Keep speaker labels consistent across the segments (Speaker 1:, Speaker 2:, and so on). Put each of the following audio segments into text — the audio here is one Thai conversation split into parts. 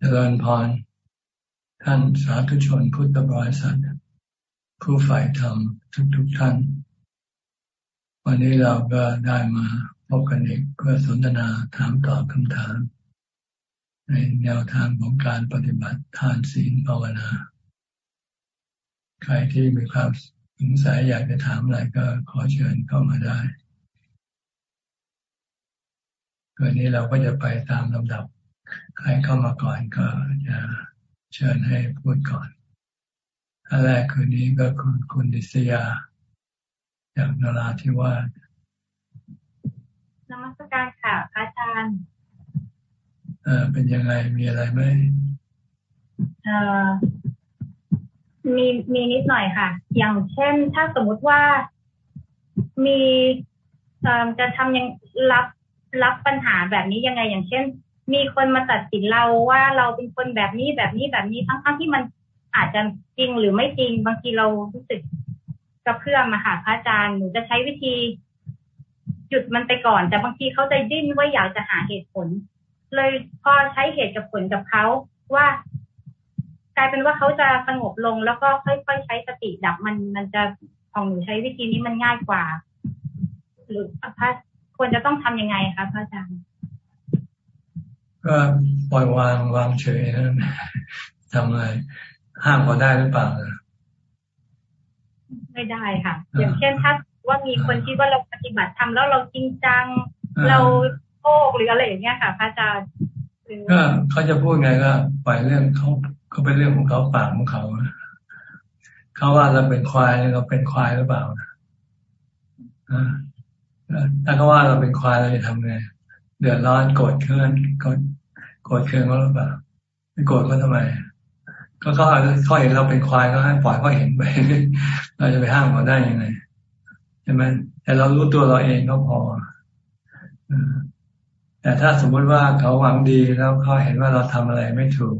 Speaker 1: เจริญพร ท่านสาธุชนพุทธบริษัท ผู้ฝ่ายธรรมทุกๆทท่าน วันนี้เราก็ได้มาพบกันอีกเพื่อสนทนาถามตอบคำถาม ในแนวทางของการปฏิบัติทานศีลภาวนา ใครที่มีความสงสัยอยากจะถามอะไรก็ขอเชิญเข้ามาได้วันนี้เราก็จะไปตามลำดับ ใครเข้ามาก่อนก็จะเชิญให้พูดก่อนอันแรกคืนนี้ก็คุณคุณดิษยาจากนราธิวาส
Speaker 2: นมัสการค่ะพระอาจารย์
Speaker 1: เออเป็นยังไงมีอะไรไหม
Speaker 2: เออมีมีนิดหน่อยค่ะ อย่างเช่นถ้าสมมุติว่ามีจะทำยังรับรับปัญหาแบบนี้ยังไง อย่างเช่น มีคนมาตัดสินเราว่าเราเป็นคนแบบนี้แบบนี้แบบนี้ทั้งๆที่มันอาจจะจริงหรือไม่จริง บางทีเรารู้สึกกระเพื่อมมาค่ะพระอาจารย์หนูจะใช้วิธีหยุดมันไปก่อน แต่บางทีเขาจะดิ้นว่าอยากจะหาเหตุผล เลยพอใช้เหตุกับผลกับเขาว่ากลายเป็นว่าเขาจะสงบลงแล้วก็ค่อยๆใช้สติดับมันมันจะของหนูใช้วิธีนี้มันง่ายกว่า หรือพระควรจะต้องทํำยังไงคะพระอาจารย์
Speaker 1: ก็ปล่อยวางวางเฉยนั่นทำอะไรห้ามเขาได้หรือเปล่า
Speaker 2: ไม่ได้ค่ะ อย่างเช่นถ้าว่ามีคนคิดว่าเราปฏิบัติทำแล้วเราจริงจัง เราโกหรืออะไรอย่างเงี้ยค่ะพระอาจารย์
Speaker 1: ก็เขาจะพูดไงก็ปล่อยเรื่องเขาเขาเป็นเรื่องของเขาปากของเขาเขาว่าเราเป็นควายเราเป็นควายหรือเปล่าถ้าเขาว่าเราเป็นควายเราจะทำไง เดือดร้อนโกรธเคืองโกรธโกรธเคืองเขาหรือเปล่าไม่โกรธเขาทำไม ก็เขาเขาเห็นเราเป็นควายก็ให้ปล่อยเขาเห็นไปเราจะไปห้ามเขาได้ยังไงใช่ไหมแต่เรารู้ตัวเราเองก็พอแต่ถ้าสมมติว่าเขาหวังดีแล้วเขาเห็นว่าเราทำอะไรไม่ถูก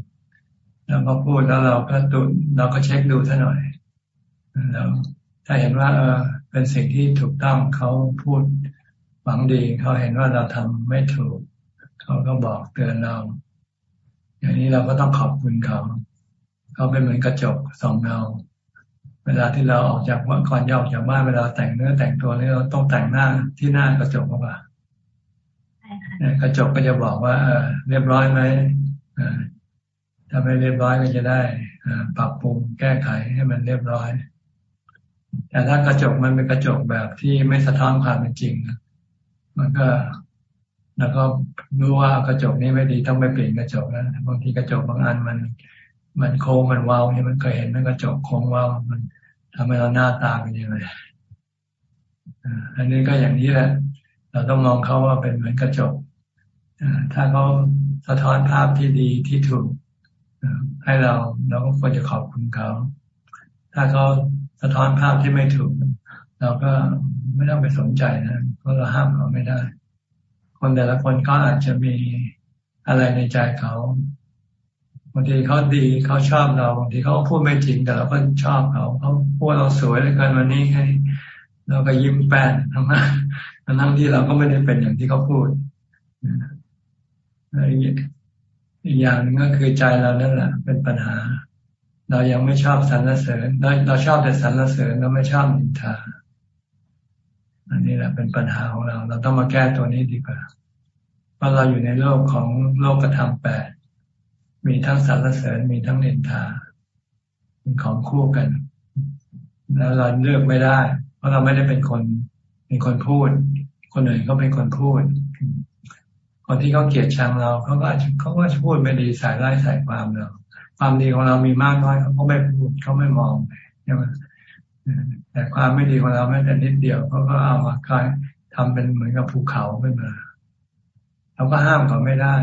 Speaker 1: แล้วพอพูดแล้วเราก็ตุเราก็เช็คดูซะหน่อยแล้วถ้าเห็นว่า เออเป็นสิ่งที่ถูกต้องเขาพูด วังดีเขาเห็นว่าเราทำไม่ถูก เขาก็บอกเตือนเรา อย่างนี้เราก็ต้องขอบคุณเขาเขาเป็นเหมือนกระจกส่องเราเวลาที่เราออกจากว่าก่อนจะออกจากบ้านเวลาแต่งเนื้อแต่งตัวนี่เราต้องแต่งหน้าที่หน้ากระจกหรือเปล่า
Speaker 2: ก
Speaker 1: ระจกก็จะบอกว่าเออเรียบร้อยไหมถ้าไม่เรียบร้อยก็จะได้ปรับปรุงแก้ไขให้มันเรียบร้อย แต่ถ้ากระจกมันเป็นกระจกแบบที่ไม่สะท้อนความเป็นจริง มันก็ แล้วก็รู้ว่ากระจกนี้ไม่ดีต้องไปเปลี่ยนกระจกนะบางทีกระจกบางอันมัน มันโค้งมันเว้าเนี่ยมันเคยเห็นมันกระจกโค้งเว้ามันทำให้เราหน้าตาเป็นยังไงอันนี้ก็อย่างนี้แหละ เราต้องมองเขาว่าเป็นเหมือนกระจกถ้าเขาสะท้อนภาพที่ดีที่ถูกให้เราเราก็ควรจะขอบคุณเขา ถ้าเขาสะท้อนภาพที่ไม่ถูก เราก็ไม่ต้องไปสนใจนะ ราะเราห้ามเขาไม่ได้ คนแต่ละคนก็อาจจะมีอะไรในใจเขาบางทีเขาดีเขาชอบเราบางทีเขาพูดไม่จริงแต่เราก็ชอบเขาเขาพูดเราสวยเลยกันวันนี้ให้เราก็ยิ้มแป้นทั้งนั้นทั้งที่เราก็ไม่ได้เป็นอย่างที่เขาพูดอีกอย่างนึงก็คือใจเรานั่นแหละเป็นปัญหา เรายังไม่ชอบสรรเสริญเราเราชอบแต่สรรเสริญเราไม่ชอบนินทา อันนี้แหละเป็นปัญหาของเรา เราต้องมาแก้ตัวนี้ดีกว่าเพราะเราอยู่ในโลกของโลกธรรมแปดมีทั้งสรรเสริญมีทั้งเนินทาเป็นของคู่กัน แล้วเราเลือกไม่ได้ เพราะเราไม่ได้เป็นคนเป็นคนพูด คนอื่นเขาเป็นคนพูด คนที่เขาเกลียดชังเราเขาก็เขาก็พูดไม่ดีใส่ร้ายใส่ความเราความดีของเรามีมากน้อยเขาไม่พูดเขาไม่มองใช่ไหม แต่ความไม่ดีของเราแม้แต่นิดเดียวเขาก็เอามาคลายทำเป็นเหมือนกับภูเขาขึ้นมาเราก็ห้ามเขาไม่ได้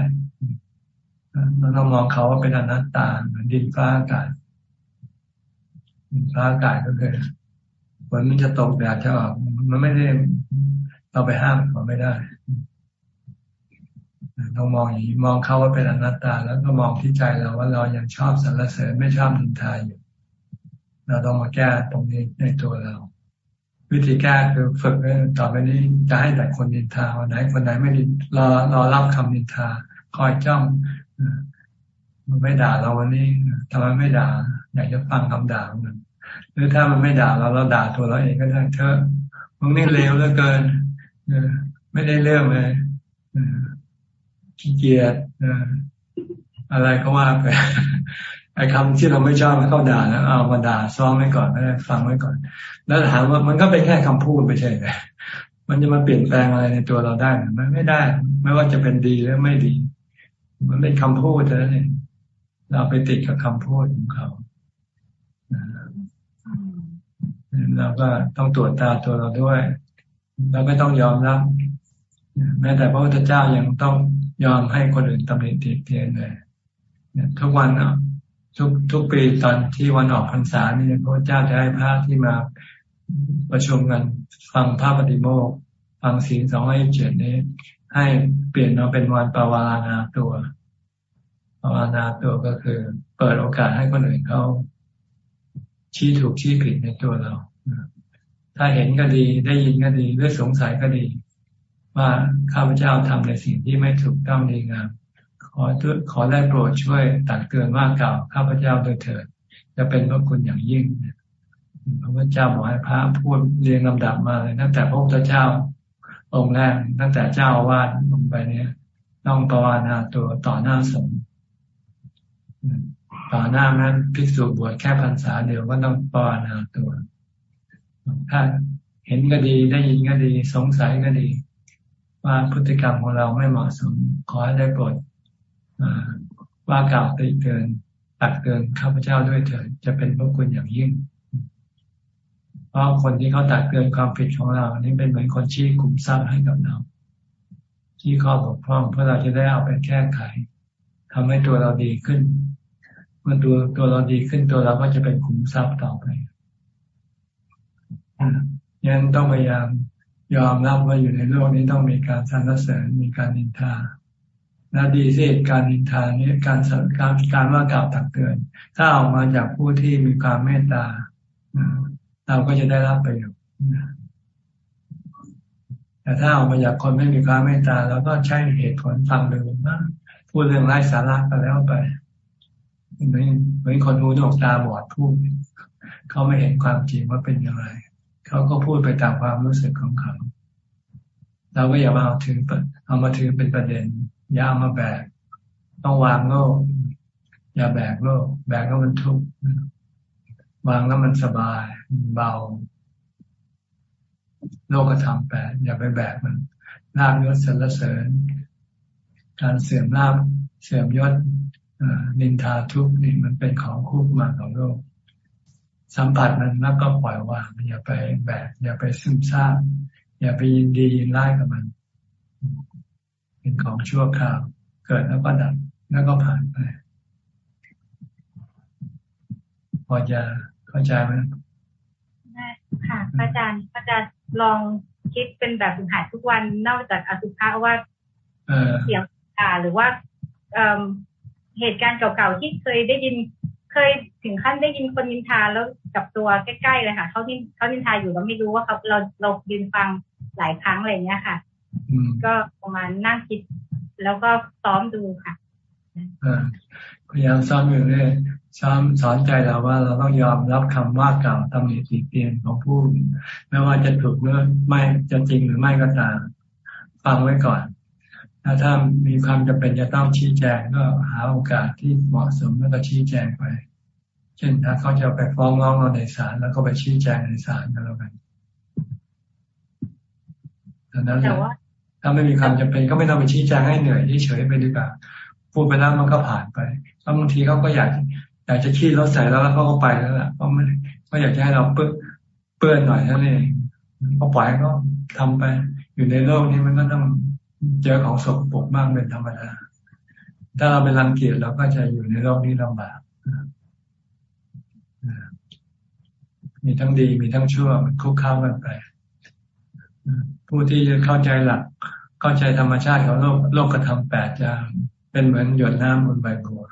Speaker 1: เราต้องมองเขาว่าเป็นอนัตตาเหมือนดินฟ้าอากาศดินฟ้าอากาศก็คือฝนมันจะตกแดดจะออกมันไม่ได้เราไปห้ามเขาไม่ได้ต้องมองอย่างนี้มองเขาว่าเป็นอนัตตา แล้วก็มองที่ใจเราว่าเรายังชอบสรรเสริญไม่ชอบนินทาอยู่ เราต้องมาแก้ตรงนี้ในตัวเรา วิธีแก้คือฝึกต่อไปนี้จะให้แต่คนนินทาวันไหนคนไหนไม่ดีรอรอรับคำนินทา คอยจ้องมันไม่ด่าเราวันนี้ทำไมไม่ด่าอยากจะฟังคำด่ามันหรือถ้ามันไม่ด่าเราเราด่าตัวเราเองก็ได้เธอมึงนี่เลวเหลือเกินไม่ได้เรื่องเลยขี้เกียจอะไรก็ว่าไป ไอ้คำที่เราไม่ชอบเขาด่าแล้วเอามาด่าซ้อมไว้ก่อนฟังไว้ก่อน แล้วถามว่ามันก็เป็นแค่คำพูดไม่ใช่ไหมมันจะมาเปลี่ยนแปลงอะไรในตัวเราได้ไหมไม่ได้ ไม่ว่าจะเป็นดีหรือไม่ดี มันเป็นคำพูดเท่านั้นเองเราไปติดกับคำพูดของเขาเราก็ต้องตรวจตาตัวเราด้วย เราไม่ต้องยอมรับแม้แต่พระพุทธเจ้ายังต้องยอมให้คนอื่นตำหนิติเตียนเลยทุกวันอะ ทุกทุกปีตอนที่วันออกพรรษานี่พระเจ้าจะให้พระที่มาประชุมกันฟังพระปฏิโมกฟังศีลสองร้อยเจ็ดนี้ ให้เปลี่ยนมาเป็นวันปวารณาตัวปวารณาตัวก็คือ เปิดโอกาสให้คนอื่นเขาชี้ถูกชี้ผิดในตัวเรา ถ้าเห็นก็ดีได้ยินก็ดีหรือสงสัยก็ดี ว่าข้าพเจ้าทำในสิ่งที่ไม่ถูกต้องดีงาม ขอขอได้โปรดช่วยตักเตือนว่ากล่าวข้าพเจ้าโดยเถิด จะเป็นพระคุณอย่างยิ่งพระพุทธเจ้าบอกให้พระพูดเรียงลำดับมาเลยตั้งแต่พระพุทธเจ้า องค์แรกตั้งแต่เจ้าวาดลงไปเนี้ยต้องปวานาตัวต่อหน้าสงฆ์ต่อหน้านั้นภิกษุบวชแค่พรรษาเดียวก็ต้องปวานาตัวถ้าเห็นก็ดีได้ยินก็ดีสงสัยก็ดี ว่าพฤติกรรมของเราไม่เหมาะสม ขอให้ได้โปรด ว่ากล่าวติเตือนตักเตือนข้าพเจ้าด้วยเถิดจะเป็นพระคุณอย่างยิ่ง เพราะคนที่เขาตักเตือนความผิดของเรา นี่เป็นเหมือนคนชี้กลุ่มทรัพย์ให้กับเราที่ข้อบกพร่องเพื่อเราจะได้เอาไปแก้ไขทำให้ตัวเราดีขึ้น เมื่อตัวตัวเราดีขึ้นตัวเราก็จะเป็นขุมทรัพย์ต่อไปยังต้องพยายามยอมรับว่าอยู่ในโลกนี้ต้องมีการสรรเสริญมีการนินทา และดีสิการนินทานี้การการการว่ากล่าวตักเตือน ถ้าออกมาจากผู้ที่มีความเมตตาเราก็จะได้รับประโยชน์แต่ถ้าออกมาจากคนไม่มีความเมตตาเราก็ใช้เหตุผลฟังดูนะพูดเรื่องไร้สาระก็แล้วไปเหมือนเหมือนคนหูหนวกตาบอดพูดเขาไม่เห็นความจริงว่าเป็นยังไงเขาก็พูดไปตามความรู้สึกของเขา เราก็อย่ามาเอาถือเอามาถือเป็นประเด็น อย่าเอามาแบก ต้องวางโลก อย่าแบกโลก แบกแล้วมันทุกข์วางแล้วมันสบายเบา โลกธรรมแปดอย่าไปแบกมันลาบยศสรรเสริญ การเสื่อมลาบเสื่อมยศนินทาทุกนี่มันเป็นของคู่มาของโลก สัมผัสมันแล้วก็ปล่อยวางอย่าไปแบกอย่าไปซึมซาบอย่าไปยินดียินไล่กับมัน เป็นของชั่วคราว เกิดแล้วก็ดับแล้วก็ผ่านไป พอจะเข้าใจไหม
Speaker 2: ค่ะอาจารย์อาจารย์ลองคิดเป็นแบบฝึกหัดทุกวันนอกจากอสุภะว่าเสียงอ่าหรือว่าเหตุการณ์เก่าๆที่เคยได้ยินเคยถึงขั้นได้ยินคนนินทาแล้วกับตัวใกล้ๆเลยค่ะเขาที่เขานินทาอยู่เราไม่รู้ว่าเขาเราเรายืนฟังหลายครั้งอะไรเงี้ยค่ะ ก็ประมาณนั่งคิด แล้วก็ซ้อมดูค่ะ
Speaker 1: พยายามซ้อมอยู่เรื่อยซ้อมสอนใจเราว่าเราต้องยอมรับคำว่ากล่าวตำหนิติเตียนของผู้ไม่ว่าจะถูกหรือไม่จะจริงหรือไม่ก็ตามฟังไว้ก่อนถ้าถ้ามีความจำเป็นจะต้องชี้แจงก็หาโอกาสที่เหมาะสมแล้วก็ชี้แจงไป เช่นถ้าเขาจะไปฟ้องร้องเราในศาลแล้วก็ไปชี้แจงในศาลก็แล้วกันดังนั้นแถ้าไม่มีความจำเป็นก็ไม่ต้องไปชี้แจงให้เหนื่อยเฉยไปดีกว่าพูดไปแล้วมันก็ผ่านไปแล้วบางทีเขาก็อยากอยากจะขี้รถใส่แล้วแล้วเขาก็ไปแล้วแหละเพราะไม่ก็อยากจะให้เราเปื้อนเปื้อนหน่อยนั่นเองก็ปล่อยก็ทำไป อยู่ในโลกนี้มันก็ต้องเจอของสกปรกบ้างเป็นธรรมดาถ้าเราเป็นรังเกียจเราก็จะอยู่ในโลกนี้ลำบากมีทั้งดีมีทั้งชั่วมันคุกเข้ากันไป ผู้ที่จะเข้าใจหลัก เข้าใจธรรมชาติของโลกโลกกระทำแปดจะเป็นเหมือนหยดน้ำบนใบบัว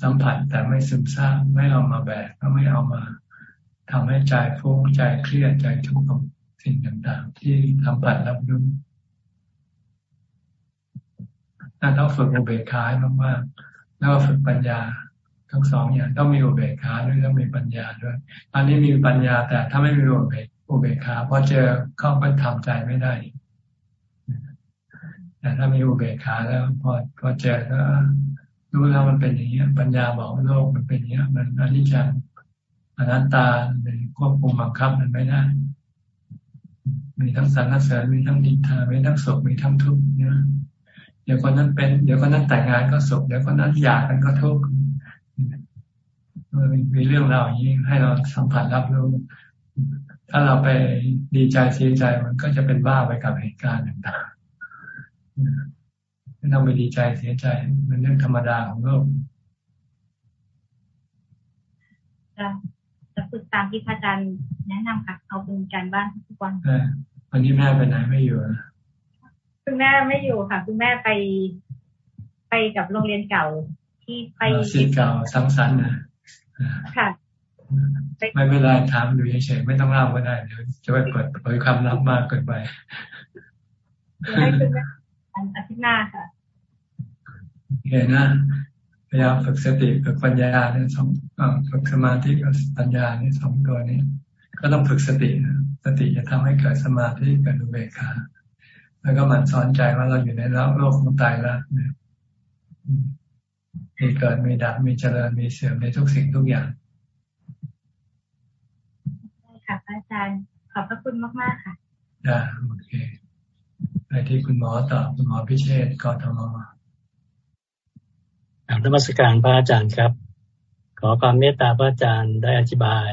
Speaker 1: สัมผัสแต่ไม่ซึมซาบไม่เอามาแบกก็ไม่เอามาทำให้ใจฟุ้งใจเครียดใจทุกข์กับสิ่งต่างๆ ที่ทำผัสรับรู้นั่นต้องฝึกอุเบกขาให้มากแล้วก็ฝึกปัญญา ทั้งสองอย่างต้องมีอุเบกขาด้วยต้องมีปัญญาด้วย ตอนนี้มีปัญญาแต่ถ้าไม่มีอุเบก อุเบกขาพอเจอเข้าไปทำใจไม่ได้แต่ถ้ามีอุเบกขาแล้วพอพอเจอก็รู้แล้วมันเป็นอย่างนี้ปัญญาบอกโลกมันเป็นอย่างนี้มันอนิจจังอนัตตาควบคุมบังคับมันไม่ได้ มีทั้งสรรเสริญมีทั้งดินทามีทั้งสุขมีทั้งทุกข์เนี่ยเดี๋ยวคนนั้นเป็น เดี๋ยวคนนั้นแต่งงานก็สุขเดี๋ยวคนนั้นหย่ากันก็ทุกข์มีเรื่องราวอย่างนี้ให้เราสัมผัสรับรู้ ถ้าเราไปดีใจเสียใจมันก็จะเป็นบ้าไปกับเหตุการณ์ต่างๆไม่ต้องไปดีใจเสียใจเป็นเรื่องธรรมดาของโลก
Speaker 2: จะจะฝึกตามที่พระอาจารย์แนะนำค่ะเอาเป็นการบ้านทุกวัน
Speaker 1: วันนี้แม่ไปไหนไม่อยู่
Speaker 2: คุณแม่ไม่อยู่ค่ะ คุณแม่ไปไปกับโรงเรียนเก่าที่ไป
Speaker 1: สิเก่าสังสรรค์นะ
Speaker 2: ค่ะ
Speaker 1: ไม่เป็นไรถามดูเฉยๆไม่ต้องเล่าก็ได้เดี๋ยวจะไปเปิดเผยความลับมากเกินไป
Speaker 2: ให้คุณอาทิตย์หน้าค่ะ
Speaker 1: เห็นนะพยายามฝึกสติฝึกปัญญาเนี่ยสองฝึกสมาธิกับปัญญาเนี่ยสองตัวนี้ ก็ต้องฝึกสตินะสติจะทำให้เกิดสมาธิเกิดอุเบกขาแล้วก็มันสอนใจว่าเราอยู่ในโลกของตายแล้วเนี่ยมีเกิดมีดับมีเจริญมีเสื่อมในทุกสิ่งทุกอย่าง
Speaker 2: ค่ะอาจารย์ ขอบพระคุณมาก ๆ ค่ะ
Speaker 1: ได้โอเคไปที่คุณหมอต่อคุณหมอพิเชษกทม
Speaker 3: นมัสการพระอาจารย์ครับ ขอความเมตตาพระอาจารย์ได้อธิบาย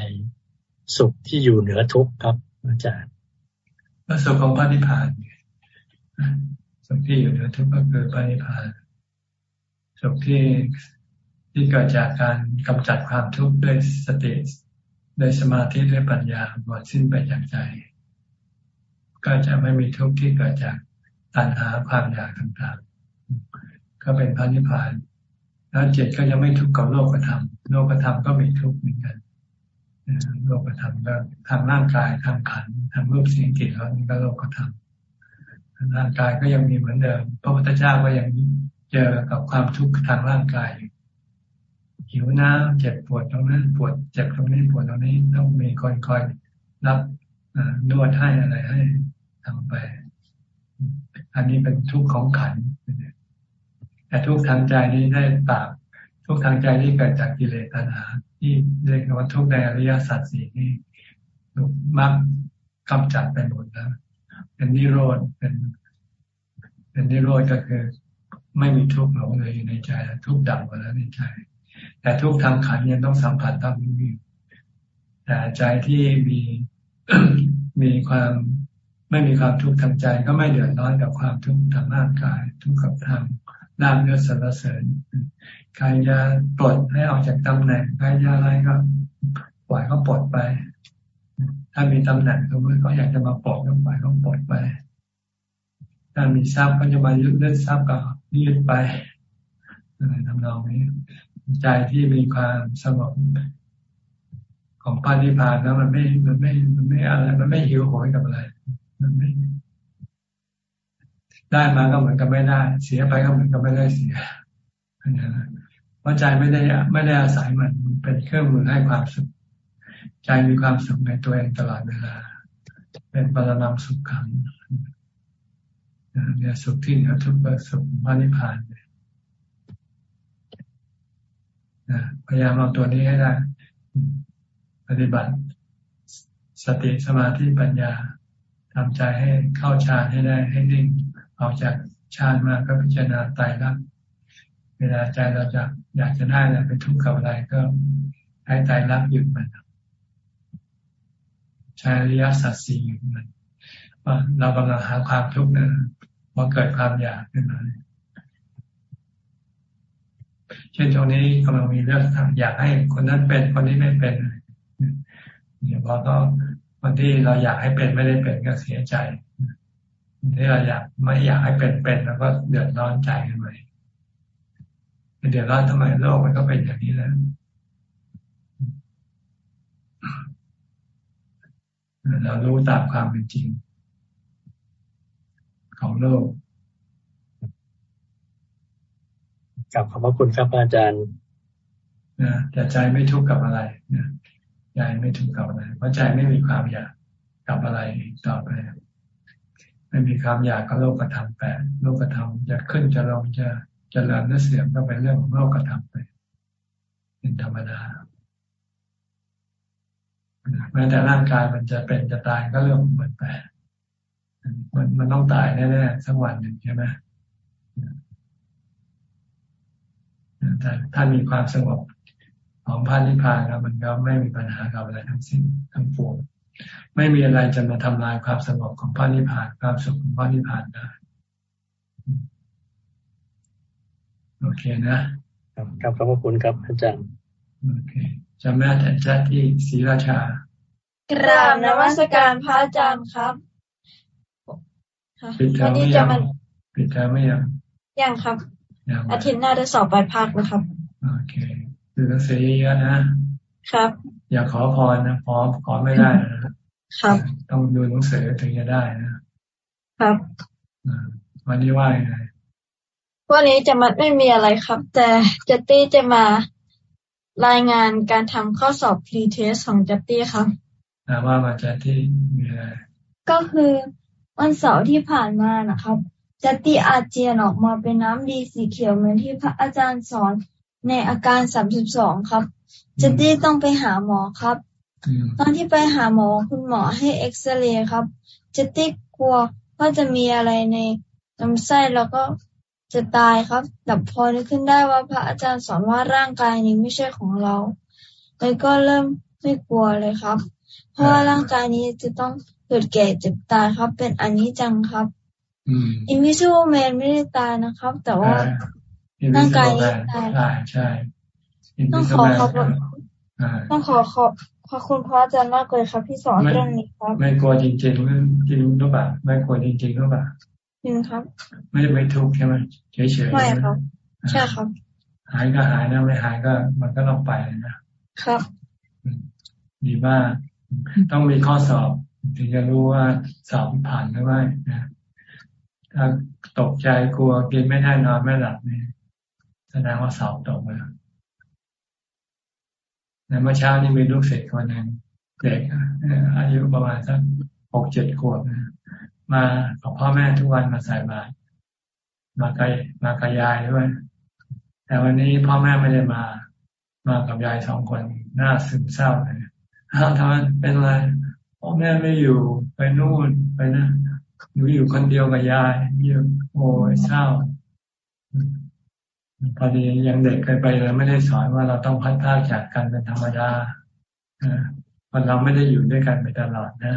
Speaker 3: สุขที่อยู่เหนือทุกข์ครับอาจารย์
Speaker 1: สุขของพระนิพพานสุขที่อยู่เหนือทุกข์ก็คือพระนิพพานสุขที่ที่เกิดจากการกำจัดความทุกข์ด้วยสติ ด้วยสมาธิด้วยปัญญาหมดสิ้นไปจากใจ ก็จะไม่มีทุกข์ที่เกิดจากตัณหาความอยากต่างๆ ก็เป็นพระนิพพาน แล้วจิตก็ยังไม่ทุกข์กับโลกธรรม โลกธรรมก็มีทุกข์เหมือนกันโลกธรรมก็ทางร่างกายทางขันทางรูปสียงกิ่นรสนี่ก็โลกธรรมร่างกายก็ยังมีเหมือนเดิม พระพุทธเจ้าก็ยังเจอกับความทุกข์ทางร่างกายอยู่ หิวน้ำเจ็บปวดตรงนั้นปวดเจ็บตรงนี้ปวดตรงนี้ต้องมีคนคอยรับนวดให้อะไรให้ทำไป อันนี้เป็นทุกข์ของขันแต่ทุกข์ทางใจนี้ได้ตากทุกข์ทางใจที่เกิดจากกิเลสตัณหาที่เรียกว่าทุกข์ในอริยสัจสี่นี่ถูกมักกำจัดไปหมดแล้วเป็นนิโรธเป็น เป็นนิโรธก็คือ ไม่มีทุกข์หลงเลยอยู่ในใจ ทุกข์ดับหมดแล้วในใจ แต่ทุกข์ทางขันยังต้องสัมผัสต้องมีแต่ใจที่มีมีความไม่มีความทุกข์ทางใจก็ไม่เดือดร้อนกับความทุกข์ทางร่างกาย ทุกข์กับทางลาบยศสรรเสริญใครจะปลดให้ออกจากตำแหน่งใครจะอะไรก็ปล่อยเขาปลดไป ถ้ามีตำแหน่งสมมติเขาอยากจะมาปลดก็ปล่อยเขาปลดไป ถ้ามีทรัพย์ก็จะมายึดเลือทรัพย์ก็ยึดไปอะไรทำนองนี้ ใจที่มีความสงบของปาฏิพานแล้วมันไม่มันไม่มันไม่อะไร มันไม่หิวโหยกับอะไร มันไม่ ได้มาก็เหมือนกับไม่ได้ เสียไปก็เหมือนกับไม่ได้เสียเพราะใจไม่ได้ไม่ได้อาศัยมันเป็นเครื่องมือให้ความสุขใจมีความสุขในตัวเองตลอดเวลา เป็นปรมังสุขขังเนี่ยสุขที่เหนือทุกข์สุขพระนิพพาน พยายามเอาตัวนี้ให้ได้ ปฏิบัติ สติสมาธิปัญญาทำใจให้เข้าฌานให้ได้ให้นิ่งออกจากฌานมาก็พิจารณาตายรักเวลาใจเราจะอยากจะได้อะไรเป็นทุกข์กับอะไรก็ให้ตายรักหยุดมันใช้ริยสัตสีหยุดมันว่าเรากำลังหาความทุกข์นะพอเกิดความอยากขึ้นมาเช่นตรงนี้กำลังมีเรื่องทำอยากให้คนนั้นเป็นคนนี้ไม่เป็นเนี่ยพอก็วันที่เราอยากให้เป็นไม่ได้เป็นก็เสียใจที่เราอยากไม่อยากให้เป็นเป็นแล้วก็เดือดร้อนใจกันไปเดือดร้อนทำไมโลกมันก็เป็นอย่างนี้แล้วเรารู้ตามความเป็นจริง ของโลก
Speaker 3: กับขอบพระคุณครับอาจารย์
Speaker 1: นะแต่ใจไม่ทุกข์กับอะไรนะใจไม่ทุกข์กับอะไรเพราะใจไม่มีความอยากกับอะไรต่อไปไม่มีความอยากก็โลกธรรมแปดโลกธรรมจะขึ้นจะลงจะจะเริญหรือเสื่อมก็เป็นเรื่องของโลกธรรมไป เป็นธรรมดาแม้แต่ร่างกายมันจะเป็นจะตายก็เรื่องมันไปมันมันต้องตายแน่ๆสักวันหนึ่งใช่ไหม แต่ถ้ามีความสงบของพระนิพพานแล้วมันก็ไม่มีปัญหากับอะไรทั้งสิ้นทั้งปวงไม่มีอะไรจะมาทำลายความสงบของพระนิพพานความสุขของพระนิพพานได้โอเคนะครับ
Speaker 3: ครับขอบคุณครับอาจารย์
Speaker 1: โอเคจะแม่แต่จ้าที่ศรีราชา
Speaker 4: กราบนวัสการพระอาจารย์ครับ
Speaker 1: ปิดเทอมไม่ยังปิดเทอมไม่ยัง
Speaker 4: ยังครับ อาทิตย์หน้าจะสอบปลายภาคนะครับ
Speaker 1: โอเคคือหนังสือเยอะนะ
Speaker 4: ครับ
Speaker 1: อย่าขอพรนะขอขอไม่ได้นะครับ ต้องดูหนังสือถึงจะได้นะ
Speaker 4: ครับ
Speaker 1: วันนี้ว่าไง
Speaker 4: วันนี้จะมาไม่มีอะไรครับ แต่จะตี้จะมารายงานการทำข้อสอบพรีเทสของจัตตี้ครับ
Speaker 1: ว่ามาจากที่มีอะไร
Speaker 4: ก็คือวันเสาร์ที่ผ่านมานะครับ จัตตี้อาเจียนออกมาเป็นน้ำดีสีเขียวเหมือนที่พระอาจารย์สอนในอาการสามสิบสองครับจัตตี้ต้องไปหาหมอครับ ตอนที่ไปหาหมอคุณหมอให้เอ็กซเรย์ครับจัตตี้กลัวว่าจะมีอะไรในลำไส้แล้วก็จะตายครับแต่พอนึกขึ้นได้ว่าพระอาจารย์สอนว่าร่างกายนี้ไม่ใช่ของเราเลยก็เริ่มไม่กลัวเลยครับ เพราะว่าร่างกายนี้จะต้องเกิดแก่เจ็บตายครับ เป็นอันนี้จังครับ อินวิชูแมนไม่ได้ตายนะครับ แต่ว่าร่างกายนี้ตาย
Speaker 1: ใช่
Speaker 4: ต้องขอขอบต้องขอขอบขอบคุณพระอาจารย์มากเลยครับที่สอนเรื่องนี้ครับ
Speaker 1: ไม่กลัวจริงจริงจริงหรือเปล่าไม่กลัวจริงจริงหรือเปล่า
Speaker 4: จริงครับ
Speaker 1: ไม่ได้ไม่ทุกข์ใช่ไหมเฉยเฉยไม่
Speaker 4: ครับใช่ครับ
Speaker 1: หายก็หายนะไม่หายก็ มันก็ต้องไป
Speaker 4: นะครับ
Speaker 1: ดีมากต้องมีข้อสอบ ถึงจะรู้ว่าสอบผ่านหรือไม่นะ ถ้าตกใจกลัวกินไม่ได้นอนไม่หลับนี่แสดงว่าสอบตกแล้วในเมื่อเช้านี้มีลูกศิษย์คนหนึ่งเด็กอายุประมาณสักหกเจ็ดขวบนะมากับพ่อแม่ทุกวันมาใส่บาตรมาไกมากายายด้วย แต่วันนี้พ่อแม่ไม่ได้มา มากับยายสองคนหน้าซึมเศร้าเลยอ้าวทำไมเป็นไรพ่อแม่ไม่อยู่ไปนู่นไปนะ หนูอยู่คนเดียวกับยายเยอะโอ้ยเศร้าพอดียังเด็กเคยไปแล้วไม่ได้สอนว่าเราต้องพัดพาจากกันเป็นธรรมดาเพราะเราไม่ได้อยู่ด้วยกันไปตลอดนะ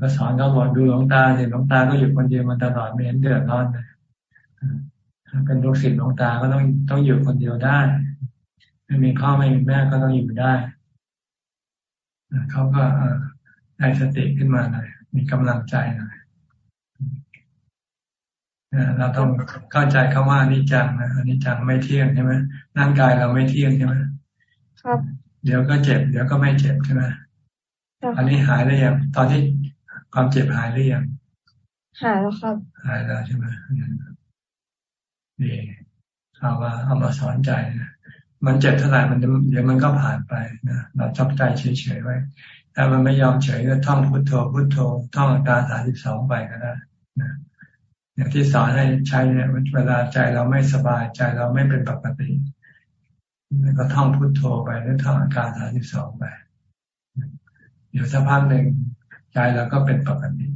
Speaker 1: ก็สอนเขาบอกดูหลวงตาเนี่ยหลวงตาก็อยู่คนเดียวมันตลอดไม่เห็นเดือดร้อนเลยเป็นลูกศิษย์หลวงตาก็ต้องต้องอยู่คนเดียวได้ ไม่มีพ่อไม่มีแม่ก็ต้องอยู่ได้เขาก็ได้สติขึ้นมาหน่อย มีกำลังใจหน่อยเราต้องเข้าใจคำว่านิจังนะนิจังไม่เที่ยงใช่ไหมร่างกายเราไม่เที่ยงใช่ไหม
Speaker 4: ครับ
Speaker 1: เดี๋ยวก็เจ็บ เดี๋ยวก็ไม่เจ็บใช่ไหมอันนี้หายได้ยังตอนที่ความเจ็บหายหรือยัง
Speaker 4: หายแล้วครับ
Speaker 1: หายแล้วใช่ไหมดีเอามาเอามาสอนใจนะมันเจ็บเท่าไหร่มันเดี๋ยวมันก็ผ่านไปนะเราจับใจเฉยๆไว้ ถ้ามันไม่ยอมเฉยก็ท่องพุทโธพุทโธท่องอาการสามสิบสองไปก็ได้นะอย่างที่สอนให้ใช้เนี่ยเวลาใจเราไม่สบายใจเราไม่เป็นปกติก็ท่องพุทโธไปหรือท่องอาการสามสิบสองไปเดี๋ยวสักพักหนึ่งใจเราก็เป็นปกติ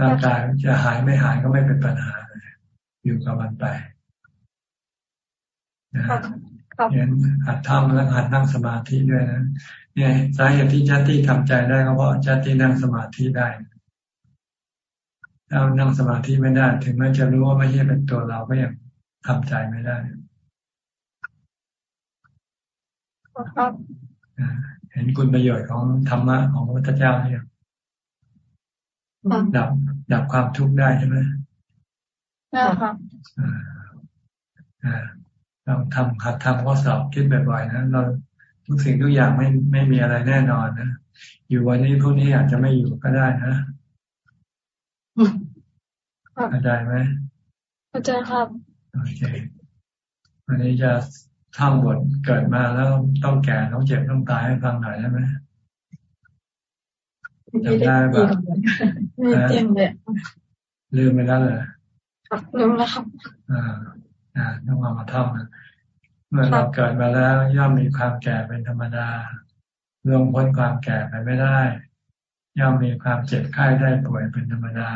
Speaker 1: ร่างกายจะหายไม่หายก็ไม่เป็นปัญหาเลยอยู่กับมันไปนะเห็นหัดทำแล้วหัดนั่งสมาธิด้วยนะ เนี่ยสาเหตุที่จัตติทำใจได้ก็เพราะจัตตินั่งสมาธิได้ถ้านั่งสมาธิไม่ได้ ถึงแม้จะรู้ว่าไม่ใช่เป็นตัวเราก็ยังทำใจไม่ได้
Speaker 4: ครับ
Speaker 1: เห็นคุณประโยชน์ของธรรมะของพระพุทธเจ้าเนี่ยดับดับความทุกข์ได้ใช่ไหม
Speaker 4: ใช่ครับ
Speaker 1: อ่าเราทำหัดทำข้อสอบคิดบ่อยๆนะเรา ทุกสิ่งทุกอย่างไม่ไม่มีอะไรแน่นอนนะ อยู่วันนี้พวกนี้อาจจะไม่อยู่ก็ได้นะเข้าใจไหม
Speaker 5: อาจารย์ครับ
Speaker 1: โอเควันนี้จะท่องบทเกิดมาแล้วต้องแก่ต้องเจ็บต้องตายให้ฟังหน่อยได้ไหม
Speaker 5: จำได้ปะไม่เต็มเลย
Speaker 1: ลืมไปแล้วเลย
Speaker 5: ครับลืมแล้วครับ
Speaker 1: อ่า อ่าต้องมามาท่องนะ เมื่อเราเกิดมาแล้วย่อมมีความแก่เป็นธรรมดาล่วงพ้นความแก่ไปไม่ได้ ย่อมมีความเจ็บไข้ได้ป่วยเป็นธรรมดา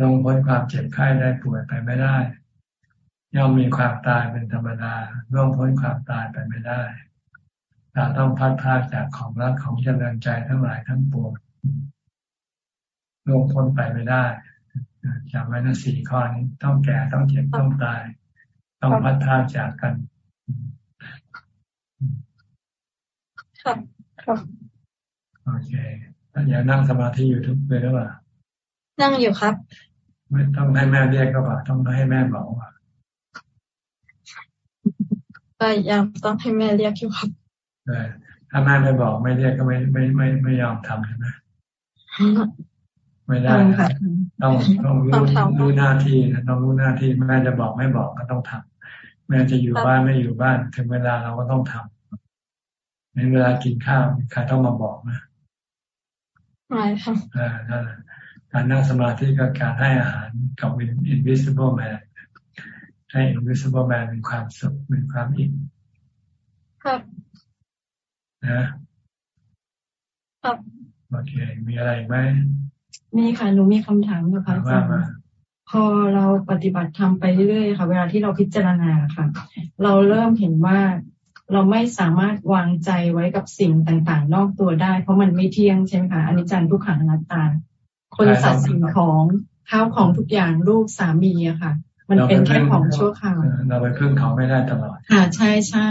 Speaker 1: ลงพ้นความเจ็บไข้ได้ป่วยไปไม่ได้ ย่อมมีความตายเป็นธรรมดาล่วงพ้นความตายไปไม่ได้เราต้องพัดพาจากของรักของเจริญใจทั้งหลายทั้งปวงล่วงพ้นไปไม่ได้จำไว้นะสี่ข้อนี้ต้องแก่ต้องเจ็บต้องตาย ต้องพัดพาจากกัน
Speaker 5: ครับครับ
Speaker 1: โอเคอย่านั่งสมาธิอยู่ทุกเวลาหรือเปล่า
Speaker 5: นั่งอยู่ครับ
Speaker 1: ไม่ต้องให้แม่เรียกก็ป่าต้องให้แม่บอกว่า
Speaker 5: พยายามต้องให้แม่เรียกอยู่ครับ
Speaker 1: ถ้าแม่ไม่บอกไม่เรียกก็ไม่ไม่ไม่ไม่ยอมทำใช่ไหมไม่ได้ต้องต้องรู้รู้หน้าที่นะต้องรู้หน้าที่แม่จะบอกไม่บอกก็ต้องทำ แม่จะอยู่บ้านไม่อยู่บ้านถึงเวลาเราก็ต้องทำในเวลากินข้าวใครต้องมาบอกนะ
Speaker 5: ไม่ค่ะ
Speaker 1: อ่านั่นแหละการนั่งสมาธิก็การให้อาหารกับ invisible man ให้ invisible man มีความสุขมีความอิ่ม
Speaker 5: ครับ
Speaker 1: นะครับโอเค มีอะไรไหม
Speaker 6: มีค่ะ หนูมีคำถามค่ะพระอาจารย์ พอเราปฏิบัติทำไปเรื่อยๆค่ะ เวลาที่เราพิจารณาค่ะ เราเริ่มเห็นว่าเราไม่สามารถวางใจไว้กับสิ่งต่างๆ นอกตัวได้ เพราะมันไม่เที่ยงใช่ไหมคะอนิจจังทุกขังอนัตตา คนสัตว์สิ่งของข้าวของทุกอย่างลูกสามีอะค่ะ มันเป็นแค่ของชั่วคราว
Speaker 1: เราไปพึ่งเขาไม่ได้ตลอด
Speaker 6: ค่ะใช่ใช่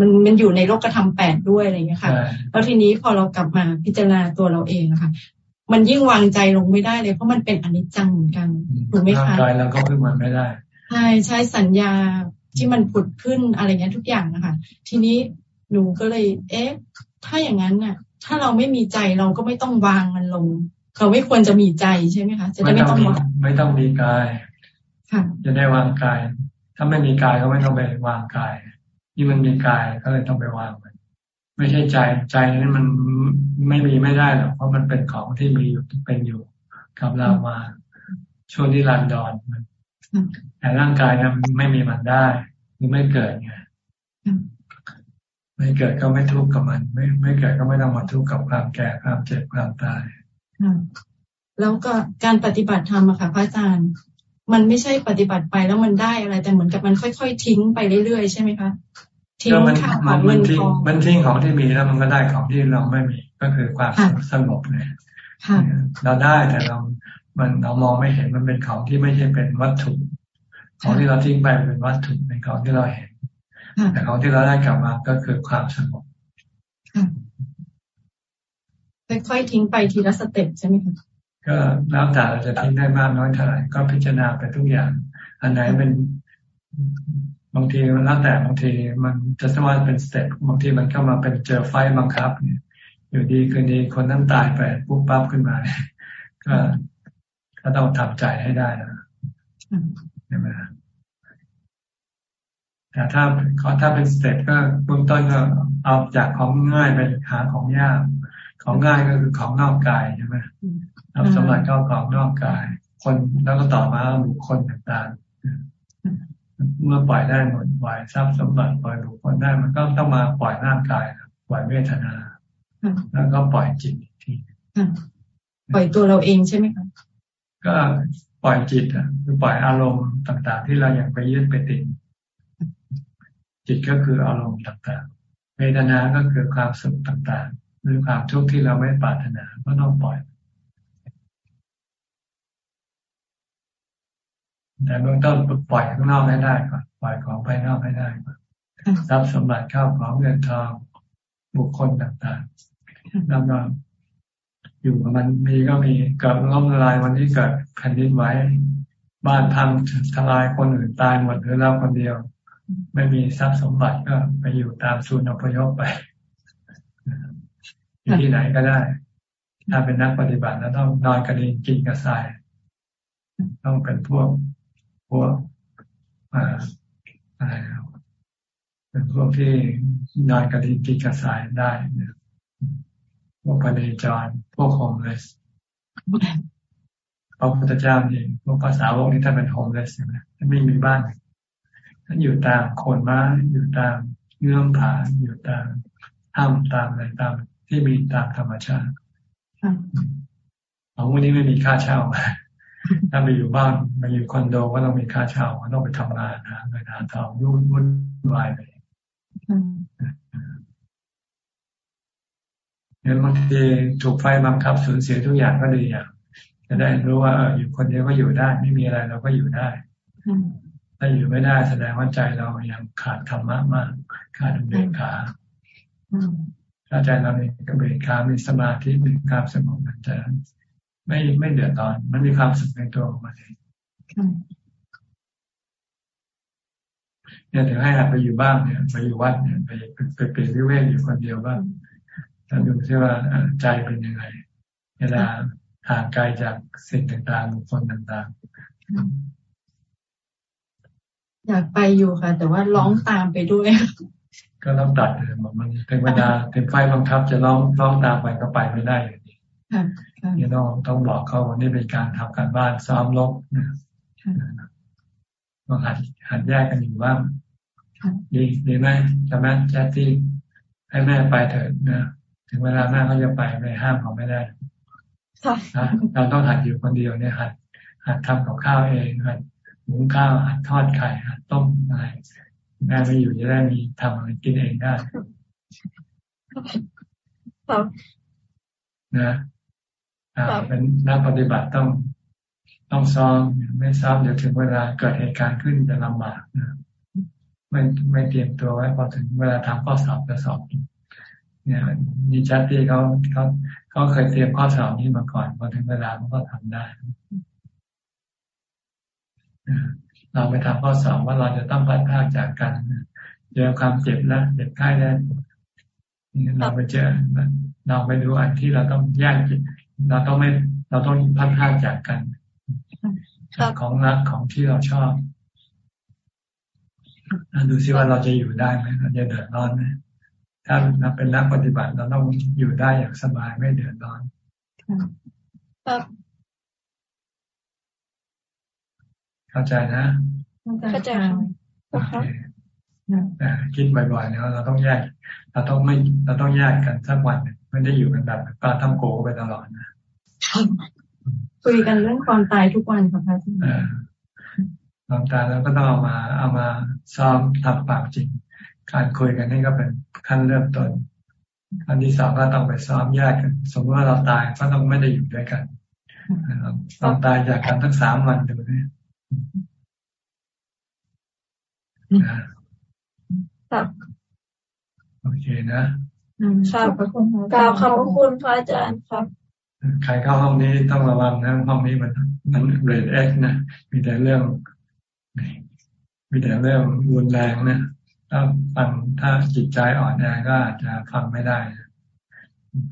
Speaker 6: มันมันอยู่ในโลกธรรมแปดด้วยอะไรเงี้ยค่ะแล้วทีนี้พอเรากลับมาพิจารณาตัวเราเองค่ะ มันยิ่งวางใจลงไม่ได้เลยเพราะมันเป็นอนิจจังเหมือนกันถูกไหมคะ
Speaker 1: กายเราก็พึ่งมันไม่ได้
Speaker 6: ใช่ใช่สัญญาที่มันผุดขึ้นอะไรเงี้ยทุกอย่างนะคะทีนี้หนูก็เลย เอ๊ะ ถ้าอย่างนั้นน่ะ ถ้าเราไม่มีใจเราก็ไม่ต้องวางมันลง เราไม่ควรจะมีใจใช่ไหมคะจะได้ไม่ต้อง
Speaker 1: ไม่ต้องมีกายจะได้วางกาย ถ้าไม่มีกายก็ไม่ต้องไปวางกายที่มันมีกายก็เลยต้องไปวางมัน ไม่ใช่ใจใจนี่มันไม่มีไม่ได้หรอกเพราะมันเป็นของที่มีอยู่เป็นอยู่กับเรามาช่วงที่รันดอนมันแต่ร่างกายนั้นไม่มีมันได้หรือไม่เกิดไงไม่เกิดก็ไม่ทุกข์กับมัน ไม่ไม่เกิดก็ไม่ต้องมาทุกข์กับความแก่ความเจ็บความตาย
Speaker 6: แล้วก็การปฏิบัติธรรมอะค่ะพระอาจารย์ มันไม่ใช่ปฏิบัติไปแล้วมันได้อะไร แต่เหมือนกับมันค่อย ๆ ทิ้งไปเรื่อยๆใช่ไหมคะ
Speaker 1: ทิ้งค่าของเงินทองมันทิ้งของที่มีแล้วมันก็ได้ของที่เราไม่มีก็คือความสงบเนี่ยเราได้แต่เรา มันเรามองไม่เห็นมันเป็นของที่ไม่ใช่เป็นวัตถุ ของที่เราทิ้งไปเป็นวัตถุเป็นของที่เราเห็น แต่ของที่เราได้กลับมาก็คือความสงบ
Speaker 6: ค่อยๆทิ้งไปทีละสเต็ปใช่ไหมคะ
Speaker 1: ก็แล้วแต่เราจะทิ้งได้มากน้อยเท่าไหร่ก็พิจารณาไปทุกอย่าง อันไหนเป็น บางทีมันแล้วแต่บางทีมันจะสามารถเป็น step บางทีมันเข้ามาเป็นเจอไฟบังคับ เนี่ย อยู่ดีคืนดีคนนั้นตายไปปุ๊บปั๊บขึ้นมา ก็ก็ต้องทำใจให้ได้นะใช่ไหมแต่ถ้าถ้าเป็น step ก็เบื้องต้นก็เอาจากของง่ายไปหาของยากของง่ายก็คือของนอกกายใช่ไหมทำสมบัติเข้าของนอกกาย คนแล้วก็ต่อมาบุคคลต่างๆ เมื่อปล่อยได้หมดปล่อยทรัพย์สมบัติปล่อยบุคคลได้มันก็ต้องมาปล่อยร่างกายปล่อยเวทนา แล้วก็ปล่อยจิตอีกที
Speaker 6: ปล่อยตัวเราเองใช่ไหมคะ
Speaker 1: ก็ปล่อยจิตอะคือปล่อยอารมณ์ต่างๆ ที่เราอยากไปยึดไปติดจิตก็คืออารมณ์ต่างๆเวทนา ก็คือความสุขต่างหรือความทุกข์ที่เราไม่ปรารถนาก็ต้องปล่อย แต่เบื้องต้นปล่อยข้างนอกให้ได้ก่อนปล่อยของภายนอกให้ได้ก่อนทรัพย์สมบัติเข้าของเงินทองบุคคลต่างๆแล้วก็อยู่กับมันมีก็มีเกิดล้มละลายวันนี้เกิดแผ่นดินไหวบ้านพังทลายคนอื่นตายหมดหรือเราคนเดียว ไม่มีทรัพย์สมบัติก็ไปอยู่ตามศูนย์อพยพไปอยู่ที่ไหนก็ได้ ถ้าเป็นนักปฏิบัติแล้วต้องนอนกลางดินกินกลางทราย ต้องเป็นพวก พวกอะไรเป็นพวกที่นอนกลางดินกินกลางทรายได้พวกพเนจรพวก homeless พระพุทธเจ้านี่พวกพระสาวกนี้ท่านเป็น homeless ใช่ไหมท่านไม่มีบ้านท่านอยู่ตามโคนไม้อยู่ตามเงื่อมผาอยู่ตามถ้ำตามอะไรตาม ที่มีตามธรรมชาติของวันนี้ไม่มีค่าเช่า ถ้าไปอยู่บ้านไปอยู่คอนโดก็ต้องมีค่าเช่าก็ต้องไปทำงานนะไปหาทองยุ่งวุ่นวายไปเนี่ยบางทีถูกไฟบังคับสูญเสียทุกอย่างก็ดีอย่างจะได้รู้ว่าอยู่คนเดียวก็อยู่ได้ ไม่มีอะไรเราก็อยู่ได้ถ้าอยู่ไม่ได้แสดงว่าใจเรายังขาดธรรมะมากขาดเบญขาถ้าใจเรามีกเบญขามีสมาธิมีความสงบมันจะ ไม่ไม่เดือดร้อน มันมีความสุขในตัวของมันเองเนี่ยถึงให้หัดไปอยู่บ้างเนี่ยไปอยู่วัดเนี่ยไปไปเปลี่ยนวิเวกอยู่คนเดียวบ้างแล้วดูซิว่าใจเป็นยังไงเวลาห่างไกลจากสิ่งต่างๆบุคคลต่าง
Speaker 7: ๆ อยากไปอยู่ค่ะ แต่ว่าร้องตามไปด้วย
Speaker 1: ก็ต้องตัดเลยมันถึงเวลาถึงไฟบังคับจะร้องร้องตามไปก็ไปไม่ได้อยู่ดีนี่ ต้องต้องบอกเขาวันนี้เป็นการทำการบ้านซ้อมลบนะต้องหัดหัดแยกกันอยู่ว่าดีดีไหมจะแม่แจ๊ที่ให้แม่ไปเถิดนะถึงเวลาแม่เขาจะไปไม่ห้ามเขาไม่ได้เราต้องหัดอยู่คนเดียวเนี่ยหัดหัดทำกับข้าวเองหัดหุงข้าวหัดทอดไข่หัดต้มอะไรแม่ไม่อยู่จะได้มีทำอะไรกินเองได้นะ เป็นนักปฏิบัติต้องต้องซ้อมไม่ซ้อมเดี๋ยวถึงเวลาเกิดเหตุการณ์ขึ้นจะลำบากนะไม่ไม่เตรียมตัวไว้พอถึงเวลาทำข้อสอบจะสอบเนี่ยมีจัดที่เขาเขาเขาเคยเตรียมข้อสอบนี้มาก่อนพอถึงเวลาเขาก็ทำได้เราไปทำข้อสอบว่าเราจะต้องพัดพากจากกันเจอความเจ็บแล้วเจ็บไข้แล้วเราไปเจอเราไปดูอันที่เราต้องแยก เราต้องไม่เราต้องพัดพากจากกันของรักของที่เราชอบดูซิว่าเราจะอยู่ได้ไหมเราจะเดือดร้อนไหมถ้าเราเป็นนักปฏิบัติเราต้องอยู่ได้อย่างสบายไม่เดือดร้อนเข้าใจนะ
Speaker 4: เข้าใจค่ะ
Speaker 1: คิดบ่อยๆเนี่ยเราต้องแยก เราต้องไม่เราต้องแยกกันสักวันไม่ได้อยู่กันแบบปลาทั้งโกไปตลอดนะ
Speaker 7: คุยกันเรื่องความตายทุกวันค่ะพระอาจารย์
Speaker 1: ความตายแล้วก็ต้องเอามาเอามาซ้อมทำปากจริง การคุยกันนี่ก็เป็นขั้นเริ่มต้นขั้นที่สองก็ต้องไปซ้อมแยกกัน สมมติว่าเราตายก็ต้องไม่ได้อยู่ด้วยกันต้องตายจากกันทั้งสามวันดูนี่
Speaker 4: ครับ
Speaker 1: โอเคนะ
Speaker 4: ครับกล่าวขอบคุณพระอาจารย์ครับ
Speaker 1: ใครเข้าห้องนี้ต้องระวังนะห้องนี้มันมันเรดเอ็กนะมีแต่เรื่องมีแต่เรื่องรุนแรงนะถ้าฟังถ้าจิตใจอ่อนแอก็อาจจะฟังไม่ได้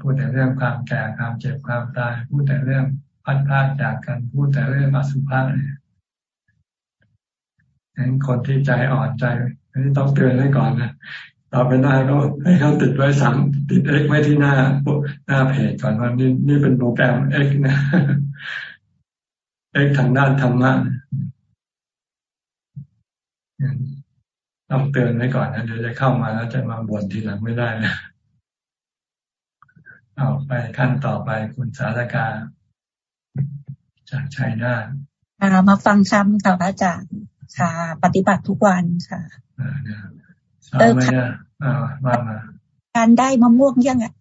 Speaker 1: พูดแต่เรื่องความแก่ความเจ็บความตาย พูดแต่เรื่องพัดพลาดจากกันพูดแต่เรื่องอสุภะเนี่ยงั้นคนที่ใจอ่อนใจอันนี้ต้องเตือนไว้ก่อนนะ ต่อไปหน้าก็ให้เขาติดไว้สั่งติดเอ็กไว้ที่หน้าหน้าเพจก่อนว่านี่นี่เป็นโปรแกรมเอ็กนะเอ็กทางด้านธรรมะต้องเตือนไว้ก่อนนะเดี๋ยวจะเข้ามาแล้วจะมาบ่นทีหลังไม่ได้นะเอาไปขั้นต่อไปคุณสารกา จากชัยนา
Speaker 8: ทมาฟังคำค่ะพระอาจารย์ค่ะ ปฏิบัติทุกวันค่ะ
Speaker 1: เออค่ะมามา
Speaker 8: การได้มะม่วงยังอะ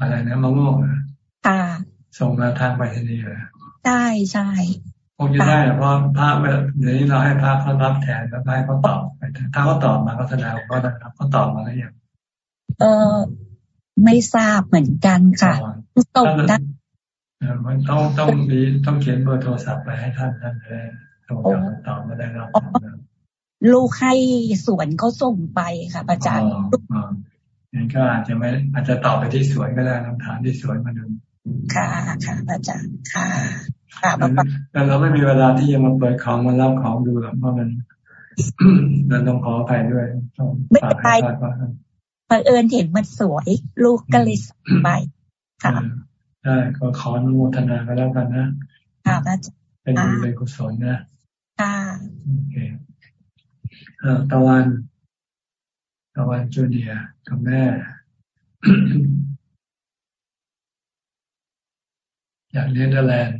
Speaker 1: อะไรนะมะม่วง
Speaker 8: ค่ะ
Speaker 1: ส่งมาทางไปที่นี่เลย
Speaker 8: ใช่ใช่
Speaker 1: คงจะได้เพราะพระเดี๋ยวนี้เราให้พระเขารับแทนแล้วให้เขาตอบไปถ้าเขาตอบมาก็แสดงว่าเขาตอบมาแล้วยัง
Speaker 8: เออไม่ทราบเหมือนกันค่ะ
Speaker 1: ตกได้มันต้องต้องมีต้องเขียนเบอร์โทรศัพท์ไปให้ท่านท่านเลยโทรกลับมาตอบมาได้รับ
Speaker 8: ลูกให้สวนเขาส่งไปค่ะอาจารย์
Speaker 1: งั้นก็อาจจะไม่อาจจะตอบไปที่สวนก็ได้คำถามที่สวนมาดู
Speaker 8: ค่ะค่ะอาจารย์ค่ะ
Speaker 1: แต่เราไม่มีเวลาที่จะมาเปิดของมาเล่าของดูหรอกเพราะมันนั่นต้องขอไปด้วยต้อง
Speaker 8: ไม่ไปบังเอิญเห็นมันสวย ลูกก็เลยไปค่ะ
Speaker 1: ได้ก็ขออนุโมทนาก็แล้วกันนะ
Speaker 8: ค่ะอาจารย์
Speaker 1: เป็นบุญเป็นกุศลนะ
Speaker 8: ค่ะ
Speaker 1: โอเค ตะวันตะวันจูเนียกับแม่ อยากเรียนเดอร์แลนด์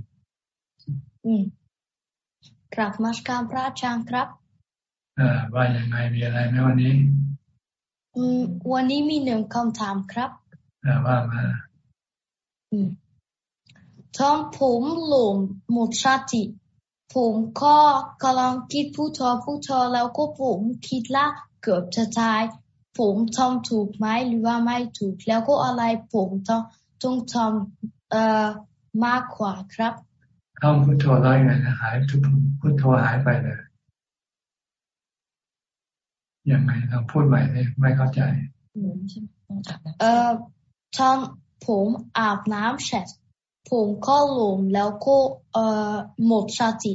Speaker 9: กราบมาสการพระอาจารย์ครับ
Speaker 1: อ่าว่ายังไงมีอะไรไหมวันนี้
Speaker 9: อืม วันนี้มีหนึ่งคำถามครับ
Speaker 1: อ่าว่ามา
Speaker 9: อืมทอมผมหลมหมดชาติ ผมก็กำลังคิดผู้ทอผู้ทอแล้วก็ผมคิดละเกือบจะตาย ผมทำถูกไหมหรือว่าไม่ถูก แล้วก็อะไรผมต้องต้องทำเอ่อมากกว่าครับ
Speaker 1: ท่องพุทโธร้อยไงหายทุกพุทโธหายไปเลยยังไงลองพูดใหม่เลยไม่เข้าใจ
Speaker 9: เอ่อตอนผมอาบน้ำเสร็จ ผมก็ล้มแล้วก็เอ่อหมดสติ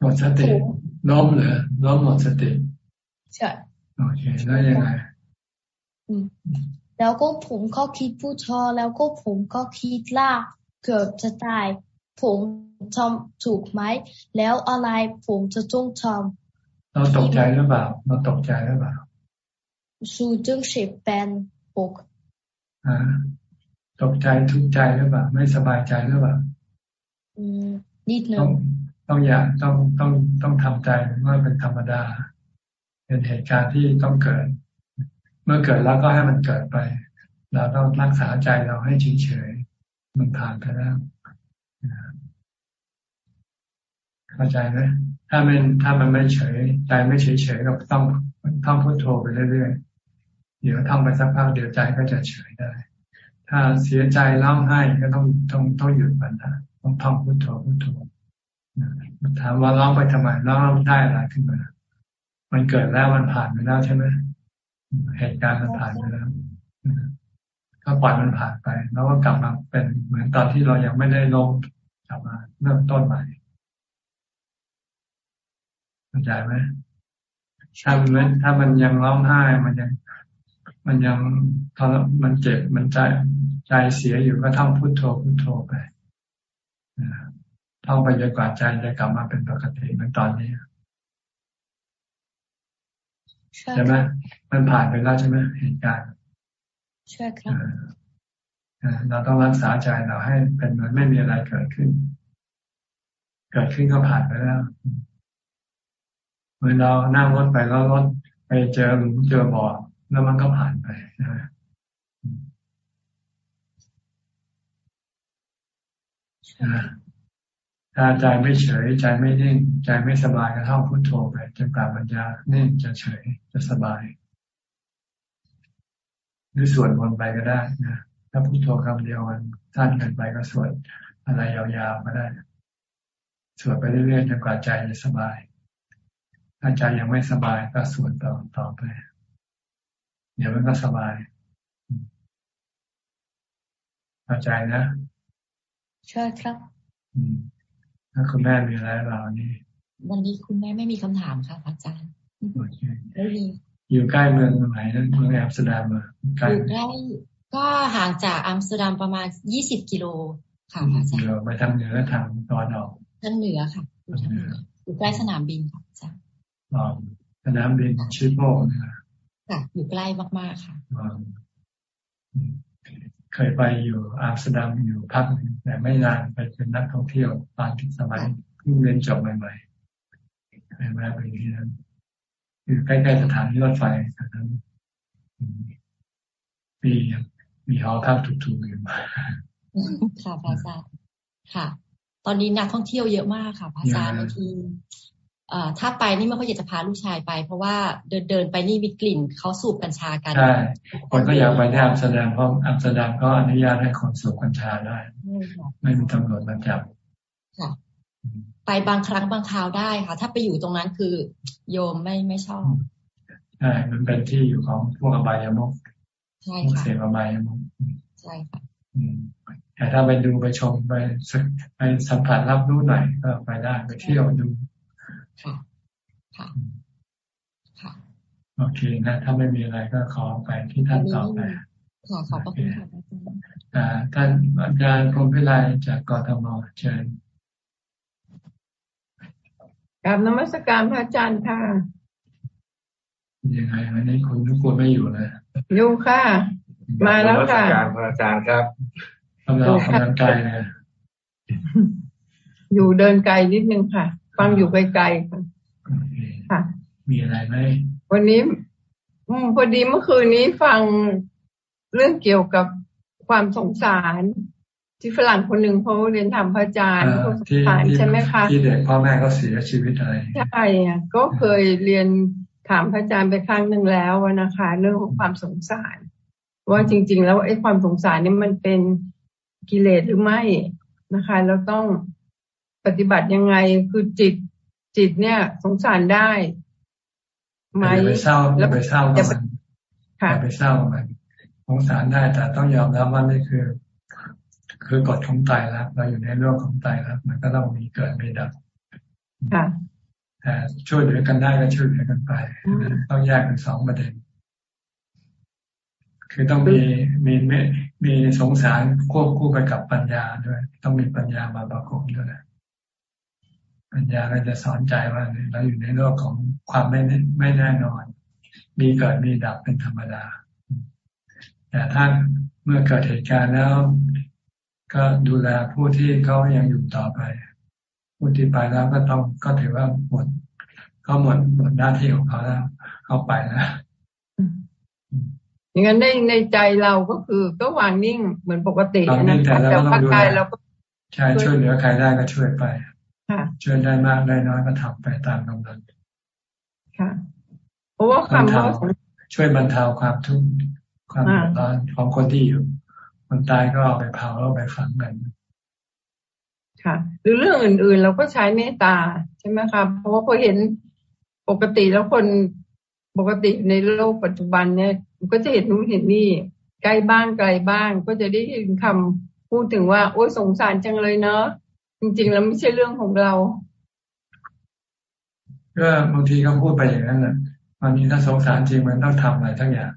Speaker 1: หมดสติล้มเหรอล้มหมดสติ
Speaker 9: ใช่
Speaker 1: โอเคแล้วยังไง
Speaker 9: แล้วก็ผมก็คิดพูดทอแล้วก็ผมก็คิดล่าเกือบจะตาย ผมทำถูกไหมแล้วอะไรผมจะต้องทำ
Speaker 1: เราตกใจหรือเปล่าเราตกใจหรือเปล่า
Speaker 9: สูจึงเสพเป็นปก
Speaker 1: อ่า ตกใจทุกข์ใจหรือเปล่าไม่สบายใจหรือเปล่า
Speaker 9: อืมนิดนึ
Speaker 1: งต้องอยากต้องต้องต้องทำใจว่าเป็นธรรมดา เป็นเหตุการณ์ที่ต้องเกิด เมื่อเกิดแล้วก็ให้มันเกิดไป เราต้องรักษาใจเราให้เฉยๆมันผ่านไปแล้วเข้าใจไหมถ้ามันถ้ามันไม่เฉย ใจไม่เฉยๆก็ต้องต้องพุทโธไปเรื่อยๆเดี๋ยวทำไปสักพักเดี๋ยวใจก็จะเฉยได้ ถ้าเสียใจร้องไห้ก็ต้องต้องต้องหยุดมันนะต้องท่องพุทโธพุทโธถามว่าร้องไปทำไมร้องได้อะไรขึ้นมา มันเกิดแล้วมันผ่านไปแล้วใช่ไหมเหตุการณ์มันผ่านไปแล้วก็ปล่อยมันผ่านไป แล้วก็กลับมาเป็นเหมือนตอนที่เรายังไม่ได้ลงกลับมาเริ่มต้นใหม่เข้าใจไหมถ้ามันถ้ามันยังร้องไห้มันยัง มันยังทรมันเจ็บมันใจใจเสียอยู่ก็ท่องพุโทโธพุโทโธไปท่องไปจนกว่าใจจะกลับมาเป็นปกติเหมือนตอนนี้ใช่ไหมมันผ่านไปแล้วใช่ไหมเหตุการณ์
Speaker 9: ใช่ครับ
Speaker 1: เราต้องรักษาใจเราให้เป็นเหมือนไม่มีอะไรเกิดขึ้น เกิดขึ้นก็ผ่านไปแล้วเหมือนเรานั่งรถไปแล้วรถไปเจอหลุมเจอบ่อ แล้วมันก็ผ่านไปนะถ้าใจไม่เฉย ใจไม่นิ่ง ใจไม่สบายก็ท่องพุทโธไปจนกว่าปัญญานิ่งจะเฉยจะสบาย หรือสวดมนต์ไปก็ได้นะถ้าพุทโธคำเดียวมันสั้นเกินไปก็สวดอะไรยาวๆก็ได้ สวดไปเรื่อยๆจนกว่าใจจะสบาย ถ้าใจยังไม่สบายก็สวดต่อต่อไป เดี๋ยวมันก็สบายเข้าใจนะ
Speaker 9: ใช่ครับ
Speaker 1: ถ้าคุณแม่มีอะไรเรานี่
Speaker 10: วันนี้คุณแม่ไม่มีคำถามค่ะอาจารย์โอเคไม่มี
Speaker 1: อยู่ใกล้เมืองไหนนั่นเมืองอัมสเตอร์ดัม
Speaker 10: อยู่ใกล้ก็ห่างจากอัมสเตอร์ดัมประมาณยี่สิบกิโลค่ะอาจารย์
Speaker 1: ไปทางเหนือทางตอนออก
Speaker 10: ทางเหนือค่ะอยู่ใกล้สนามบินค่ะอาจารย์
Speaker 1: สนามบินสคิปโฮลนะ
Speaker 10: ค่ะ อยู่ใกล้มากๆค่ะ
Speaker 1: เคยไปอยู่อัมสเตอร์ดัมอยู่พักแต่ไม่นานไปเป็นนักท่องเที่ยวตอนสมัยเพิ่งเรียนจบใหม่ๆไปมาไปที่นั้นอยู่ใกล้ๆสถานีรถไฟนั้นมีมีหอพักถูกๆอยู่
Speaker 10: ค่ะพระอาจารย์ค่ะ ตอนนี้นักท่องเที่ยวเยอะมากค่ะพระอาจารย์บางที ถ้าไปนี่ไม่ค่อยอยากจะพาลูกชายไป เพราะว่าเดินเดินไปนี่มีกลิ่นเขาสูบกัญชากัน
Speaker 1: ใช่คนก็อยากไปที่อัมสเตอร์ดัมเพราะอัมสเตอร์ดัมก็อนุญาตให้คนสูบกัญชาได้ ไม่มีตำรวจมาจับ
Speaker 10: ค่ะไปบางครั้งบางคราวได้ค่ะ ถ้าไปอยู่ตรงนั้นคือโยมไม่ไม่ชอบ
Speaker 1: ใช่มันเป็นที่อยู่ของพวกอบายมุก
Speaker 10: ใช่ค่ะ
Speaker 1: เสพอบายมุก
Speaker 10: ใช่ค่ะ
Speaker 1: แต่ถ้าไปดูไปชมไปไปสัมผัสรับรู้หน่อยก็ไปได้ไปเที่ยวดู
Speaker 10: ค่ะ ค่ะ ค่ะ
Speaker 1: โอเคนะ ถ้าไม่มีอะไรก็ขอไปที่ท่านต่อไป
Speaker 10: ขอขอบพระคุณค่ะอาจารย์
Speaker 1: ท่านอาจารย์พรมพิไลจากกทมเชิญ
Speaker 11: กราบนมัสการพระอาจารย์ค่ะ
Speaker 1: ยังไงวันนี้คุณทุกคนไม่อยู่เลย
Speaker 11: อยู่ค่ะ มาแล้วค่ะ
Speaker 12: การพระอาจารย์ครับ
Speaker 1: กำลังกำลังกายนะ
Speaker 11: อยู่เดินไกลนิดนึงค่ะ ฟังอยู่ไกลๆค่ะ
Speaker 1: ค่ะ มีอะไรไหม
Speaker 11: วันนี้พอดีเมื่อคืนนี้ฟังเรื่องเกี่ยวกับความสงสาร ที่ฝรั่งคนหนึ่งเขาเรียนทำพระอาจารย์เขาสงสารใช่ไหมคะ
Speaker 1: ที่เด็กพ่อแม่เขาเสียชีวิตอะไร
Speaker 11: ใช่อะก็เคยเรียนถามพระอาจารย์ไปครั้งหนึ่งแล้วนะคะ เรื่องของความสงสาร ว่าจริง ๆ แล้วไอ้ความสงสารนี่มันเป็นกิเลสหรือไม่นะคะ เราต้อง ปฏิบัติยังไงคือจิต จิตเนี่ย สงสารได้
Speaker 1: ไหมไปเศร้าแล้วไปเศร้ากับมันไปเศร้ากับมันสงสารได้แต่ต้องยอมรับว่านี่คือ คือกฎของตายแล้วเราอยู่ในโลกของตายแล้วมันก็ต้องมีเกิดมีดับแต่ช่วยเหลือกันได้ก็ช่วยเหลือกันไป ต้องแยกเป็นสองประเด็น คือต้องมีมีมีสงสารควบคู่ไปกับปัญญาด้วย ต้องมีปัญญามาประกอบด้วย ปัญญาก็จะสอนใจว่าเราอยู่ในโลกของความไม่ไม่แน่นอน มีเกิดมีดับเป็นธรรมดา แต่ถ้าเมื่อเกิดเหตุการณ์แล้ว ก็ดูแลผู้ที่เขายังอยู่ต่อไป ผู้ที่ไปแล้วก็ต้องก็ถือว่าหมดเขาหมดหมดหน้าที่ของเขาแล้วเขาไปแล้ว
Speaker 11: อย่างนั้นในในใจเราก็คือก็วางนิ่งเหมือนปกตินะ
Speaker 1: แต่ร่างกายเราก็ใช่ช่วยเหลือใครได้ก็ช่วยไป ช่วยได้มากได้น้อยก็ทำไปตามกำลัง
Speaker 11: ค่ะเพราะว่าความ
Speaker 1: ช่วยบรรเทาความทุกข์ความเดือดร้อนของคนที่อยู่ คนตายก็เอาไปเผาแล้วไปฝังกัน
Speaker 11: ค่ะ หรือเรื่องอื่นๆ เราก็ใช้เมตตาใช่ไหมคะเพราะว่าพอเห็นปกติแล้วคนปกติในโลกปัจจุบันเนี่ยก็จะเห็นนู้นเห็นนี่ใกล้บ้างไกลบ้างก็จะได้ยินคำพูดถึงว่า โอ้ยสงสารจังเลยเนาะ จริงๆ แล้วไม่ใช่เรื่องของเรา
Speaker 1: ก็บางทีก็พูดไปอย่างนั้นแหละบางทีถ้าสงสารจริงมันต้องทำอะไรทั้งอย่าง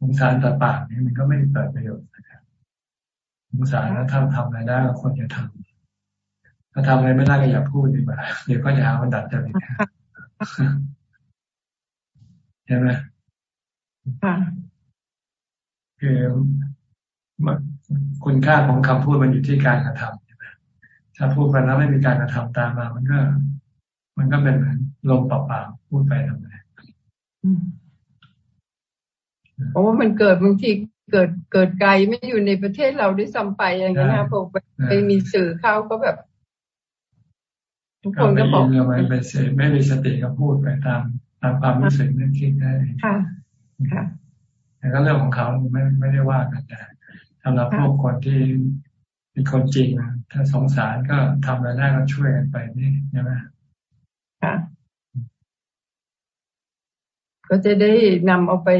Speaker 1: สงสารแต่ปากนี่มันก็ไม่เกิดประโยชน์สงสารแล้วถ้าทำอะไรได้ก็ควรจะทำถ้าทำอะไรไม่ได้ก็อย่าพูดดีกว่าเดี๋ยวก็จะหาว่าดัดจริตใช่ไหมคือคุณค่าของคำพูดมันอยู่ที่การกระทำใช่ไหม ถ้าพูดไปแล้วไม่มีการกระทำตามมา มันก็ มันก็เป็นเหมือนลมเปล่าๆพูดไปทำไม
Speaker 11: เพราะว่ามันเกิดบางทีเกิดเกิดไกลไม่อยู่ในประเทศเราด้วยซ้ำไปอย่างเงี้ยนะพอไปมีสื่อเข้าก็แบบ
Speaker 1: ทุกคนก็บอกไม่ไปเสไม่มีสติก็พูดไปตามตามความรู้สึกนึกคิดได้
Speaker 11: ค่ะ ค่ะ
Speaker 1: แต่ก็เรื่องของเขาไม่ไม่ได้ว่ากันแต่สำหรับพวกคนที่ เป็นคนจริงถ้าสงสารก็ทำอะไรได้ก็ช่วยกันไปนี่ใช่ไหม
Speaker 11: ค่ะก็จะได้นำเอาไป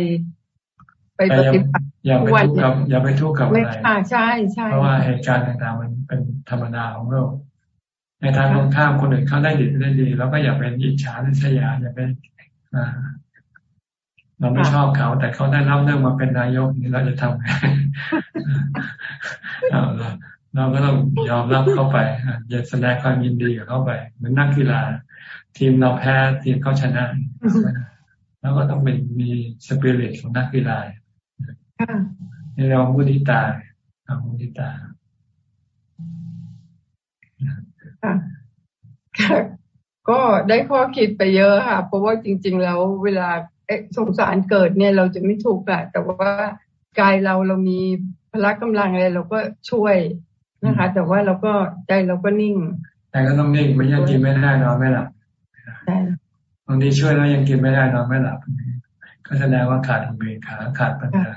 Speaker 11: ไปปฏิบัติ
Speaker 1: อย่าไปทุกข์กับ อย่าไปทุกข์กับอะไร
Speaker 11: ใช่ใช่
Speaker 1: เพราะว่าเหตุการณ์ต่างๆมันเป็นธรรมดาของโลกในทางตรงข้ามคนอื่นเขาได้ดีได้ดีแล้วก็อย่าเป็นอิจฉาริษยาอย่าเป็นอ่าเราไม่ชอบเขา แต่เขาได้รับเรื่องมาเป็นนายกนี่เราจะทำไง เราเราก็ต้องยอมรับเข้าไปอย่าแสดงความยินดีกับเข้าไป เหมือนนักกีฬา ทีมเราแพ้ทีมเขาชนะ แล้วก็ต้องเป็นมีสปิริตของนักกีฬาในเรามุติตาเอามุติตา
Speaker 11: ก็ได้ข้อคิดไปเยอะค่ะ เพราะว่าจริง ๆ แล้วเวลาสงสารเกิดเนี่ยเราจะไม่ถูกแหละแต่ว่ากายเราเรามีพละกำลังอะไรเราก็ช่วย นะคะ แต่ว่าเราก็ใจเราก็นิ่ง
Speaker 1: แต่ก็ต้องนิ่งไม่ยังกินไม่ได้นอนไม่หลับบางทีช่วยแล้วยังกินไม่ได้นอนไม่หลับก็แสดงว่าขาดอุเบกขาขาดปัญญา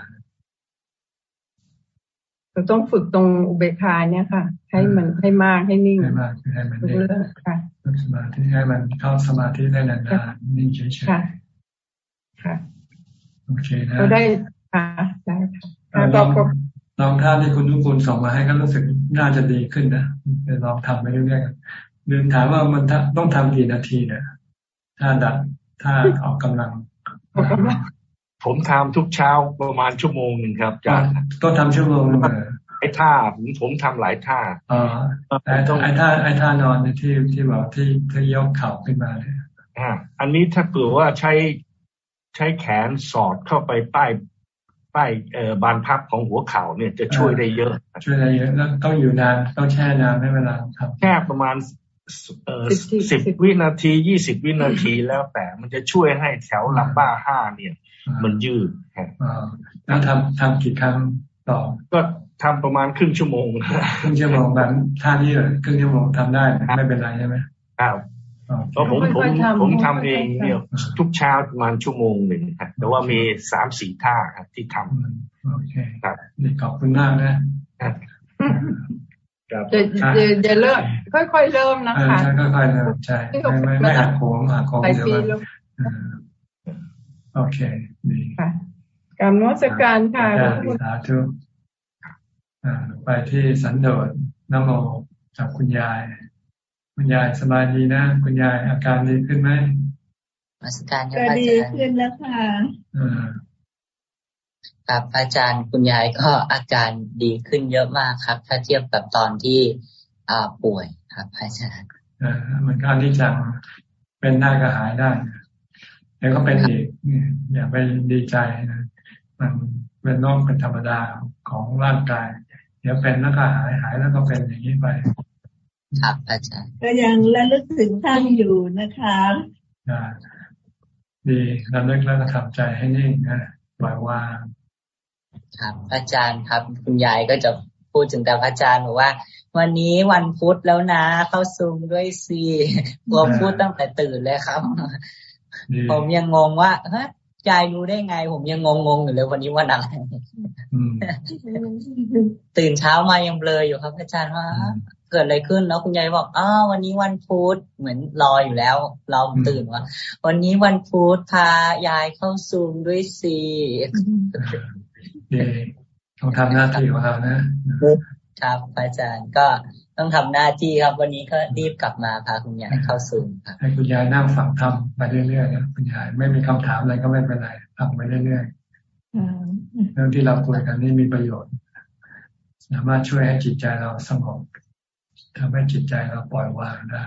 Speaker 11: เราต้องฝึกตรงอุเบกขาเนี่ยค่ะ ให้มันให้มากให้นิ่ง
Speaker 1: ให้มากให้มันนิ่งค่ะฝึกสมาธิให้มันเข้าสมาธิได้นานๆนิ่งเฉยๆค่ะค่ะโอเคนะ
Speaker 11: ก็ได้ค่ะได้ค่ะ
Speaker 1: ลอง ลองท่าที่คุณทุกคนส่งมาให้ก็รู้สึกน่าจะดีขึ้นนะไปลองทำไปเรื่อยๆเดินถามว่ามันต้องทำกี่นาทีเนี่ยถ้าดับถ้าออกกำลัง
Speaker 12: ผมทำทุกเช้าประมาณชั่วโมงหนึ่งครับอาจารย์
Speaker 1: ก็ทำชั่วโมงนึง
Speaker 12: ไอ้ท่าผมผมทำหลายท่า
Speaker 1: อ๋อไอ้ท่าไอ้ท่าไอ้ท่านอนที่ที่บอกที่ที่ยกเข่าขึ้นมาเนี่ย
Speaker 12: อ่าอันนี้ถ้าเกิดว่าใช้ใช้แขนสอดเข้าไปใต้ ใต้เอ่อบานพับของหัวเข่าเนี่ยจะช่วยได้เยอะ
Speaker 1: ช่วยได้เยอะแล้วต้องอยู่นานต้องแช่นานไม่เวลาครับ
Speaker 12: แค่ประมาณเอ่อสิบวินาทียี่สิบวินาทีแล้วแต่มันจะช่วยให้แถวลัมบ้าห้าเนี่ย มันยืด
Speaker 1: แล้วทำทำกี่ครั้งต่อ
Speaker 12: ก็ทำประมาณครึ่งชั่วโมง
Speaker 1: ครึ่งชั่วโมงแบบท่านี้ครึ่งชั่วโมงทำได้ไม่เป็นไรใช่ไหม
Speaker 12: ครับ เพราะผมผมผมทำเองเนี่ยทุกเช้าประมาณชั่วโมงหนึ่งครับแต่ว่ามีสามสี่ท่าครับที่ทำ
Speaker 1: โอเคครับขอบคุณมากนะ
Speaker 11: เดี๋ยวเดี๋ยวเริ่มค่อยๆเริ่มนะคะ
Speaker 1: ค่อยๆเริ่มใช่ไม่ไม่ไม่หักโค้งหักโค้งเดียวโอเคดี
Speaker 11: ค่ะกรรมวัสการค่ะ
Speaker 1: สาธุไปที่สันโดษนโมจากคุณยาย คุณยายสบายดีนะ คุณยายอาการดีขึ้นไหม
Speaker 13: มาสการ
Speaker 14: ก็ดีขึ้นแล้วค่ะ
Speaker 13: ครับอาจารย์คุณยายก็อาการดีขึ้นเยอะมากครับ ถ้าเทียบกับตอนที่อ่าป่วยครับอาจารย์
Speaker 1: อ่ามันก็ที่จังเป็นได้ก็หายได้แล้วก็เป็นอีกอย่าไปดีใจนะมันเป็นน้องเป็นธรรมดาของร่างกาย เดี๋ยวเป็นแล้วก็หายหายแล้วก็เป็นอย่างนี้ไป
Speaker 13: ครับอาจารย์
Speaker 14: ก็ยังระลึกถึงท่านอยู่นะคะ
Speaker 1: ดีระลึกแล้วก็ทำใจให้นิ่งนะปล่อยวาง
Speaker 13: ครับอาจารย์ครับ คุณยายก็จะพูดถึงแต่อาจารย์บอกว่า วันนี้วันพุธแล้วนะ เข้าซูมด้วยสิผมพูดตั้งแต่ตื่นเลยครับ ผมยังงงว่าเฮ้ยยายรู้ได้ไง ผมยังงงงอยู่เลยวันนี้วันอะไรตื่นเช้ามายังเบลออยู่ครับอาจารย์ว่า เกิดอะไรขึ้นแล้วคุณยายบอกอ้าวันนี้วันพุธเหมือนรออยู่แล้ว เราตื่นว่าวันนี้วันพุธพายายเข้าซูมด้วยสิ
Speaker 1: ต้องทำหน้าที่ของเรานะ
Speaker 13: ครับอาจารย์ก็ต้องทำหน้าที่ครับ วันนี้ก็รีบกลับมาพาคุณยายเข้าซูมครับ
Speaker 1: ให้คุณยายนั่งฟังทำไปเรื่อยๆนะคุณยายไม่มีคำถามอะไรก็ไม่เป็นไรฟังไปเรื่อยๆเรื่องที่เราคุยกันนี่มีประโยชน์สามารถช่วยให้จิตใจเราสงบ ทำให้จิตใจเราปล่อยวางได้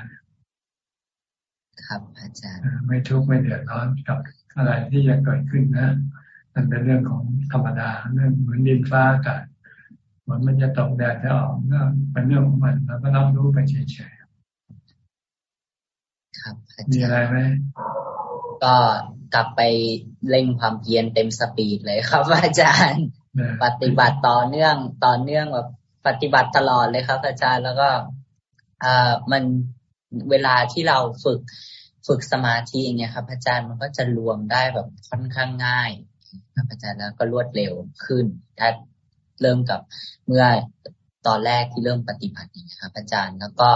Speaker 13: ครับอาจารย์
Speaker 1: ไม่ทุกข์ไม่เดือดร้อนกับอะไรที่จะเกิดขึ้นนะ มันเป็นเรื่องของธรรมดาเรื่องเหมือนดินฟ้าอากาศเหมือนมันจะตกแดดจะออกก็เป็นเรื่องของมันเราก็รับรู้ไปเฉย
Speaker 13: ๆครับ
Speaker 1: มีอะไรไหม
Speaker 13: ก็กลับไปเร่งความเพียรเต็มสปีดเลยครับอาจารย์ ปฏิบัติต่อเนื่องต่อเนื่องแบบ ปฏิบัติตลอดเลยครับ อาจารย์แล้วก็อ่ามันเวลาที่เราฝึกฝึกสมาธิอย่างเงี้ยครับอาจารย์มันก็จะรวมได้แบบค่อนข้างง่ายครับอาจารย์แล้วก็รวดเร็วขึ้นถ้าเริ่มกับเมื่อตอนแรกที่เริ่มปฏิบัตินะครับอาจารย์แล้วก็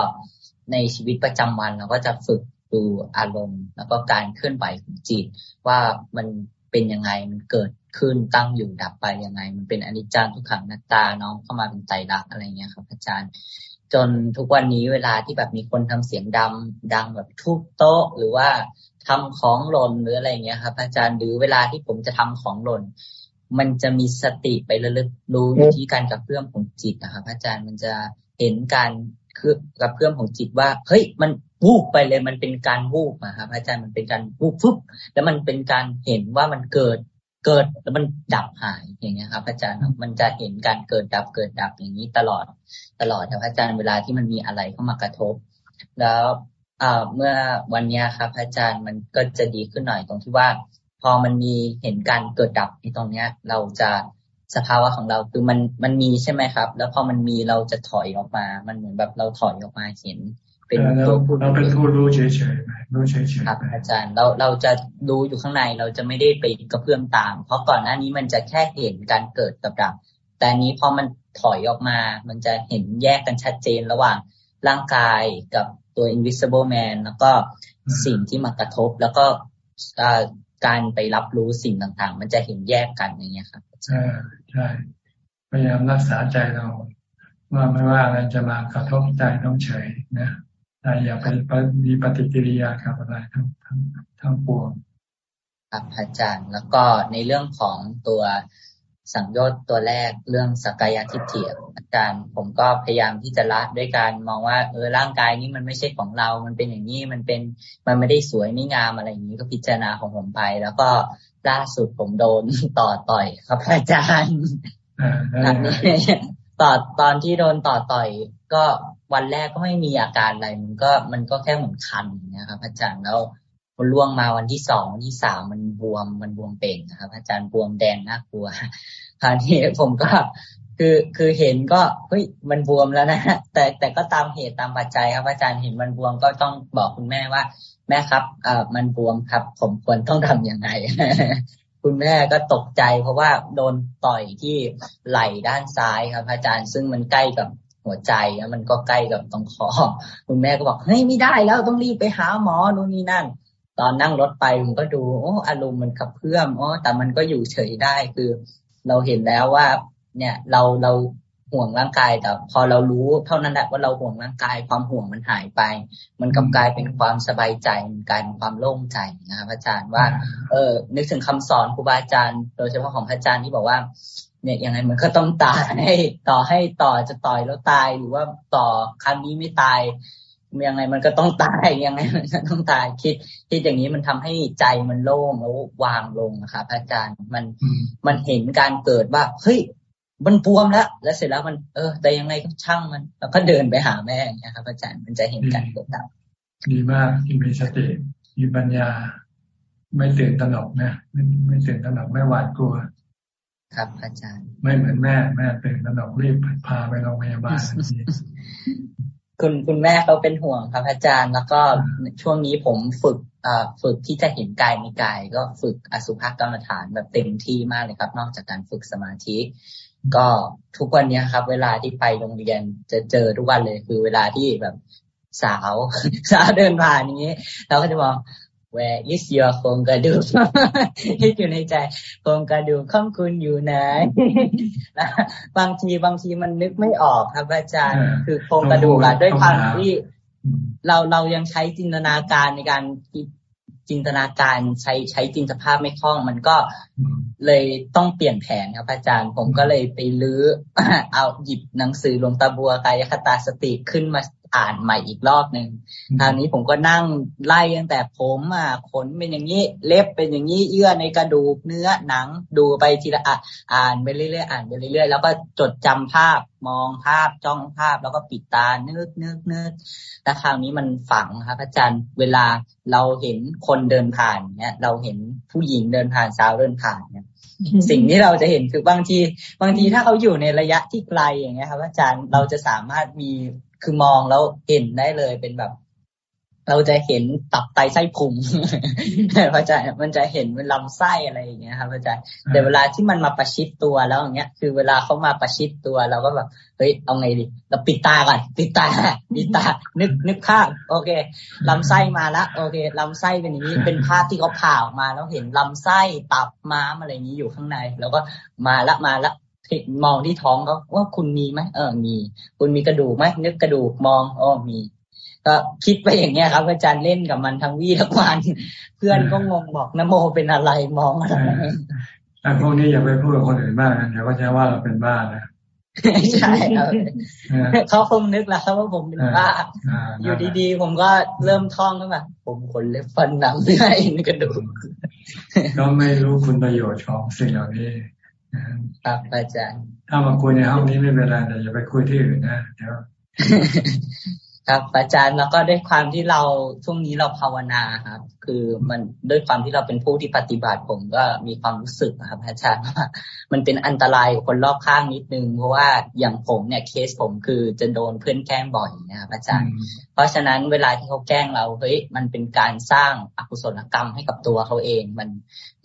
Speaker 13: ในชีวิตประจำวันเราก็จะฝึกดูอารมณ์ แล้วก็การเคลื่อนไหวของจิต ว่ามัน เป็นยังไงมันเกิดขึ้นตั้งอยู่ดับไปยังไง มันเป็นอนิจจังทุกขังนัตตาน้องเข้ามาเป็นไตรลักษณ์อะไรเงี้ยครับ อาจารย์ จนทุกวันนี้เวลาที่แบบมีคนทำเสียงดำดังแบบทุบโต๊ะหรือว่าทำของหล่นหรืออะไรเงี้ยครับ อาจารย์หรือเวลาที่ผมจะทำของหล่นมันจะมีสติไประลึกรู้อยู่ที่การกับเพื่อมของจิตนะครับอาจารย์มันจะเห็นการคือกับเพื่อมของจิตว่า เฮ้ยมัน วูบไปเลยมันเป็นการวูบนะครับ อาจารย์มันเป็นการวูบฟึบแล้วมันเป็นการเห็นว่ามันเกิดเกิดแล้วมันดับหายอย่างเงี้ยครับ อาจารย์มันจะเห็นการเกิดดับเกิดดับอย่างนี้ตลอดตลอดครับอาจารย์เวลาที่มันมีอะไรเข้ามากระทบ แล้วเมื่อวันนี้ครับ อาจารย์มันก็จะดีขึ้นหน่อยตรงที่ว่า พอมันมีเห็นการเกิดดับในตรงเนี้ย เราจะสภาวะของเราคือมันมันมีใช่ไหมครับ แล้วพอมันมีเราจะถอยออกมา มันเหมือนแบบเราถอยออกมาเห็น
Speaker 1: เป็นตัวผู้เราเป็นผู้รู้เฉยๆรู้เฉย
Speaker 13: ๆครับอาจารย์เราเราจะรู้อยู่ข้างในเราจะไม่ได้ไปกระเพื่อมตาม เพราะก่อนหน้านี้มันจะแค่เห็นการเกิดกับดับ แต่นี้พอมันถอยออกมา มันจะเห็นแยกกันชัดเจนระหว่างร่างกายกับตัว invisible man แล้วก็สิ่งที่มากระทบแล้วก็การไปรับรู้สิ่งต่างๆ มันจะเห็นแยกกันอย่างเงี้ยครับ
Speaker 1: ใช่ใช่พยายามรักษาใจเรา ว่าไม่ว่าอะไรจะมากระทบใจต้องเฉยนะ แต่อย่าไปมีปฏิกิริยากับอะไรทั้งทั้งทั้งปวง
Speaker 13: ครับอาจารย์ แล้วก็ในเรื่องของตัวสังโยชน์ตัวแรกเรื่องสกายทิฏฐิอาจารย์ ผมก็พยายามที่จะละด้วยการมองว่าเออร่างกายนี้มันไม่ใช่ของเรา มันเป็นอย่างนี้มันเป็นมันไม่ได้สวยไม่งามอะไรอย่างนี้ก็พิจารณาของผมไป แล้วก็ล่าสุดผมโดนต่อต่อยครับอาจารย์ต่อตอนที่โดนต่อต่อย ก็ วันแรกก็ไม่มีอาการอะไร มันก็มันก็แค่เหมือนคันนะครับอาจารย์แล้วพอล่วงมาวันที่สองวันที่สามมันบวมมันบวมเป่งนะครับ อาจารย์บวมแดงน่ากลัวคราวนี้ผมก็คือคือเห็นก็เฮ้ยมันบวมแล้วนะแต่แต่ก็ตามเหตุตามปัจจัยครับ อาจารย์เห็นมันบวมก็ต้องบอกคุณแม่ว่า แม่ครับเอ่อมันบวมครับ ผมควรต้องทํำยังไงคุณแม่ก็ตกใจเพราะว่าโดนต่อยที่ไหล่ด้านซ้ายครับ อาจารย์ซึ่งมันใกล้กับ หัวใจแล้วมันก็ใกล้กับตรงคอคุณแม่ก็บอกเฮ้ยไม่ได้แล้วต้องรีบไปหาหมอนู่นนี่นั่น ตอนนั่งรถไปผมก็ดูโอ้อารมณ์มันขับเพื่อมอ๋อแต่มันก็อยู่เฉยได้คือ เราเห็นแล้วว่า เนี่ยเราเราห่วงร่างกายแต่พอเรารู้เท่านั้นแหละว่าเราห่วงร่างกายความห่วงมันหายไป มันกลับกลายเป็นความสบายใจมันกลายเป็นความโล่งใจนะครับอาจารย์ว่า เออนึกถึงคำสอนครูบาอาจารย์ โดยเฉพาะของพระอาจารย์ที่บอกว่า เนี่ยยังไงมันก็ต้องตายให้ต่อให้ต่อจะต่อยแล้วตายหรือว่าต่อครั้งนี้ไม่ตายยังไงมันก็ต้องตายยังไงมันก็ต้องตายคิดคิดอย่างนี้มันทำให้ใจมันโล่งแล้ววางลงนะครับอาจารย์มันมันเห็นการเกิดว่าเฮ้ยมันบวมแล้ว แล้วเสร็จแล้วมันเออ แต่ยังไงก็ช่างมัน แล้วก็เดินไปหาแม่นะครับ อาจารย์มันจะเห็นการเกิดดับ
Speaker 1: ดีมากที่มีสติมีปัญญา ไม่ตื่นตระหนกนะไม่ไม่ตื่นตระหนกไม่หวาดกลัว
Speaker 13: ครับอาจารย์
Speaker 1: ไม่เหมือนแม่แม่ตื่นตระหนกรีบพาไปโรงพยาบาล
Speaker 13: คุณคุณแม่เขาเป็นห่วงครับ อาจารย์แล้วก็ช่วงนี้ผมฝึกฝึกที่จะเห็นกายในกาย ก็ฝึกอสุภกรรมฐานแบบเต็มที่มากเลยครับ นอกจากการฝึกสมาธิ ก็ทุกวันนี้ครับ เวลาที่ไปโรงเรียนจะเจอทุกวันเลยคือเวลาที่แบบสาวสาวเดินผ่านนี้ เราก็จะมอง where is your โครงกระดูกคิดอยู่ในใจโครงกระดูกของคุณอยู่ไหนบางทีบางทีมันนึกไม่ออกครับอาจารย์ คือโครงกระดูกอะด้วยความที่เราเรายังใช้จินตนาการในการจินตนาการใช้ใช้จินตภาพไม่คล่อง มันก็เลยต้องเปลี่ยนแผนครับอาจารย์ ผมก็เลยไปลื้อเอาหยิบหนังสือหลวงตาบัวกายคตาสติขึ้นมา อ่านใหม่อีกรอบหนึ่งคราวนี้ผมก็นั่งไล่ตั้งแต่ผมอะขนเป็นอย่างนี้ เล็บเป็นอย่างนี้เยื่อในกระดูกเนื้อหนังดูไปทีละอ่านไปเรื่อยๆอ่านไปเรื่อยๆแล้วก็จดจำภาพมองภาพจ้องภาพแล้วก็ปิดตานึกนึกนึกแล้วคราวนี้มันฝังครับอาจารย์เวลาเราเห็นคนเดินผ่านเนี่ยเราเห็นผู้หญิงเดินผ่านสาวเดินผ่านเนี่ยสิ่งที่เราจะเห็นคือบางที บางทีถ้าเขาอยู่ในระยะที่ไกลอย่างเงี้ยครับ อาจารย์เราจะสามารถมี คือมองแล้วเห็นได้เลยเป็นแบบ เราจะเห็นตับไตไส้พุงพระอาจารย์มันจะเห็นเป็นลำไส้อะไรอย่างเงี้ยครับพระอาจารย์แต่เวลาที่มันมาประชิดตัวแล้วอย่างเงี้ย คือเวลาเขามาประชิดตัวเราก็แบบเฮ้ยเอาไงดีเราปิดตาก่อนปิดตาปิดตา นึกนึกภาพโอเคลำไส้มาแล้วโอเคลำไส้เป็นอย่างนี้เป็นภาพที่เขาผ่าออกมาแล้วเห็นลำไส้ตับม้ามอะไรอย่างนี้อยู่ข้างใน แล้วก็มาละมาละ มองที่ท้องเขาว่าคุณมีไหมเออมี คุณมีกระดูกไหมนึกกระดูกมองอ๋อมี ก็คิดไปอย่างเงี้ยครับ อาจารย์เล่นกับมันทั้งวี่ทั้งวัน เพื่อนก็งงบอกนโมเป็นอะไรมองอะไร
Speaker 1: แต่พวกนี้อย่าไปพูดกับคนอื่นมากนะเดี๋ยวก็จะว่าเราเป็นบ้านะ
Speaker 13: ใช่ครับเขาคงนึกแล้วว่าผมเป็นบ้าอยู่ดีๆ ผมก็เริ่มท่องขึ้นมาผมขนเล็บฟันหนังเนื้อเอ็นกระดูก
Speaker 1: ก็ไม่รู้คุณประโยชน์ของสิ่งเหล่านี้
Speaker 13: ครับอาจารย์
Speaker 1: ถ้ามาคุยในห้องนี้ไม่เป็นไรแต่อย่าไปคุยที่อื่นนะเดี๋ยว
Speaker 13: ครับอาจารย์แล้วก็ด้วยความที่เราช่วงนี้เราภาวนาครับ คือมันด้วยความที่เราเป็นผู้ที่ปฏิบัติผมก็มีความรู้สึกครับอาจารย์ว่ามันเป็นอันตรายกับคนรอบข้างนิดนึง เพราะว่าอย่างผมเนี่ยเคสผมคือจะโดนเพื่อนแกล้งบ่อยนะครับอาจารย์ เพราะฉะนั้นเวลาที่เขาแกล้งเราเฮ้ยมันเป็นการสร้างอกุศลกรรมให้กับตัวเขาเองมัน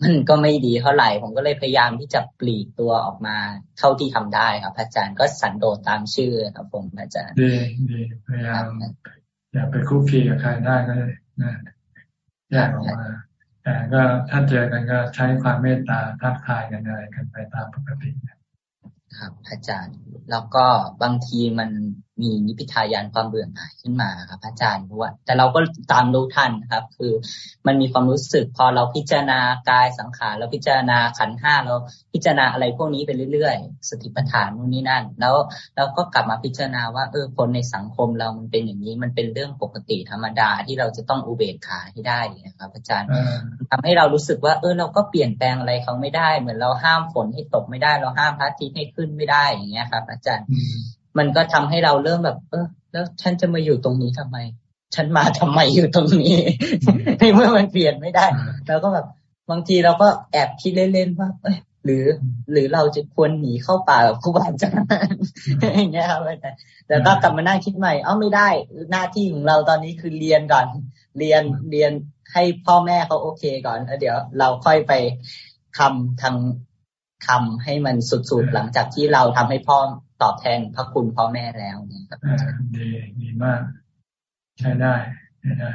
Speaker 13: มันก็ไม่ดีเท่าไหร่ ผมก็เลยพยายามที่จะปลีกตัวออกมาเท่าที่ทำได้ครับอาจารย์ก็สันโดษตามชื่อครับผมอาจารย์
Speaker 1: ดีดีพยายามอย่าไปคุกคีกับใครได้ก็นะ แยกออกมาแต่ก็ถ้าเจอกันก็ใช้ความเมตตาทักทายกันอะไรกันไปตามปกติ
Speaker 13: ครับอาจารย์ แล้วก็บางทีมัน มีนิพิทายานความเบื่อหน่ายขึ้นมาครับอาจารย์เพราะว่าแต่เราก็ตามรู้ทันครับ คือมันมีความรู้สึก พอเราพิจารณากายสังขารเราพิจารณาขันห้าเราพิจารณาอะไรพวกนี้ไปเรื่อยๆ สติปัฏฐานนู่นนี่นั่น แล้วเราก็กลับมาพิจารณาว่าเออคนในสังคมเรามันเป็นอย่างนี้มันเป็นเรื่องปกติธรรมดาที่เราจะต้องอุเบกขาให้ได้นะครับ อาจารย์ทำให้เรารู้สึกว่า เออเราก็เปลี่ยนแปลงอะไรเขาไม่ได้ เหมือนเราห้ามฝนให้ตกไม่ได้ เราห้ามพระอาทิตย์ให้ขึ้นไม่ได้อย่างเงี้ยครับ อาจารย์ มันก็ทำให้เราเริ่มแบบ เออ แล้วฉันจะมาอยู่ตรงนี้ทำไม ฉันมาทำไมอยู่ตรงนี้ในเมื่อมันเปลี่ยนไม่ได้เราก็แบบบางทีเราก็แอบคิดเล่นๆว่าเอ้ยหรือ หรือเราจะควรหนีเข้าป่ากับครูบาอาจารย์อย่างเงี้ยครับแต่แต่ก็กลับมานั่งคิดใหม่เอ้าไม่ได้หน้าที่ของเราตอนนี้คือเรียนก่อน เรียนเรียนให้พ่อแม่เขาโอเคก่อนแล้วเดี๋ยวเราค่อยไปทำทางทำให้มันสุดๆหลังจากที่เราทำให้พ่อ ตอบแทนพระคุณพ่อแม่แล้วเนี่ยครับ
Speaker 1: ดีดีมาก ใช้ได้ใช้ได้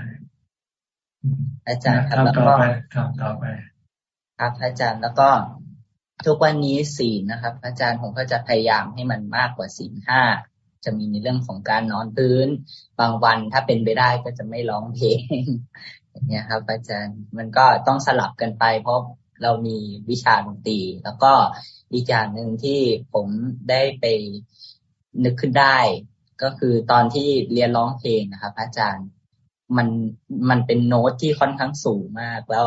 Speaker 13: อาจารย์ครับ
Speaker 1: แล้วก็ทำต่อไป
Speaker 13: ครับอาจารย์แล้วก็ทุกวันนี้ศีลนะครับ อาจารย์ผมก็จะพยายามให้มันมากกว่าศีลห้าจะมีในเรื่องของการนอนพื้น บางวันถ้าเป็นไปได้ก็จะไม่ร้องเพลงอย่างเงี้ยครับ อาจารย์มันก็ต้องสลับกันไป เพราะเรามีวิชาดนตรี แล้วก็ อีกอย่างหนึ่งที่ผมได้ไปนึกขึ้นได้ ก็คือตอนที่เรียนร้องเพลงนะครับอาจารย์มันมันเป็นโน้ตที่ค่อนข้างสูงมาก แล้ว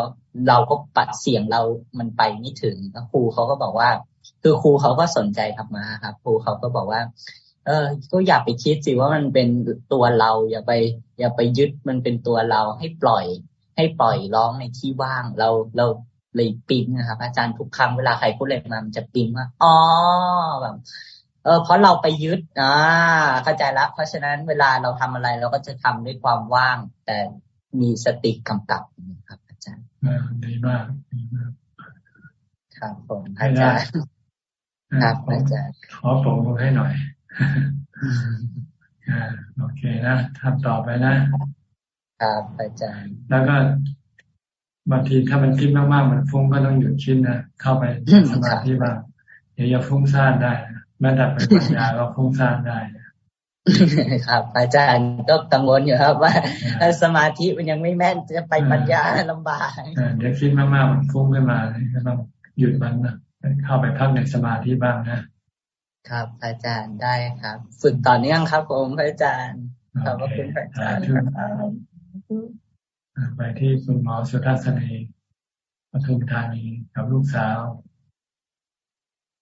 Speaker 13: เราก็ปัดเสียงเรามันไปไม่ถึงแล้วครูเขาก็บอกว่า คือครูเขาก็สนใจธรรมะครับ ครูเขาก็บอกว่า เออ ก็อย่าไปคิดสิว่ามันเป็นตัวเรา อย่าไป อย่าไปยึดมันเป็นตัวเราให้ปล่อย ให้ปล่อยร้องในที่ว่างเราเรา เลยปิ๊งนะครับ อาจารย์ทุกครั้งเวลาใครพูดอะไรมามันจะปิ๊งว่าอ๋อแบบเออเพราะเราไปยึดอ่าเข้าใจละเพราะฉะนั้นเวลาเราทำอะไรเราก็จะทำด้วยความว่าง แต่มีสติกำกับครับ อาจารย์
Speaker 1: ดีมากดีมาก
Speaker 13: ครับผมอาจารย์ครับอาจารย์
Speaker 1: ขอผมให้หน่อยอ่าโอเคนะทำต่อไปนะ
Speaker 13: ครับอาจารย์
Speaker 1: แล้วก็ บางทีถ้ามันคิดมากๆมันฟุ้งก็ต้องหยุดคิดนะเข้าไปสมาธิบ้างเดี๋ยวจะฟุ้งซ่านได้แม้แต่เป็นปัญญาก็ฟุ้งซ่านได้
Speaker 13: ครับ อาจารย์ก็กังวลอยู่ครับ ว่าสมาธิมันยังไม่แม่นจะไปปัญญาลำบาก
Speaker 1: เดี๋ยวคิดมากๆมันฟุ้งขึ้นมาก็ต้องหยุดมันนะเข้าไปพักในสมาธิบ้างนะ
Speaker 13: ครับ อาจารย์ได้ครับ ฝึกต่อเนื่องครับผมอาจารย์ขอบคุณอาจารย์
Speaker 1: ไปที่คุณหมอสุทัศนีปทุมธานีกับลูกสาว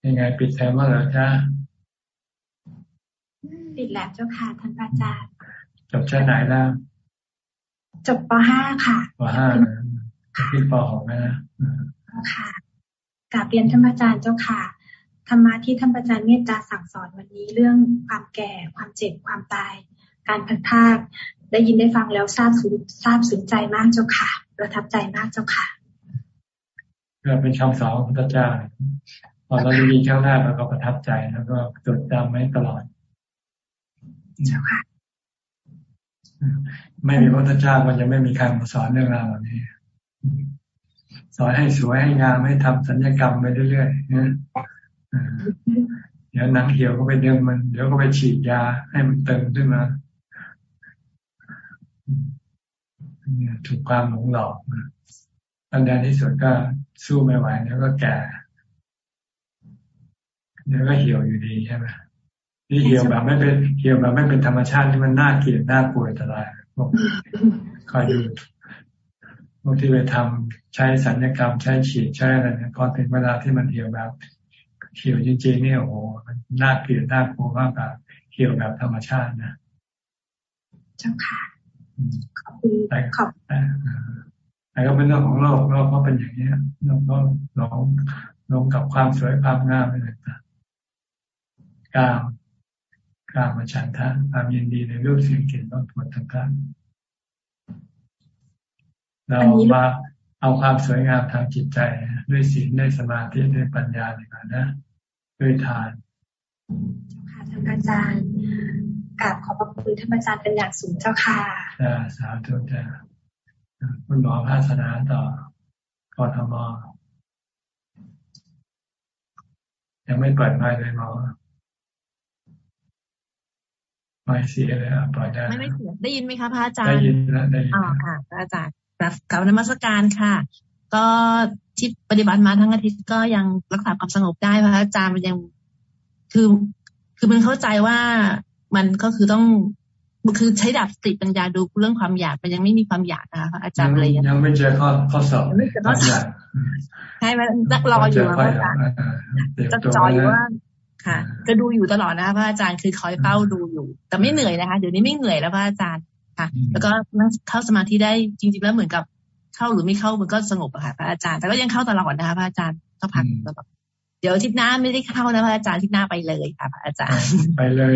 Speaker 1: ยังไงปิดเทอมมาเหรอจ้า
Speaker 15: ปิดแล้วเจ้าค่ะท่านอาจารย์
Speaker 1: จบชั้นไหนแล้ว
Speaker 15: จบป .5 ค่ะ
Speaker 1: ป .5 ขึ้นป .6 นะ
Speaker 15: ค่ะกาบเรียนท่านอาจารย์เจ้าค่ะธรรมะที่ท่านอาจารย์เมตตาสั่งสอนวันนี้เรื่องความแก่ความเจ็บความตาย การพัดพากได้ยินได้ฟังแล้วทราบซึ้งทราบซึ้งใจมากเจ้าค่ะ ประทับใจมากเจ้าค่ะ
Speaker 1: ก็เป็นคำสอนของพระเจ้าพอเราได้ยินครั้งแรกเราก็ประทับใจแล้วก็จดจำไว้ตลอด
Speaker 15: เจ้าค่ะ
Speaker 1: ไม่มีพระเจ้ามันจะไม่มีการมาสอนเรื่องราวแบบนี้ สอนให้สวยให้งามให้ทำสัญญกรรมไปเรื่อยๆนะเดี๋ยวหนังเหี่ยวก็ไปเดิมมัน เดี๋ยวก็ไปฉีดยาให้มันเติมขึ้นมา ถูกความหลงหลอกอันใดที่สุดก็สู้ไม่ไหวแล้วก็แก่เดี๋ยวก็เหี่ยวอยู่ดีใช่ไหมนี่เหี่ยวแบบไม่เป็นเหี่ยวแบบไม่เป็นธรรมชาติที่มันน่าเกลียดน่ากลัวตลอดพวกคอยดูพวกที่ไปทำใช้สัญญกรรมใช้ฉีดใช้อะไรเนี่ยพอถึงเวลาที่มันเหี่ยวแบบเหี่ยวจริงๆเนี่ยโอ้โหน่าเกลียดน่ากลัวมากแบบเหี่ยวแบบธรรมชาตินะ
Speaker 15: เจ้าค่ะ ขอบคุณขอบ
Speaker 1: แต่ก็เป็นเรื่องของโลกโลกก็เป็นอย่างนี้เราก็หลงหลงกับความสวยความงามอะไรต่างกามกามมาฉันทะความยินดีในรูปเสียงกลิ่นรสผลต่างๆเรามาเอาความสวยงามทางจิตใจ ด้วยศีลด้วยสมาธิด้วยปัญญาดีกว่านะ ด้วยทาน
Speaker 15: ค่ะท่านอาจารย์ กราบขอบพระคุณท่านอาจารย์เป็นอย่างสูงเจ้าค่ะ
Speaker 1: จ้าสาธุจ้าคุณหมอภาสนาต่อกทมยังไม่เปิดไมค์เลยหมอหมไม่เสียเลยอะปล่อยได้
Speaker 16: ไม่ไม่เสียได้ยินไหมคะพระอาจารย์
Speaker 1: ได้ยินแล้วได้ยิน
Speaker 16: อ๋อค่ะพระอาจารย์กลับนมัสการค่ะ ก็ที่ปฏิบัติมาทั้งอาทิตย์ก็ยังรักษาความสงบได้พระอาจารย์มันยังคือคือมันเข้าใจว่า มันก็คือต้องคือใช้ดับสติปัญญาดูเรื่องความอยากมันยังไม่มีความอยากนะคะพระอาจารย์อะไร
Speaker 1: ยังไม่เจอข้อข้อสอบ
Speaker 16: ไม่เจอข้อสอบใช่ไหมรออยู่พระอาจารย์จะจอยว่าค่ะก็ดูอยู่ตลอดนะคะพระอาจารย์คือคอยเฝ้าดูอยู่ แต่ไม่เหนื่อยนะคะเดี๋ยวนี้ไม่เหนื่อยแล้วพระอาจารย์ค่ะ แล้วก็นั่งเข้าสมาธิได้จริง ๆ แล้วเหมือนกับเข้าหรือไม่เข้ามันก็สงบอะค่ะพระอาจารย์แต่ก็ยังเข้าตลอดนะคะพระอาจารย์ก็พักตลอด เดี๋ยวทิศหน้าไม่ได้เข้านะพระอาจารย์ทิศหน้าไปเลยค่ะพระอาจารย์
Speaker 1: ไปเลย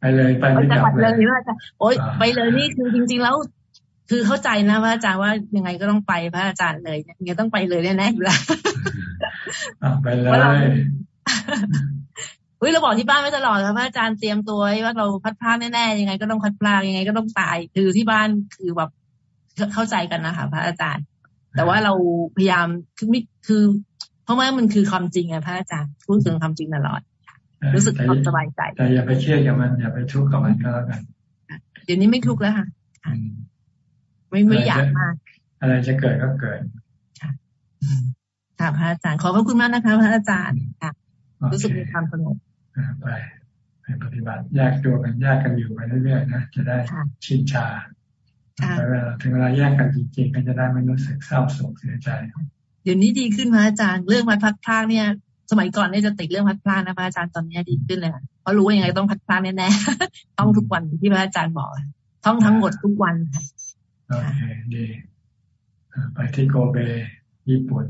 Speaker 1: ไปเลยไปไม่
Speaker 16: กลับเลยพระอาจารย์โอ๊ยไปเลยนี่คือจริง ๆ แล้ว คือเข้าใจนะพระอาจารย์ว่ายังไงก็ต้องไปพระอาจารย์เลยยังไงต้องไปเลยแน่ๆอยู่แล้ว
Speaker 1: ไปเลย
Speaker 16: อุ้ยเราบอกที่บ้านไม่ตลอดครับพระอาจารย์เตรียมตัวว่าเราพัดพลาดแน่ๆยังไงก็ต้องพัดพลาดยังไงก็ต้องตายคือที่บ้านคือแบบเข้าใจกันนะคะพระอาจารย์ แต่ว่าเราพยายามคือไม่คือ เพราะว่ามันคือความจริงอะพระอาจารย์พูดถึงความจริงตลอดรู้สึกความสบายใจ
Speaker 1: แต่อย่าไปเครียดกับมันอย่าไปทุกข์กับมันก็แล้วกัน
Speaker 16: เดี๋ยวนี้ไม่ทุกข์แล้วค่ะไม่ไม่อยากมาก
Speaker 1: อะไรจะเกิดก็เกิด
Speaker 16: ค่ะพระอาจารย์ขอบพระคุณมากนะคะ พระอาจารย์ค่ะ รู้สึกมีความสงบ
Speaker 1: ไปไปปฏิบัติแยกตัวกันแยกกันอยู่ไปเรื่อยๆนะจะได้ชินชาเวลาถึงเวลาแยกกันจริงๆก็จะได้ไม่รู้สึกเศร้าโศกเสียใจ
Speaker 16: เดี๋ยวนี้ดีขึ้นพระอาจารย์ เรื่องพัดพลาดเนี่ย สมัยก่อนเนี่ยจะติดเรื่องพัดพลาดนะพระอาจารย์ตอนนี้ดีขึ้นเลยค่ะเพราะรู้ว่ายังไงต้องพัดพลาดแน่ๆต้องทุกวันที่พระอาจารย์บอกท่องทั้งหมดทุกวันค่ะ
Speaker 1: โอเคดีไปที่โกเบญี่ปุ่น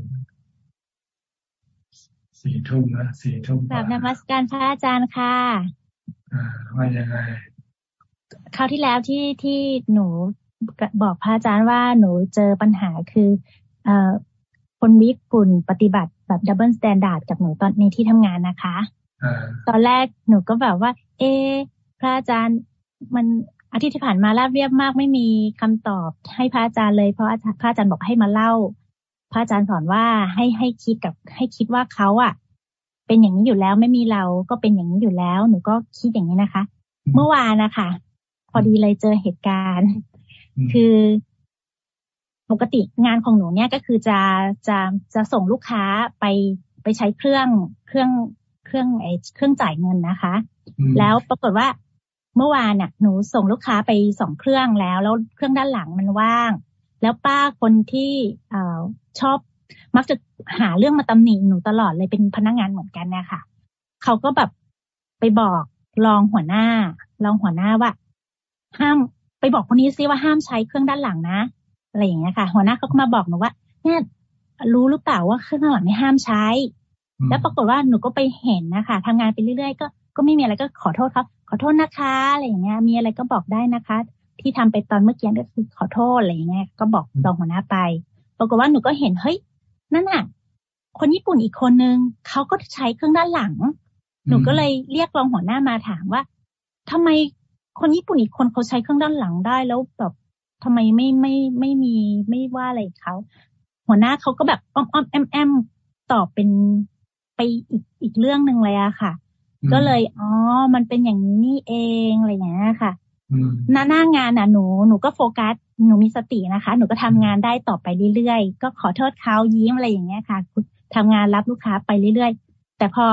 Speaker 1: สี่ทุ่มนะสี่ทุ่ม
Speaker 17: แบบนมัสการพระอาจารย์ค่ะ
Speaker 1: อ่าว่ายังไง
Speaker 17: คราวที่แล้วที่ที่หนูบอกพระอาจารย์ว่าหนูเจอปัญหาคือ เอ่อ คนญี่ปุ่นปฏิบัติแบบ double standard กับหนูตอนในที่ทำงานนะคะตอนแรกหนูก็แบบว่า เอ พระอาจารย์มันอาทิตย์ที่ผ่านมาราบเรียบมากไม่มีคำตอบให้พระอาจารย์เลยเพราะพระอาจารย์บอกให้มาเล่า พระอาจารย์สอนว่าให้ให้คิดกับให้คิดว่าเขาอะ เป็นอย่างนี้อยู่แล้วไม่มีเราก็เป็นอย่างนี้อยู่แล้ว หนูก็คิดอย่างนี้นะคะ เมื่อวานนะคะพอดีเลยเจอเหตุการณ์ คือ ปกติงานของหนูเนี่ยก็คือจะจะจะส่งลูกค้าไปไปใช้เครื่องเครื่องเครื่องไอเครื่องจ่ายเงินนะคะ แล้วปรากฏว่าเมื่อวานน่ะหนูส่งลูกค้าไปสองเครื่องแล้ว แล้วเครื่องด้านหลังมันว่าง แล้วป้าคนที่เอ่อชอบมักจะหาเรื่องมาตำหนิหนูตลอดเลยเป็นพนักงานเหมือนกันนะคะเขาก็แบบไปบอกรองหัวหน้ารองหัวหน้าว่า ห้ามไปบอกคนนี้ซิว่าห้ามใช้เครื่องด้านหลังนะ อะไรอย่างเงี้ยค่ะ หัวหน้าเขาก็มาบอกหนูว่าเนี่ยรู้หรือเปล่าว่าเครื่องด้านหลังไม่ห้ามใช้ แล้วปรากฏว่าหนูก็ไปเห็นนะคะทำงานไปเรื่อยๆ ก็ก็ไม่มีอะไรก็ขอโทษครับขอโทษนะคะอะไรอย่างเงี้ย มีอะไรก็บอกได้นะคะ ที่ทำไปตอนเมื่อกี้ก็คือขอโทษอะไรอย่างเงี้ยก็บอกรองหัวหน้าไป ปรากฏว่าหนูก็เห็นเฮ้ยนั่นน่ะ คนญี่ปุ่นอีกคนนึงเขาก็ใช้เครื่องด้านหลัง หนูก็เลยเรียกรองหัวหน้ามาถามว่าทำไมคนญี่ปุ่นอีกคนเขาใช้เครื่องด้านหลังได้แล้วแบบ ทำไมไม่ไม่ไม่มีไม่ว่าอะไรเขาหัวหน้าเขาก็แบบอ้อมอ้อมแอมแอมตอบเป็นไปอีกอีกเรื่องหนึ่งเลยอะค่ะ ก็เลยอ๋อมันเป็นอย่างนี้นี่เองอะไรอย่างเงี้ยค่ะหน้าหน้างานอะหนูหนูก็โฟกัสหนูมีสตินะคะ หนูก็ทำงานได้ต่อไปเรื่อยๆ ก็ขอโทษเขายิ้มอะไรอย่างเงี้ยค่ะทำงานรับลูกค้าไปเรื่อยๆ แต่พอ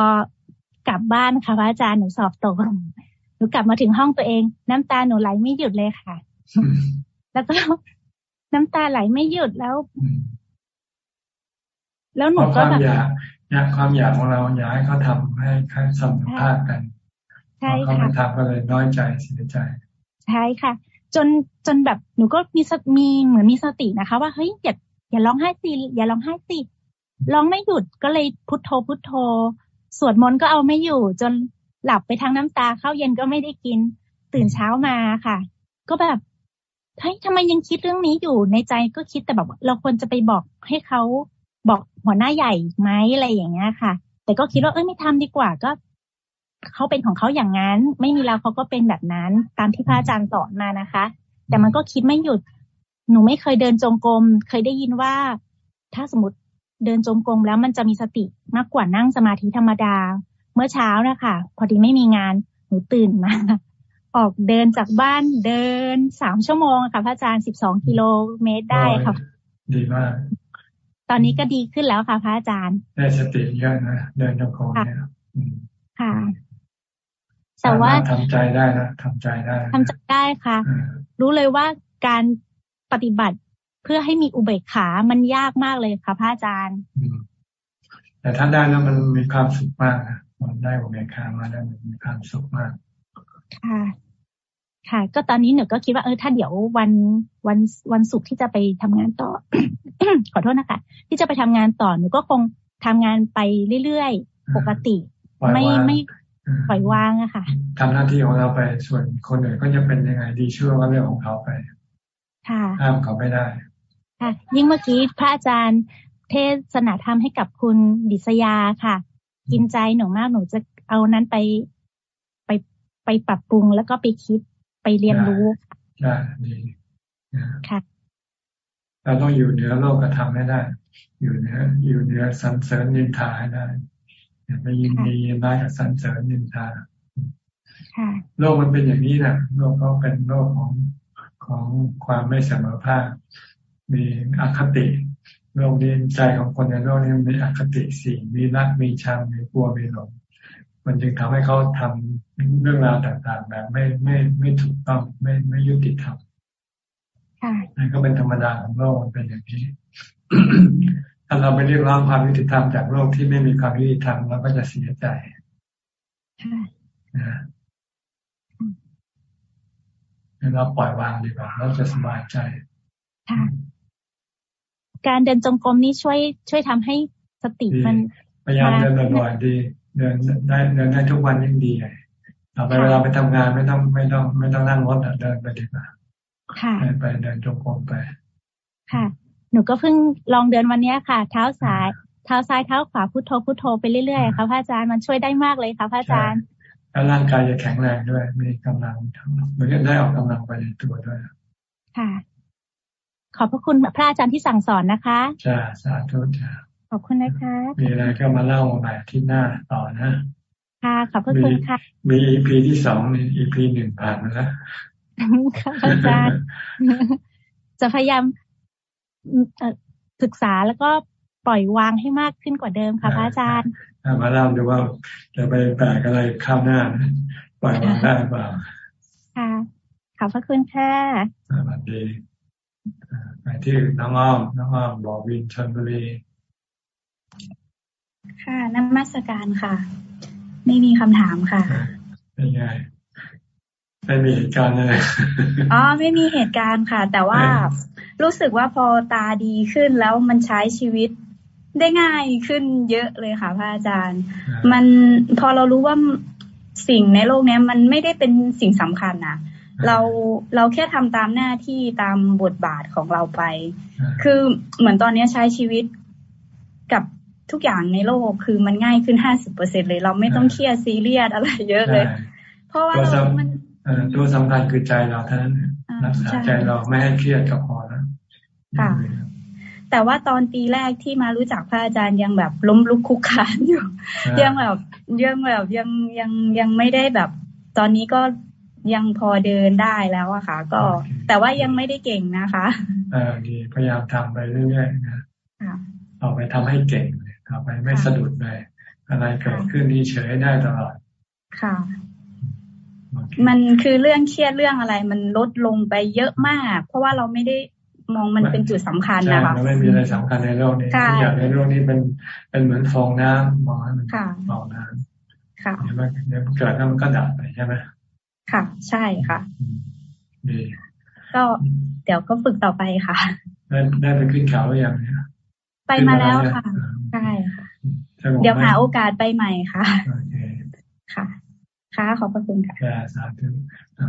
Speaker 17: กลับบ้านค่ะพระอาจารย์หนูสอบตกหนูกลับมาถึงห้องตัวเอง น้ำตาหนูไหลไม่หยุดเลยค่ะ แล้วก็น้ำตาไหลไม่หยุดแล้ว แล้วหนูก็แบบ
Speaker 1: อยากความอยากของเราอยากให้เขาทำให้เขาสัมภาษณ์กันใช่ค่ะเขาไม่ทำก็เลยน้อยใจเสียใจ
Speaker 17: ใช่ค่ะ จนจนแบบหนูก็มีมีเหมือนมีสตินะคะ ว่าเฮ้ยอย่าอย่าร้องไห้สิอย่าร้องไห้สิร้องไม่หยุดก็เลยพุทโธพุทโธ สวดมนต์ก็เอาไม่อยู่ จนหลับไปทั้งน้ำตาข้าวเย็นก็ไม่ได้กิน ตื่นเช้ามาค่ะ ก็แบบ เฮ้ยทำไมยังคิดเรื่องนี้อยู่ในใจก็คิดแต่แบบเราควรจะไปบอกให้เขาบอกหัวหน้าใหญ่ไหมอะไรอย่างเงี้ยค่ะ แต่ก็คิดว่าเอ้ยไม่ทำดีกว่าก็เขาเป็นของเขาอย่างนั้น ไม่มีเราเขาก็เป็นแบบนั้น ตามที่พระอาจารย์สอนมานะคะ แต่มันก็คิดไม่หยุด หนูไม่เคยเดินจงกรมเคยได้ยินว่า ถ้าสมมติเดินจงกรมแล้วมันจะมีสติมากกว่านั่งสมาธิธรรมดา เมื่อเช้านะคะพอดีไม่มีงาน หนูตื่นมา ออกเดินจากบ้านเดินสามชั่วโมงค่ะพระอาจารย์สิบสองกิโลเมตรได้ค่ะ
Speaker 1: ดีมาก
Speaker 17: ตอนนี้ก็ดีขึ้นแล้วค่ะพระอาจารย์
Speaker 1: ได้สติเยอะนะเดินจงกรมเนี่ย
Speaker 17: ค่ะแต่ว่า
Speaker 1: ทำใจได้นะทำใจได้
Speaker 17: ทำใจได้ค่ะ รู้เลยว่าการปฏิบัติเพื่อให้มีอุเบกขา มันยากมากเลยค่ะพระอาจารย์
Speaker 1: แต่ถ้าได้แล้วมันมีความสุขมากนะมันได้อุเบกขามาแล้วมันมีความสุขมาก
Speaker 17: ค่ะ ค่ะ ก็ตอนนี้หนูก็คิดว่าเออถ้าเดี๋ยววันวันวันศุกร์ที่จะไปทำงานต่อ ขอโทษนะคะ ที่จะไปทำงานต่อหนูก็คงทำงานไปเรื่อยๆ ปกติ ไม่ไม่ปล่อยวางอะค่ะ
Speaker 1: ทำหน้าที่ของเราไปส่วนคนอื่นก็จะเป็นยังไงดีชั่วก็เรื่องของเขาไป
Speaker 17: ค่ะ
Speaker 1: ห้ามเขาไม่ได้
Speaker 17: ค่ะ ยิ่งเมื่อกี้พระอาจารย์เทศนาธรรมให้กับคุณดิษยาค่ะ กินใจหนูมากหนูจะเอานั้นไปไปไปปรับปรุงแล้วก็ไปคิด ไปเรียนรู้
Speaker 1: ได้ดี
Speaker 17: ค่ะ
Speaker 1: เราต้องอยู่เหนือโลกกระทำให้ได้ อยู่เหนืออยู่เหนือสันเสริญนินทาให้ได้อย่าไปยินดียินร้ายกับสันเสริญนินทาโลกมันเป็นอย่างนี้นะโลกก็เป็นโลกของของความไม่เสมอภาค มีอคติ โลกนี้ใจของคนในโลกนี้มีอคติสี่มีรักมีชังมีกลัวมีหลง มันจึงทำให้เขาทำเรื่องราวต่างๆ แบบไม่ไม่ไม่ถูกต้องไม่ไม่ยุติธรรมนั่นก็เป็นธรรมดาของโลกมันเป็นอย่างนี้ ถ้าเราไปเรียกร้องความยุติธรรมจากโลกที่ไม่มีความยุติธรรมเราก็จะเสียใจนะเราปล่อยวางดีกว่าเราจะสบายใจ
Speaker 17: การเดินจงกรมนี้ช่วย ช่วยทำให้สติมัน
Speaker 1: พยายามเดินบ่อยๆดี เดินได้เดินได้ทุกวันยิ่งดีไงต่อไปเวลาไปทำงานไม่ต้องไม่ต้อง ไม่ต้องนั่งรถเดินไปดีกว่าไปเดินจงกรมไป
Speaker 17: ค่ะ หนูก็เพิ่งลองเดินวันนี้ค่ะ เท้าซ้ายเท้าซ้ายเท้าขวาพุทโธพุทโธไปเรื่อยๆค่ะพระอาจารย์มันช่วยได้มากเลยค่ะพระอาจารย์
Speaker 1: แล้วร่างกายจะแข็งแรงด้วย มีกำลังมันก็ได้ออกกำลังไปในตัวด้วย
Speaker 17: ค่ะ ขอบพระคุณพระอาจารย์ที่สั่งสอนนะคะ
Speaker 1: จ้าสาธุจ้า
Speaker 17: ข อบคุณนะคะ
Speaker 1: มีอะไรก็มาเล่าใหม่ที่หน้าต่อนะ
Speaker 17: ค่ะขอบพระคุณค่ะ
Speaker 1: มีอีพีที่สองนี่อีพีหนึ่งผ่านมาแล้ว
Speaker 17: ค่ะอาจารย์จะพยายามศึกษาแล้วก็ปล่อยวางให้มากขึ้นกว่าเดิมค่ะพระอาจารย์
Speaker 1: มาเล่าดูว่าจะไปแปลกอะไรข้าวหน้า ปล่อยวางได้เปล่า
Speaker 17: ค่ะขอบพระคุณค่ะ
Speaker 1: สวัสดีไปที่น้องอ้อมน้องอ้อมบอกวินชนบุรี
Speaker 18: ค่ะน้ำมัสการค่ะ ไม่มีคำถามค่ะ
Speaker 1: เป็นไงไม่มีเหตุการณ์เลย
Speaker 18: อ๋อไม่มีเหตุการณ์ค่ะ แต่ว่ารู้สึกว่าพอตาดีขึ้นแล้วมันใช้ชีวิตได้ง่ายขึ้นเยอะเลยค่ะพระอาจารย์ มันพอเรารู้ว่าสิ่งในโลกนี้มันไม่ได้เป็นสิ่งสำคัญนะเราเราแค่ทำตามหน้าที่ตามบทบาทของเราไป คือเหมือนตอนนี้ใช้ชีวิตกับ ทุกอย่างในโลกคือมันง่ายขึ้นห้าสิบเปอร์เซ็นเลย เราไม่ต้องเครียดซีเรียสอะไรเยอะเลย เพราะว่าเรามัน
Speaker 1: ตัวสำคัญคือใจเราเท่านั้นรักษาใจเราไม่ให้เครียดก็พอแล้ว
Speaker 18: ค่ะ แต่ว่าตอนปีแรกที่มารู้จักพระอาจารย์ยังแบบล้มลุกคุกคานอยู่ ยังแบบยังแบบยังยังยังไม่ได้แบบ ตอนนี้ก็ยังพอเดินได้แล้วอะค่ะ ก็ แต่ว่ายังไม่ได้เก่งนะคะ
Speaker 1: อ่าดีพยายามทำไปเรื่อยๆนะเอาไปทำให้เก่งเอาไปไม่สะดุดเลย อะไรเกิดขึ้นนี่เฉยได้ตลอด
Speaker 18: ค่ะ มันคือเรื่องเครียดเรื่องอะไร มันลดลงไปเยอะมาก เพราะว่าเราไม่ได้มองมันเป็นจุดสำคัญนะคะ
Speaker 1: ไม่มีอะไรสำคัญในโลกนี้ทุกอย่างในโลกนี้เป็นเป็นเหมือนฟองน้ำมองให้มันฟองน้ำค่ะเดี๋ยวมันเดี๋ยวเกิดแล้วมันก็ดับไปใช่ไหม
Speaker 18: ค่ะ ใช่ค่ะ
Speaker 1: ดี
Speaker 18: ก็เดี๋ยวก็ฝึกต่อไปค่ะ
Speaker 1: ได้ได้ไปขึ้นเขาหรือยังเนี่ย
Speaker 18: ไปมาแล้วค่ะใช่ค่ะเดี๋ยวหาโอกาสไปใหม่ค่ะค่ะค่ะขอบพระคุณค่ะ
Speaker 1: สาธุ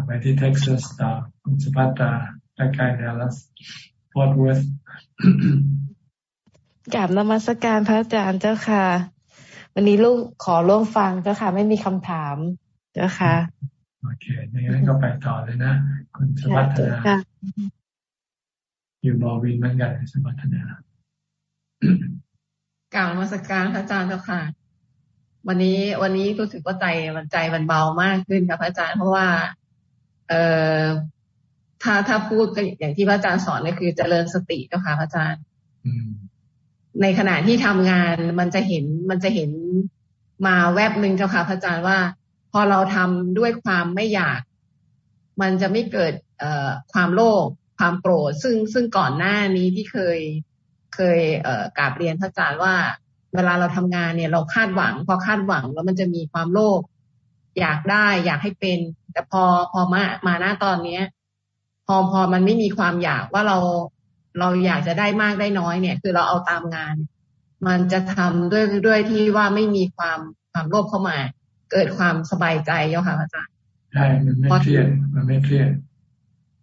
Speaker 1: ไปที่เท็กซัสต่อคุณสุภัตราใกล้ๆดัลลัสฟอร์ตเวิร์ธ
Speaker 19: กราบนมัสการพระอาจารย์เจ้าค่ะ วันนี้ลูกขอร่วมฟังเจ้าค่ะ ไม่มีคำถามเจ้าค่ะ
Speaker 1: โอเคงั้นก็ไปต่อเลยนะ คุณสุภัตราอยู่บอวินเหมือนกันสุภัตรา
Speaker 20: กล่าวนมัสการพระอาจารย์เจ้าค่ะ วันนี้วันนี้รู้สึกว่าใจมันใจมันเบามากขึ้นค่ะพระอาจารย์เพราะว่า เอ่อถ้าถ้าพูดก็อย่างที่พระอาจารย์สอนเนี่ยคือเจริญสติเจ้าค่ะพระอาจารย์ในขณะที่ทำงานมันจะเห็นมันจะเห็นมาแวบหนึ่งเจ้าค่ะพระอาจารย์ว่า พอเราทำด้วยความไม่อยาก มันจะไม่เกิดเอ่อความโลภความโกรธซึ่งซึ่งก่อนหน้านี้ที่เคย เคยเอ่อกราบเรียนพระอาจารย์ว่า เวลาเราทำงานเนี่ย เราคาดหวัง พอคาดหวังแล้วมันจะมีความโลภอยากได้ อยากให้เป็น แต่พอพอมามาหน้าตอนเนี้ย พอพอมันไม่มีความอยากว่าเราเราอยากจะได้มากได้น้อยเนี่ย คือเราเอาตามงาน มันจะทำด้วยด้วยที่ว่าไม่มีความความโลภเข้ามา เกิดความสบายใจเจ้าค่ะอาจารย์
Speaker 1: ใช่มันไม่เครียดมันไม่เครียด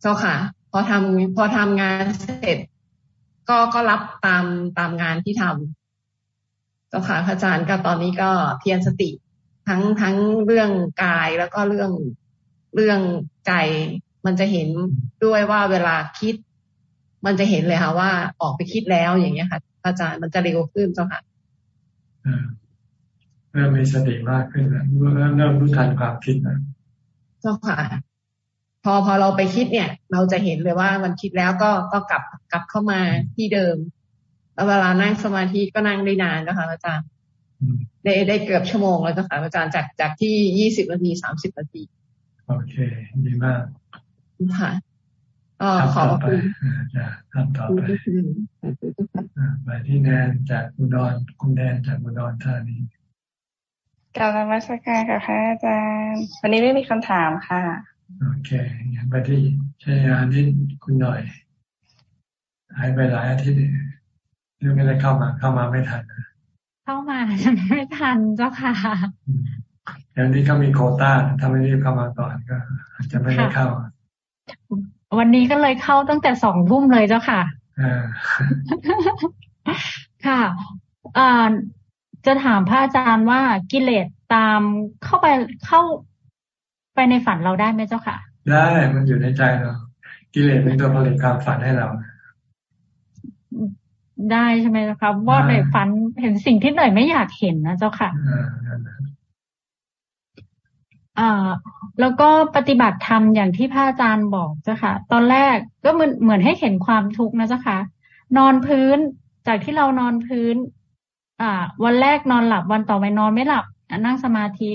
Speaker 20: เจ้าค่ะ พอทำพอทำงานเสร็จ ก็ก็รับตามตามงานที่ทำเจ้าค่ะอาจารย์ก็ตอนนี้ก็เพียรสติทั้งทั้งเรื่องกายแล้วก็เรื่องเรื่องใจมันจะเห็นด้วยว่าเวลาคิด มันจะเห็นเลยค่ะว่าออกไปคิดแล้วอย่างเงี้ยค่ะอาจารย์มันจะเร็วขึ้นเจ้าค่ะ
Speaker 1: เริ่มมีสติมากขึ้นแล้วเริ่มเริ่มรู้ทันความคิดนะ
Speaker 20: เจ้าค่ะ พอพอเราไปคิดเนี่ย เราจะเห็นเลยว่ามันคิดแล้วก็ก็กลับกลับเข้ามาที่เดิมแล้วเวลานั่งสมาธิก็นั่งได้นานนะคะอาจารย์ได้ได้เกือบชั่วโมงแล้วจ้ะค่ะอาจารย์จากจากที่ยี่สิบนาทีสามสิบนาที
Speaker 1: โอเค ดีมาก
Speaker 20: ค่ะก็ขอบคุณ
Speaker 1: จะทำต่อไปไปที่แนนจากอุดรคุณแนนจากอุดรธานี
Speaker 21: กล่าวนมัสการค่ะพระอาจารย์ วันนี้ไม่มีคำถามค่ะ
Speaker 1: โอเคงั้นไปที่ชัยยานิดคุณหน่อย หายไปหลายอาทิตย์เรื่องไม่ได้เข้ามา เข้ามาไม่ทัน
Speaker 22: เข้ามาไม่ทันเจ้าค่ะ
Speaker 1: เดี๋ยวนี้ก็มีโคต้าถ้าไม่รีบเข้ามาก่อนก็อาจจะไม่ได้เข้า
Speaker 22: วันนี้ก็เลยเข้าตั้งแต่สองทุ่มเลยเจ้าค่ะค่ะอ่าจะถามพระอาจารย์ว่ากิเลสตามเข้าไปเข้า ไปในฝันเราได้ไหมเจ้าค่ะ
Speaker 1: ได้มันอยู่ในใจเรากิเลสเป็นตัวผลิตความฝันให้เรา
Speaker 22: ได้ใช่ไหมเจ้าค่ะว่าในฝันเห็นสิ่งที่หน่อยไม่อยากเห็นนะเจ้าค่ะอ่าแล้วก็ปฏิบัติธรรมอย่างที่พระอาจารย์บอกเจ้าค่ะ ตอนแรกก็เหมือนเหมือนให้เห็นความทุกข์นะเจ้าค่ะ นอนพื้นจากที่เรานอนพื้น อ่า วันแรกนอนหลับวันต่อไปนอนไม่หลับนั่งสมาธิ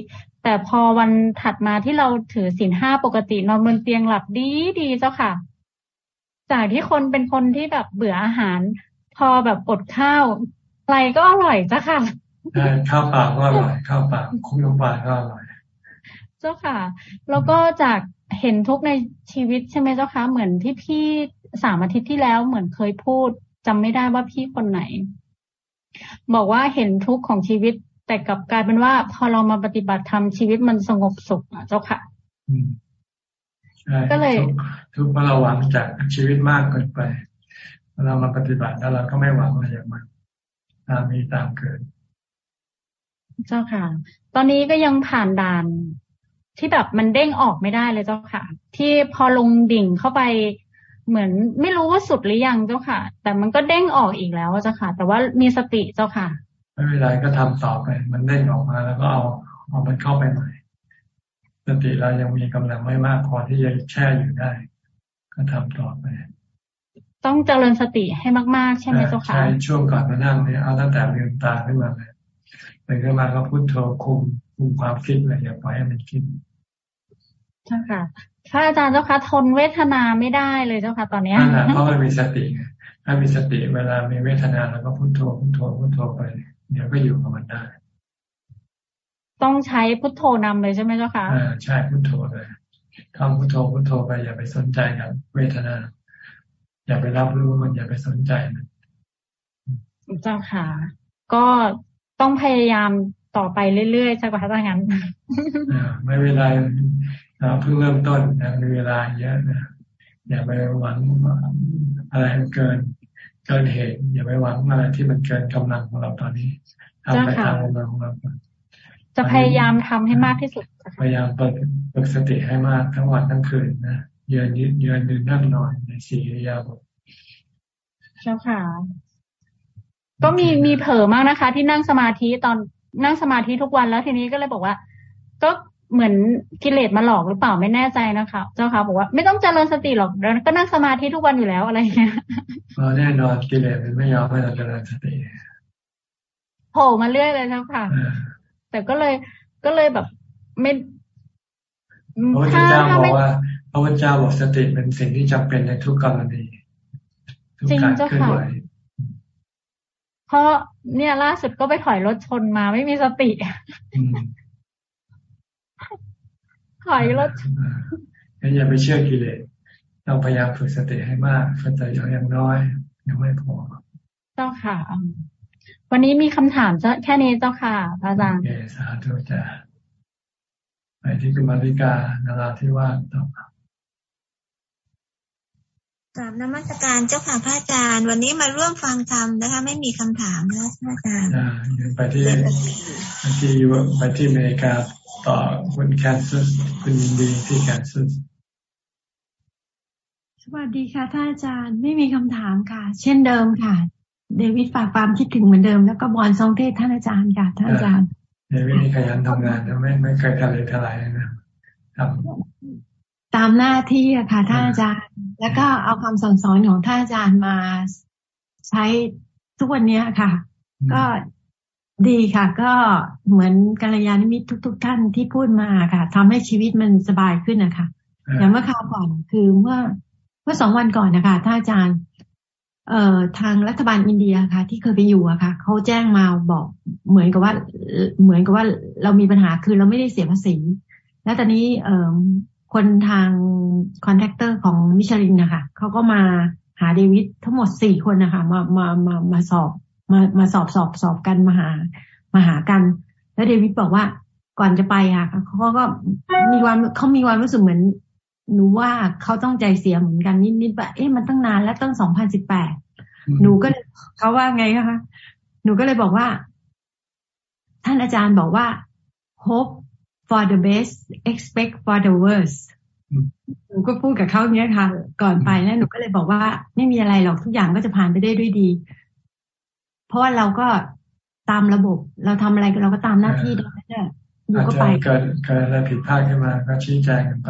Speaker 22: แต่พอวันถัดมาที่เราถือศีลห้าปกตินอนบนเตียงหลับดีดีเจ้าค่ะ จากที่คนเป็นคนที่แบบเบื่ออาหาร พอแบบอดข้าวอะไรก็อร่อยเจ้าค่ะ
Speaker 1: ข้าวปากก็อร่อยข้าวปากคุ้มลงปากก็อร่อย
Speaker 22: เจ้าค่ะ แล้วก็จากเห็นทุกในชีวิตใช่ไหมเจ้าคะเหมือนที่พี่สามอาทิตย์ที่แล้วเหมือนเคยพูดจำไม่ได้ว่าพี่คนไหน บอกว่าเห็นทุกของชีวิต แต่กลับกลายเป็นว่า พอเรามาปฏิบัติธรรมชีวิตมันสงบสุขอะเจ้าค่ะ
Speaker 1: ก็เลยทุกเมื่อเราหวังจากชีวิตมากเกินไปเรามาปฏิบัติแล้วเราก็ไม่หวังอะไรอย่างมันตามมีตามเกิด
Speaker 22: เจ้าค่ะ ตอนนี้ก็ยังผ่านด่าน ที่แบบมันเด้งออกไม่ได้เลยเจ้าค่ะ ที่พอลงดิ่งเข้าไปเหมือนไม่รู้ว่าสุดหรือยังเจ้าค่ะ แต่มันก็เด้งออกอีกแล้วเจ้าค่ะ แต่ว่ามีสติเจ้าค่ะ
Speaker 1: ไม่เป็นไรก็ทำต่อไป มันเด้งออกมาแล้วก็เอาเอามันเข้าไปใหม่สติเรายังมีกำลังไม่มากพอที่จะแช่อยู่ได้ ก็ทำต่อไป
Speaker 22: ต้องเจริญสติให้มาก ๆ ใช่ไหมเจ้าค่ะใช่
Speaker 1: ช่วงก่อนมานั่งเนี่ยเอาตั้งแต่ลืมตาขึ้นมาเลยตื่นขึ้นมาก็พุทโธคุมคุมความคิดเลยอย่าปล่อยให้มันคิด
Speaker 22: ใช่ค่ะพระอาจารย์เจ้าค่ะทนเวทนาไม่ได้เลยเจ้าค่ะตอนนี้
Speaker 1: เพราะมันมีสติไงถ้ามีสติเวลามีเวทนาแล้วก็พุทโธพุทโธพุทโธไปเดี๋ยวก็อยู่กับมันได้
Speaker 22: ต้องใช้พุทโธนำเลยใช่ไหมเจ้าค่ะ
Speaker 1: อ่าใช่พุทโธเลยทำพุทโธพุทโธไปอย่าไปสนใจกับเวทนา อย่าไปรับรู้มันอย่าไปสนใจมัน
Speaker 22: เจ้าค่ะ ก็ต้องพยายามต่อไปเรื่อยๆใช่ไหมคะถ้างั้น
Speaker 1: ไม่เป็นไรเราเพิ่งเริ่มต้นนะมีเวลาเยอะนะอย่าไปหวังอะไรเกิน เกินเหตุอย่าไปหวังอะไรที่มันเกินกำลังของเราตอนนี้ทำไปตามกำลังของเรา
Speaker 22: จะพยายามทำให้มากที่สุด
Speaker 1: พยายามเปิดเปิดสติให้มากทั้งวันทั้งคืนนะเยือนยืนยืนดื่นนั่งนอนในสี่ยาบท
Speaker 22: เจ้าค่ะ ก็มีมีเผลอมากนะคะ ที่นั่งสมาธิตอนนั่งสมาธิทุกวันแล้วทีนี้ก็เลยบอกว่า ก็ เหมือนกิเลสมาหลอกหรือเปล่าไม่แน่ใจนะคะ เจ้าค่ะบอกว่าไม่ต้องเจริญสติหรอกแล้วก็นั่งสมาธิทุกวันอยู่แล้วอะไรเงี้ย
Speaker 1: แน่นอนกิเลสมันไม่ยอมให้เราเจริญสติ
Speaker 22: โผล่มาเรื่อยเลยเจ้าค่ะ แต่ก็เลยก็เลยแบบไม่
Speaker 1: พระพุทธเจ้าบอกว่าพระพุทธเจ้าบอกสติเป็นสิ่งที่จำเป็นในทุกกรณี
Speaker 22: ทุกการเคลื่อนไหวเพราะเนี่ยล่าสุดก็ไปถอยรถชนมาไม่มีสติ ถอยรถ
Speaker 1: งั้นอย่าไปเชื่อกิเลสต้องพยายามฝึกสติให้มากเข้าใจอย่างน้อยยังไม่พอ
Speaker 22: เจ้าค่ะ วันนี้มีคำถามจะแค่นี้เจ้าค่ะพระอาจารย์โอเค
Speaker 1: สาธุจ้าไปที่คุณมาริกานาราที่ว่าต่
Speaker 23: อกราบนมัสการเจ้าค่ะพระอาจารย์ วันนี้มาร่วมฟังธรรมนะคะ ไม่มีคำถามนะพระอาจารย์
Speaker 1: ไปที่ไปที่ไปที่อเมริกา ต่อคุณแคนซัสคุณยินดีที่แคนซัส
Speaker 6: สวัสดีค่ะท่านอาจารย์ไม่มีคำถามค่ะ เช่นเดิมค่ะ เดวิดฝากความคิดถึงเหมือนเดิมแล้วก็บอลซองเทศท่านอาจารย์ค่ะท่านอาจารย์
Speaker 1: เดวิดนี่ขยันทำงานนะไม่ไม่เคยทะเลทลายนะครับ
Speaker 6: ตามหน้าที่อะค่ะท่านอาจารย์ แล้วก็เอาคำสอนสอนของท่านอาจารย์มาใช้ทุกวันนี้ค่ะ ก็ ดีค่ะ ก็เหมือนกัลยาณมิตรทุก ๆ ท่านที่พูดมาค่ะทำให้ชีวิตมันสบายขึ้นนะคะอย่างเมื่อคราวก่อนคือเมื่อเมื่อสองวันก่อนนะคะท่านอาจารย์ เอ่อทางรัฐบาลอินเดียค่ะ ที่เคยไปอยู่อะค่ะเขาแจ้งมาบอกเหมือนกับว่า เหมือนกับว่าเรามีปัญหาคือเราไม่ได้เสียภาษี แล้วตอนนี้เอ่อคนทาง contractor ของมิชลินนะคะเขาก็มาหาเดวิดทั้งหมดสี่คนนะคะมามามามาสอบ มามาสอบสอบสอบกันมาหามาหากัน แล้วเดวิดบอกว่าก่อนจะไปอะเขาก็มีวันเขามีวันรู้สึกเหมือนหนูว่าเขาต้องใจเสียเหมือนกันนิดนิดว่าเอ๊ะมันตั้งนานแล้วตั้งสองพันสิบแปดหนูก็เขาว่าไงคะหนูก็เลยบอกว่า ท่านอาจารย์บอกว่า hope for the best expect for the worst หนูก็พูดกับเขาเนี้ยค่ะ ก่อนไปแล้วหนูก็เลยบอกว่า ไม่มีอะไรหรอกทุกอย่างก็จะผ่านไปได้ด้วยดี เพราะว่าเราก็ตามระบบ เราทำอะไรเราก็ตามหน้าที่ได้
Speaker 1: เนี่ยหนูก็ไปเกิดเกิดอะไรผิดพลาดขึ้นมาก็ชี้แจงกันไป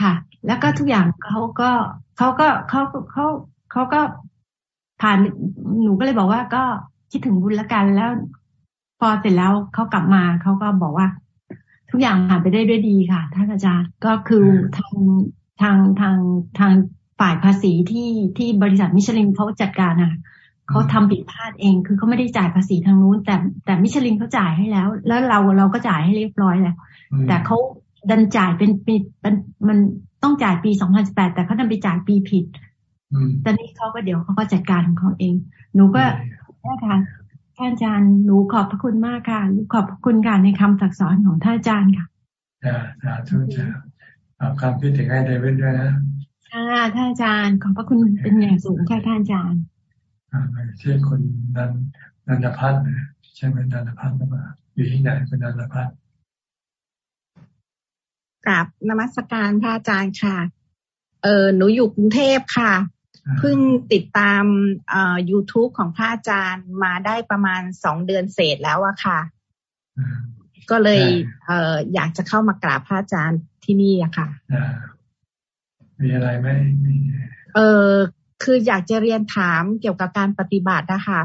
Speaker 6: ค่ะ แล้วก็ทุกอย่างเขาก็เขาก็เขาเขาเขาก็ผ่านหนูก็เลยบอกว่าก็คิดถึงบุญละกันแล้ว พอเสร็จแล้วเขากลับมาเขาก็บอกว่า ทุกอย่างผ่านไปได้ด้วยดีค่ะท่านอาจารย์ก็คือทางทางทางทางฝ่ายภาษีที่ที่บริษัทมิชลินเขาจัดการอะ เขาทำผิดพลาดเอง คือเขาไม่ได้จ่ายภาษีทางนู้น แต่แต่มิชลินเขาจ่ายให้แล้ว แล้วเราเราก็จ่ายให้เรียบร้อยแล้ว แต่เขาดันจ่ายเป็นปีมันมันต้องจ่ายปี2018แต่เขาดันไปจ่ายปีผิดตอนนี้เขาก็เดี๋ยวเขาก็จัดการของเขาเอง หนูก็นะคะท่านอาจารย์หนูขอบพระคุณมากค่ะขอบพระคุณค่ะในคำสั่งสอนของท่านอาจารย์ค่ะ
Speaker 1: จ้าสาธุจ้าเอาคำพิถึงให้เดวิดด้วยนะ
Speaker 6: ค่ะท่านอาจารย์ขอบพระคุณเป็นอย่างสูงค่ะท่านอาจารย์
Speaker 1: อ่าใช่คนนันนันพัฒน์ใช่ไหมนันพัฒน์หรือเปล่าอยู่ที่ไหนเป็นนันพัฒน์
Speaker 24: กราบนมัสการพระอาจารย์ค่ะ เออหนูอยู่กรุงเทพค่ะเพิ่งติดตามเอ่อ YouTube ของพระอาจารย์มาได้ประมาณสองเดือนเศษแล้วอะค่ะ ก็เลยเอ่ออยากจะเข้ามากราบพระอาจารย์ที่นี่อะค่ะ
Speaker 1: มีอะไรไหม
Speaker 24: เออ คืออยากจะเรียนถามเกี่ยวกับการปฏิบัตินะคะ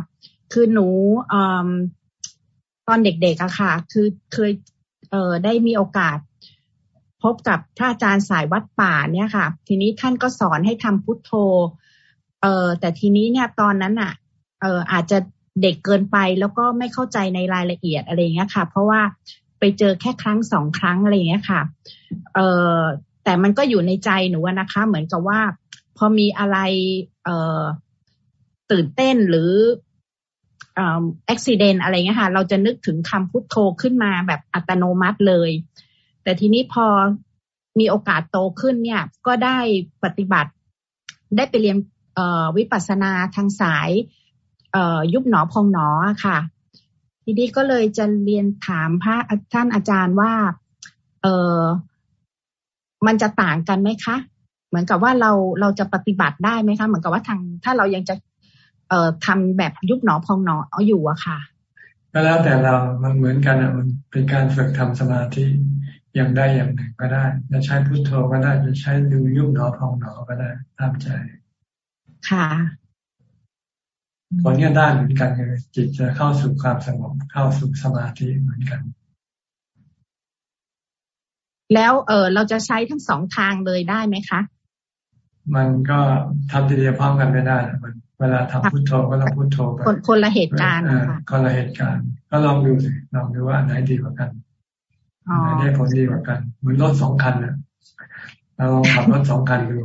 Speaker 24: คือหนูอตอนเด็กๆอะค่ะ คือเคยเได้มีโอกาส พบกับพระอาจารย์สายวัดป่าเนี่ยค่ะ ทีนี้ท่านก็สอนให้ทำพุทโธ เออแต่ทีนี้เนี่ยตอนนั้นอะเอออาจจะเด็กเกินไปแล้วก็ไม่เข้าใจในรายละเอียดอะไรเงี้ยค่ะ เพราะว่าไปเจอแค่ครั้งสองครั้งอะไรเงี้ยค่ะ เออแต่มันก็อยู่ในใจหนูนะคะ เหมือนกับว่า พอมีอะไรเออตื่นเต้นหรืออุบิเหตุอะไรเงี้ยค่ะ เราจะนึกถึงคำพุทโธขึ้นมาแบบอัตโนมัติเลย แต่ทีนี้พอมีโอกาสโตขึ้นเนี่ย ก็ได้ปฏิบัติ ได้ไปเรียนวิปัสสนาทางสายยุบหนอพองหนอค่ะ ทีนี้ก็เลยจะเรียนถามพระท่านอาจารย์ว่า เออมันจะต่างกันไหมคะ เหมือนกับว่าเราเราจะปฏิบัติได้ไหมคะ เหมือนกับว่าทางถ้าเรายังจะเอ่อทำแบบยุบหนอพองหนอเอาอยู่อะค่ะ
Speaker 1: ก็แล้วแต่เรา มันเหมือนกันอะมันเป็นการฝึกทำสมาธิอย่างใดอย่างหนึ่งก็ได้ จะใช้พุทโธก็ได้ จะใช้ดูยุบหนอพองหนอก็ได้ตามใจ
Speaker 24: ค่ะ
Speaker 1: ผลนี้ได้เหมือนกันคือจิตจะเข้าสู่ความสงบ เข้าสู่สมาธิเหมือนกัน
Speaker 24: แล้วเออเราจะใช้ทั้งสองทางเลยได้ไหมคะ
Speaker 1: มันก็ทำทีเดียวพร้อมกันไม่ได้มันเวลาทำพุทโธก็ต้องพุทโธไป
Speaker 24: คนคนละเหตุการณ์
Speaker 1: คนละเหตุการณ์ ก็ลองดูสิลองดูว่าอันไหนดีกว่ากันอันไหนได้ผลดีกว่ากันเหมือนรถสองคันเนี่ยเราลองขับรถสองคันดู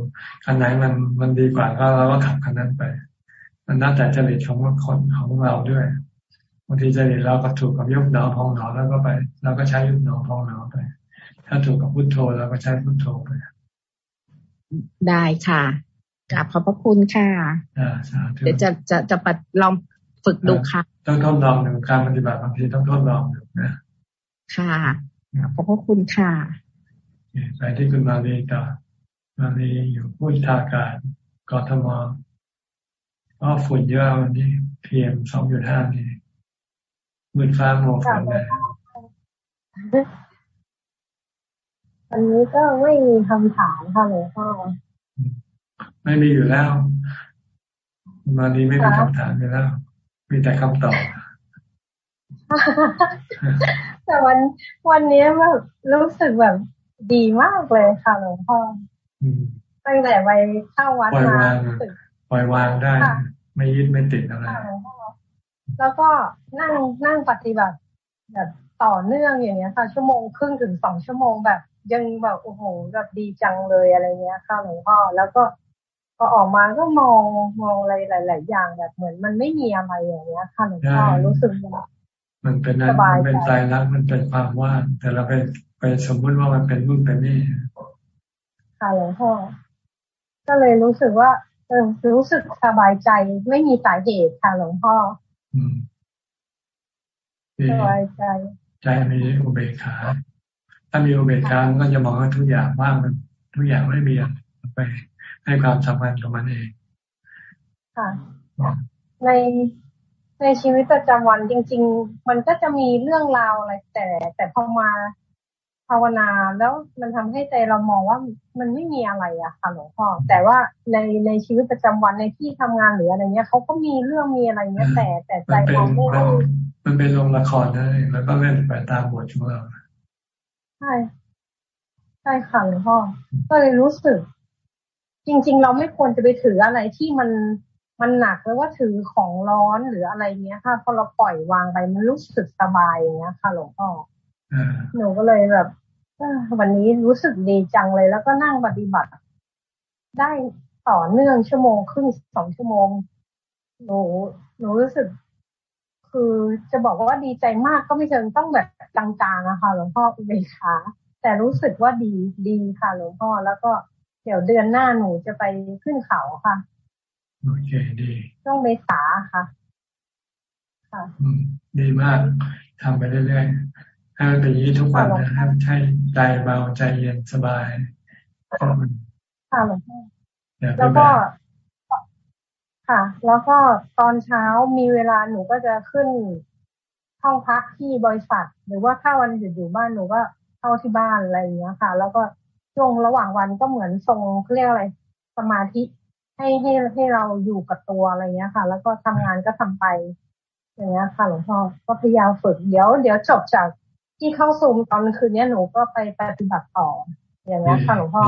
Speaker 1: คันไหนมันมันดีกว่าก็เราก็ขับคันนั้นไป มันน่าแต่จริตของคนของเราด้วยบางทีจริตเราก็ถูกกับยุบหนอพองหนอแล้วก็ไปเราก็ใช้ยุบหนอพองหนอไป ถ้าถูกกับพุทโธเราก็ใช้พุทโธไป
Speaker 24: ได้ค่ะกลับขอบพระคุณค่ะเดี๋ยวจะจะจะปลองฝึกดูค่ะ
Speaker 1: ต้องทดลองหนึ่งการปฏิบัติบางทีต้องทดลองหนึ่งนะ
Speaker 24: ค่ะขอบพระคุณค่ะ
Speaker 1: ไปที่คุณมาลีต่อมาลีอยู่พูดทากาศกทมก็ฝุ่นเยอะวันนี้เพียมสองจุดห้านี่มืดฟ้าโมฝนเลย
Speaker 25: วันนี้ก็ไม่มีคำถามค่ะหลวงพ่อ
Speaker 1: ไม่มีอยู่แล้ว มาดีไม่มีคำถามอยู่แล้ว มีแต่คำตอบ
Speaker 25: แต่วันวันนี้แบบรู้สึกแบบดีมากเลยค่ะหลวงพ่อตั้งแต่ไปเข้าวัดมา
Speaker 1: ปล่อยวางได้ ไม่ยึดไม่ติดอะไร
Speaker 25: แล้วก็นั่งนั่งปฏิบัติแบบต่อเนื่องอย่างเงี้ยค่ะ ชั่วโมงครึ่งถึงสองชั่วโมงแบบ ยังแบบโอ้โหแบบดีจังเลยอะไรเงี้ยค่ะหลวงพ่อแล้วก็พอออกมาก็มองมองอะไรหลาย ๆ อย่างแบบเหมือนมันไม่มีอะไรอย่างเงี้ยค่ะหลวงพ่อรู้สึก
Speaker 1: มันเป็นนั้นมันเป็นใจรักมันเป็นความว่างแต่เราไปไปสมมติว่ามันเป็นรุ่นเป็นนี่
Speaker 25: ค่ะหลวงพ่อก็เลยรู้สึกว่าเออรู้สึกสบายใจไม่มีสาเหตุค่ะหลวงพ่อสบายใจ
Speaker 1: ใจมีอุเบกขา ถ้ามีอุเบกขามันก็จะมองว่าทุกอย่างว่างมันทุกอย่างไม่มีไปให้ความสำคัญกับมันเอง
Speaker 25: ค่ะ ในในชีวิตประจำวันจริง ๆ มันก็จะมีเรื่องราวอะไร แต่ แต่พอมาภาวนาแล้วมันทำให้ใจเรามองว่ามันไม่มีอะไรอะค่ะหลวงพ่อแต่ว่าในในชีวิตประจำวันในที่ทำงานหรืออะไรเงี้ยเขาก็มีเรื่องมีอะไรเงี้ยแต่แต่ใจเราไม่ได้
Speaker 1: มันเป็นโรงละครนั่นเองแล้วก็เล่นไปตามบทของเรา
Speaker 25: ใช่ใช่ค่ะหลวงพ่อก็เลยรู้สึก จริง ๆ เราไม่ควรจะไปถืออะไรที่มันมันหนักหรือว่าถือของร้อนหรืออะไรเงี้ยค่ะพอเราปล่อยวางไปมันรู้สึกสบายอย่างเงี้ยค่ะหลวงพ่อหนูก็เลยแบบวันนี้รู้สึกดีจังเลย แล้วก็นั่งปฏิบัติ ได้ต่อเนื่องชั่วโมงครึ่งสองชั่วโมงหนูหนูรู้สึก คือจะบอกว่าดีใจมากก็ไม่เชิงต้องแบบจางๆนะคะหลวงพ่ออุเบกขาแต่รู้สึกว่าดีดีค่ะหลวงพ่อแล้วก็เดี๋ยวเดือนหน้าหนูจะไปขึ้นเขาค่ะ
Speaker 1: โอเคดี
Speaker 25: ช่วงเมษาค่ะ
Speaker 1: ค่ะดีมากทำไปเรื่อยๆให้มันเป็นอย่างนี้ทุกวันนะให้ใช้ใจเบาใจเย็นสบาย
Speaker 25: ค่ะหลวงพ่อแล้วก็ ค่ะ แล้วก็ตอนเช้ามีเวลาหนูก็จะขึ้นห้องพักที่บริษัท หรือว่าถ้าวันหยุดอยู่บ้านหนูก็เข้าที่บ้านอะไรอย่างเงี้ยค่ะ แล้วก็ช่วงระหว่างวันก็เหมือนทรงเรียกอะไรสมาธิให้ให้ให้เราอยู่กับตัวอะไรเงี้ยค่ะ แล้วก็ทำงานก็ทำไป อย่างเงี้ยค่ะหลวงพ่อก็พยายามฝึกเดี๋ยวเดี๋ยวจบจากที่เข้าซูมตอนคืนนี้หนูก็ไปปฏิบัติต่อ อย่างเงี้ยค่ะหลวงพ่อ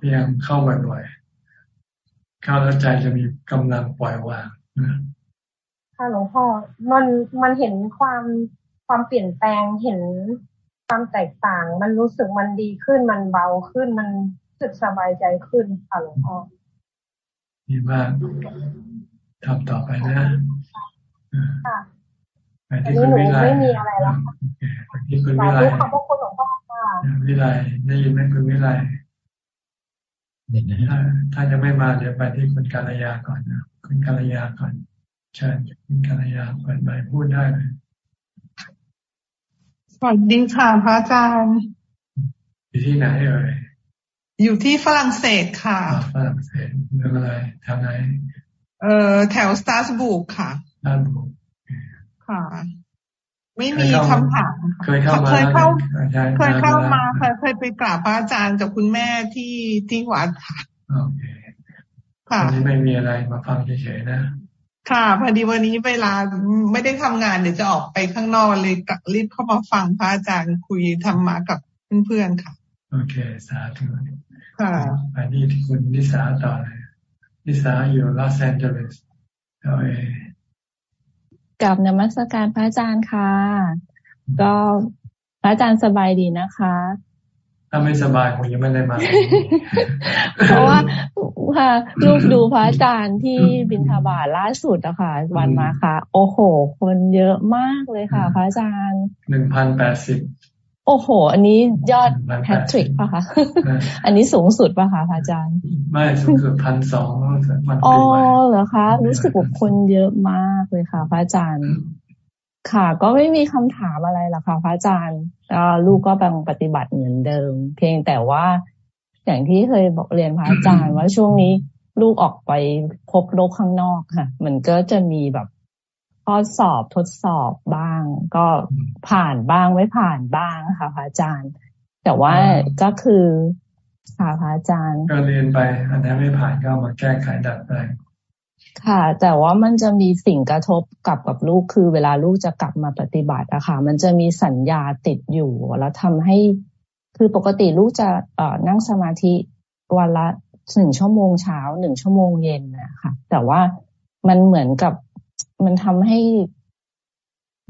Speaker 1: พยายามเข้าบ่อยๆ เข้าแล้วใจจะมีกำลังปล่อยวาง
Speaker 25: ค่ะหลวงพ่อมันมันเห็นความความเปลี่ยนแปลงเห็นความแตกต่าง มันรู้สึกมันดีขึ้นมันเบาขึ้นมันรู้สึกสบายใจขึ้นค่ะหลวงพ่อ
Speaker 1: ดีมากทำต่อไปนะ
Speaker 25: ค่ะไปที่คุณวิไลไม่มีอะไรแล้ว
Speaker 1: ไปที่คุณวิไลขอบคุณหลวงพ่อค่ะวิไลได้ยินไหมคุณวิไล ถ้าถ้าจะไม่มาเดี๋ยวไปที่คุณกาลยาก่อนนะคุณกาลยาก่อนเชิญคุณกาลยาเปิดใบพูดได้เลย
Speaker 26: สวัสดีค่ะพระอาจารย์
Speaker 1: อยู่ที่ไหนเอ่ย
Speaker 26: อยู่ที่ฝรั่งเศสค่ะ
Speaker 1: ฝรั่งเศสเมืองอะไรทางไหน
Speaker 26: เอ่อแถวสตาร์สบุกค่ะ
Speaker 1: สตาร์สบุก
Speaker 26: ค่ะ ไม่มีคำถาม
Speaker 1: เคยเข้ามา
Speaker 26: เคยเข้า
Speaker 1: เคย
Speaker 26: เคยเข้ามาเคยเคยไปกราบพระอาจารย์กับคุณแม่ที่ที่วัดค่ะ
Speaker 1: โอเค
Speaker 26: ค่ะ
Speaker 1: วันนี้ไม่มีอะไรมาฟังเฉยๆนะ
Speaker 26: ค่ะพอดีวันนี้เวลาไม่ได้ทำงานเดี๋ยวจะออกไปข้างนอกเลยกลับรีบเข้ามาฟังพระอาจารย์คุยธรรมะกับเพื่อนๆค่ะ
Speaker 1: โอเค สาธุ
Speaker 26: ค่ะ
Speaker 1: ไปนี่ที่คุณนิสาต่อเลยนิสาอยู่ลอสแอนเจลิส LA กรา
Speaker 27: บนมัสการพระอาจารย์ค่ะ ก็พระอาจารย์สบายดีนะคะ
Speaker 1: ถ้าไม่สบายคงยังไม่ได้มา
Speaker 27: เพราะว่าค่ะลูกดูพระอาจารย์ที่บินทบาทล่าสุดอะค่ะ วันมาค่ะ โอ้โห คนเยอะมากเลยค่ะ พระอาจารย์
Speaker 1: หนึ่งพันแปดสิบ
Speaker 27: โอ้โห อันนี้ยอดแฮตทริกป่ะคะ อันนี้สูงสุดป่ะคะพระอาจารย์
Speaker 1: ไม่สูงสุดพันสองมัน
Speaker 27: อ๋อ
Speaker 1: ปีใหม่
Speaker 27: เหรอคะ รู้สึกว่าคนเยอะมากเลยค่ะพระอาจารย์ ค่ะ ก็ไม่มีคำถามอะไรหรอกค่ะพระอาจารย์ก็ลูกก็บังปฏิบัติเหมือนเดิม เพียงแต่ว่าอย่างที่เคยบอกเรียนพระอาจารย์ว่าช่วงนี้ลูกออกไปพบโลกข้างนอกค่ะ มันก็จะมีแบบ ข้อสอบทดสอบบ้าง ก็ผ่านบ้างไม่ผ่านบ้างค่ะพระอาจารย์ แต่ว่าก็คือค่ะพระอาจารย์
Speaker 1: ก็เรียนไปอันนั้นไม่ผ่านก็เอามาแก้ไขดัดแปลง
Speaker 27: ค่ะ แต่ว่ามันจะมีสิ่งกระทบกับกับลูกคือเวลาลูกจะกลับมาปฏิบัติอะค่ะ มันจะมีสัญญาติดอยู่ แล้วทำให้ คือปกติลูกจะเอ่อนั่งสมาธิวันละหนึ่งชั่วโมงเช้าหนึ่งชั่วโมงเย็นนะคะแต่ว่ามันเหมือนกับ มันทำให้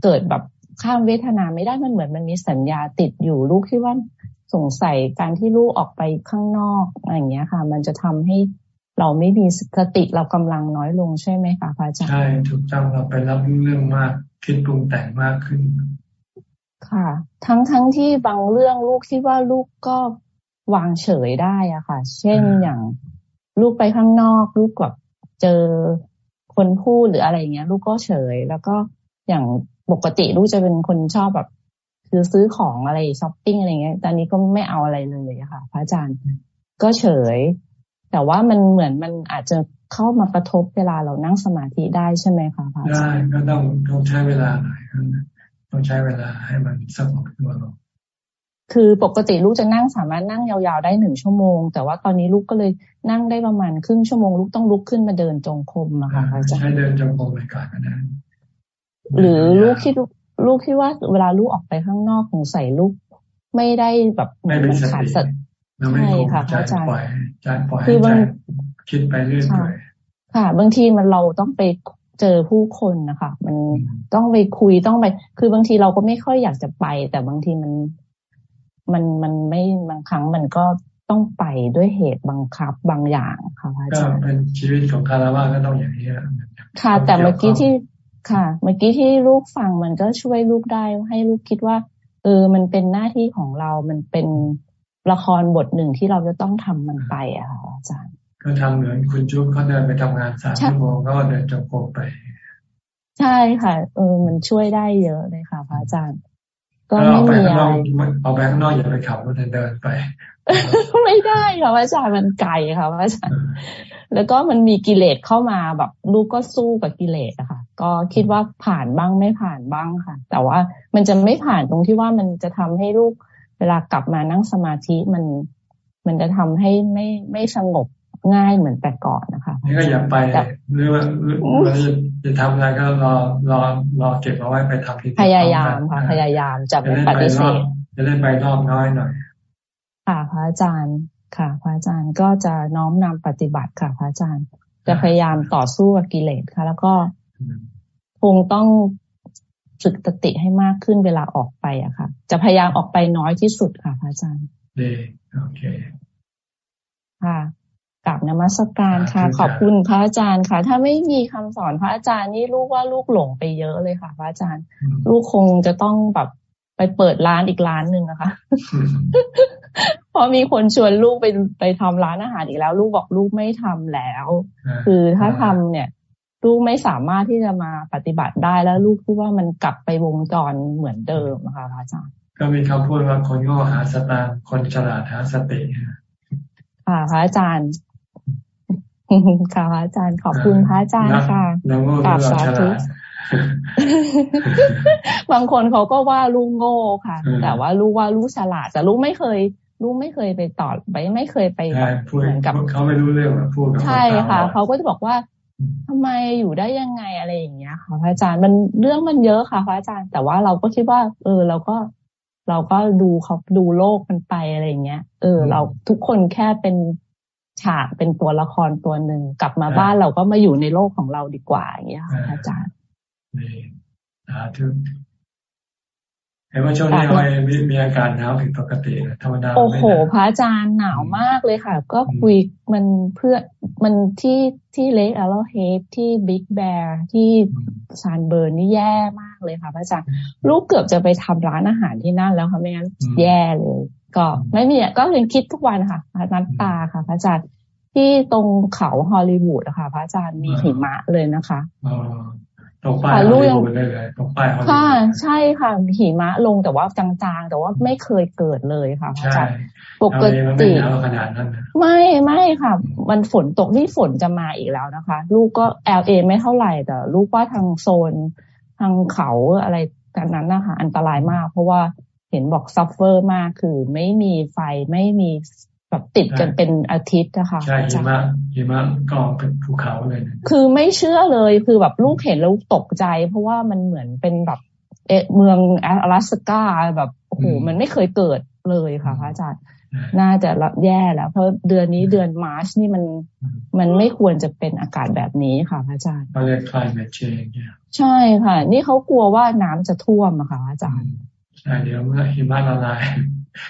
Speaker 27: เกิดแบบข้ามเวทนาไม่ได้มันเหมือนมันมีสัญญาติดอยู่ลูกคิดว่าสงสัยการที่ลูกออกไปข้างนอกอะไรอย่างเงี้ยค่ะ มันจะทำให้เราไม่มีสติเรากำลังน้อยลงใช่ไหมคะพระอาจารย์
Speaker 1: ใช่ถูกต้องเราไปรับรู้เรื่องมากคิดปรุงแต่งมากขึ้น
Speaker 27: ค่ะ ทั้งทั้งที่บางเรื่องลูกคิดว่าลูกก็วางเฉยได้อะค่ะ เช่นอย่างลูกไปข้างนอก ลูกแบบเจอ คนพูดหรืออะไรเงี้ย ลูกก็เฉย แล้วก็อย่างปกติลูกจะเป็นคนชอบแบบคือซื้อของอะไรช้อปปิ้งอะไรเงี้ย ตอนนี้ก็ไม่เอาอะไรเลยค่ะ พระอาจารย์ก็เฉย แต่ว่ามันเหมือนมันอาจจะเข้ามากระทบเวลาเรานั่งสมาธิได้ใช่ไหมคะพระอาจา
Speaker 1: ได้ก็ต้องต้องใช้เวลาหน่อยต้องใช้เวลาให้มันสงบตัวลง
Speaker 27: คือปกติลูกจะนั่งสามารถนั่งยาวๆได้หนึ่งชั่วโมง แต่ว่าตอนนี้ลูกก็เลยนั่งได้ประมาณครึ่งชั่วโมงลูกต้องลุกขึ้นมาเดินจงกรมอะค่ะพระอาจารย์
Speaker 1: ใช้เดินจงกรมไปก่อนก็ได้
Speaker 27: หรือลูกคิดลูกคิดว่าเวลาลูกออกไปข้างนอกของใส่ลูกไม่ได้แบบ
Speaker 1: ไม่มีส
Speaker 27: ขาด
Speaker 1: ติ
Speaker 27: สติ
Speaker 1: เราไม่
Speaker 27: ใช่
Speaker 1: คุม
Speaker 27: ค่ะพ
Speaker 1: ใจ
Speaker 27: ระอาจารย์
Speaker 1: ปล่อยใจปล่อย
Speaker 27: คื
Speaker 1: ให้
Speaker 27: อบา
Speaker 1: ใจ
Speaker 27: ง
Speaker 1: คิดไปเรื่อย
Speaker 27: ค่ะค่ะ บางทีมันเราต้องไปเจอผู้คนนะคะ มันต้องไปคุยต้องไป คือบางทีเราก็ไม่ค่อยอยากจะไป แต่บางทีมัน มันมันไม่บางครั้งมันก็ต้องไปด้วยเหตุบังคับบางอย่างค่ะพระอา
Speaker 1: ก็
Speaker 27: จารย์
Speaker 1: เป็นชีวิตของคารวะก็ต้องอย่างนี้แหละ
Speaker 27: ค่ะ แต่เมื่อกี้ที่ค่ะ เมื่อกี้ที่ลูกฟังมันก็ช่วยลูกได้ให้ลูกคิดว่าเออมันเป็นหน้าที่ของเรา มันเป็นละครบทหนึ่งที่เราจะต้องทำมันไปอะค่ะอาจารย์
Speaker 1: ก็ทำเหมือนคุณจุ๊บเขาเดินไปทำงานสามชั่วโมงก็เดินจงกรมไป
Speaker 27: ใช่ค่ะ เออ มันช่วยได้เยอะเลยค่ะพระอาจารย์ ก็
Speaker 1: ก็
Speaker 27: ไม่
Speaker 1: เอาไป
Speaker 27: มี
Speaker 1: ข้าง
Speaker 27: อะ
Speaker 1: น
Speaker 27: ไร
Speaker 1: อกเอาไปข้างนอกอย่าไปขับรถเดินไป
Speaker 27: ไม่ได้ค่ะพระอาจารย์มันไกลค่ะพระอาจารย์แล้วก็มันมีกิเลสเข้ามาแบบลูกก็สู้กับกิเลสอะค่ะ ก็คิดว่าผ่านบ้างไม่ผ่านบ้างค่ะ แต่ว่ามันจะไม่ผ่านตรงที่ว่ามันจะทำให้ลูกเวลากลับมานั่งสมาธิมันมันจะทำให้ไม่ไม่สงบ ง่ายเหมือนแต่ก่อนนะคะ
Speaker 1: นี่ก็อย่าไปหรือว่าหรือว่าจะทำอะไรก็รอรอรอเก็บเอาไว้ไปทำที่
Speaker 27: พยายามค่ะพยายามจะ
Speaker 1: จะ
Speaker 27: ไม่
Speaker 1: ได้
Speaker 27: ป
Speaker 1: ไป
Speaker 27: ฏิ
Speaker 1: ร
Speaker 27: เส
Speaker 1: อบ
Speaker 27: ธ
Speaker 1: จะได้ไปรอบน้อยหน่อย
Speaker 27: ค่ะ พระอาจารย์ค่ะ พระอาจารย์ก็จะน้อมนำปฏิบัติค่ะ พระอาจารย์ จะพยายามต่อสู้กับกิเลสค่ะ แล้วก็คงต้องฝึกสติให้มากขึ้นเวลาออกไปอะค่ะ จะพยายามออกไปน้อยที่สุดค่ะ พระอาจารย์
Speaker 1: ดีโอเค
Speaker 27: ค่ะ กลับนมัสการค่ะ ขอบคุณพระอาจารย์ค่ะ ถ้าไม่มีคำสอนพระอาจารย์นี่ลูกว่าลูกหลงไปเยอะเลยค่ะ พระอาจารย์ ลูกคงจะต้องแบบไปเปิดร้านอีกร้านหนึ่งนะคะเพราะมีคนชวนลูกไปไปทำร้านอาหารอีกแล้ว ลูกบอกลูกไม่ทำแล้ว คือถ้าทำเนี่ย ลูกไม่สามารถที่จะมาปฏิบัติได้แล้วลูกคิดว่ามันกลับไปวงจรเหมือนเดิมนะคะพระอาจารย์
Speaker 1: ก็มีคำพูดว่าคนโง่หาสตางค์คนฉลาดหาสติ
Speaker 27: ค่ะพระอาจารย์ ค่ะพระอาจารย์ขอบคุณพระอาจารย์ค่ะ
Speaker 1: เราโง่ห
Speaker 27: ก
Speaker 1: รื
Speaker 27: รา
Speaker 1: อบเรา
Speaker 27: สา
Speaker 1: ฉ
Speaker 27: ธุ
Speaker 1: ลาด
Speaker 27: บางคนเขาก็ว่าลูกโง่ค่ะ แต่ว่าลูกว่าลูกฉลาดแต่ลูกไม่เคยลูกไม่เคยไปตอบไปไม่เคยไป
Speaker 1: เหมือนกับเขาไม่รู้เรื่องพูด
Speaker 27: ใช่ค่ะเขาก็จะบอกว่าทำไมอยู่ได้ยังไงอะไรอย่างเงี้ยค่ะพระอาจารย์มันเรื่องมันเยอะค่ะพระอาจารย์ แต่ว่าเราก็คิดว่า เออ เราก็เราก็ดูเขาดูโลกมันไปอะไรเงี้ย เออ เราทุกคนแค่เป็น ฉากเป็นตัวละครตัวหนึ่งกลับมาบ้านเราก็มาอยู่ในโลกของเราดีกว่าอย่างเงี้ยค่ะอาจารย์
Speaker 1: นี่สาธุเห็นว่าช่วงนี้อยมีมีอาการหนาวผิดปกติธรรมดา
Speaker 27: โอ้โห พระอาจารย์หนาวมากเลยค่ะ ก็คุยมันเพื่อมันที่ที่เล็กอลเฮดที่บิ๊กแบร์ที่ซานเบิร์นนี่แย่มากเลยค่ะพระอาจารย์ ลูกเกือบจะไปทำร้านอาหารที่นั่นแล้วค่ะไม่งั้นแย่เลย ก็ไม่มีก็ยังคิดทุกวันค่ะนัดตาค่ะ พระอาจารย์ที่ตรงเขาฮอลลีวูดนะคะพระอาจารย์มีหิมะเลยนะคะ
Speaker 1: ตรงป้ายฮอลลีวูดเลยตรงป้าย
Speaker 27: ค่ะใช่ค่ะหิมะลงแต่ว่าจางๆ แต่ว่าไม่เคยเกิดเลยค่ะพระอาจารย์ปกติไม่ไม่ค่ะ มันฝนตกที่ฝนจะมาอีกแล้วนะคะ ลูกก็ LA ไม่เท่าไหร่แต่ลูกว่าทางโซนทางเขาอะไรกันนั้นนะคะอันตรายมาก เพราะว่า เห็นบอก suffer มากคือไม่มีไฟไม่มีแบบติดกันเป็นอาทิตย์นะคะ
Speaker 1: ใช่หิมะหิมะกองเป็นภูเขาเลย
Speaker 27: คือไม่เชื่อเลยคือแบบลูกเห็นแล้วตกใจ เพราะว่ามันเหมือนเป็นแบบเอเมืองแอลาสก้าแบบโอ้โหมันไม่เคยเกิดเลยค่ะพระอาจารย์น่าจะรับแย่แล้ว เพราะเดือนนี้เดือนมาร์ชนี่มันมันไม่ควรจะเป็นอากาศแบบนี้ค่ะพระอาจารย์
Speaker 1: เขาเรียก climate change
Speaker 27: ใช่ค่ะ นี่เขากลัวว่าน้ำจะท่วมอะค่ะอาจารย์
Speaker 1: ใช่เดี๋ยวเมื่อหิมะละลาย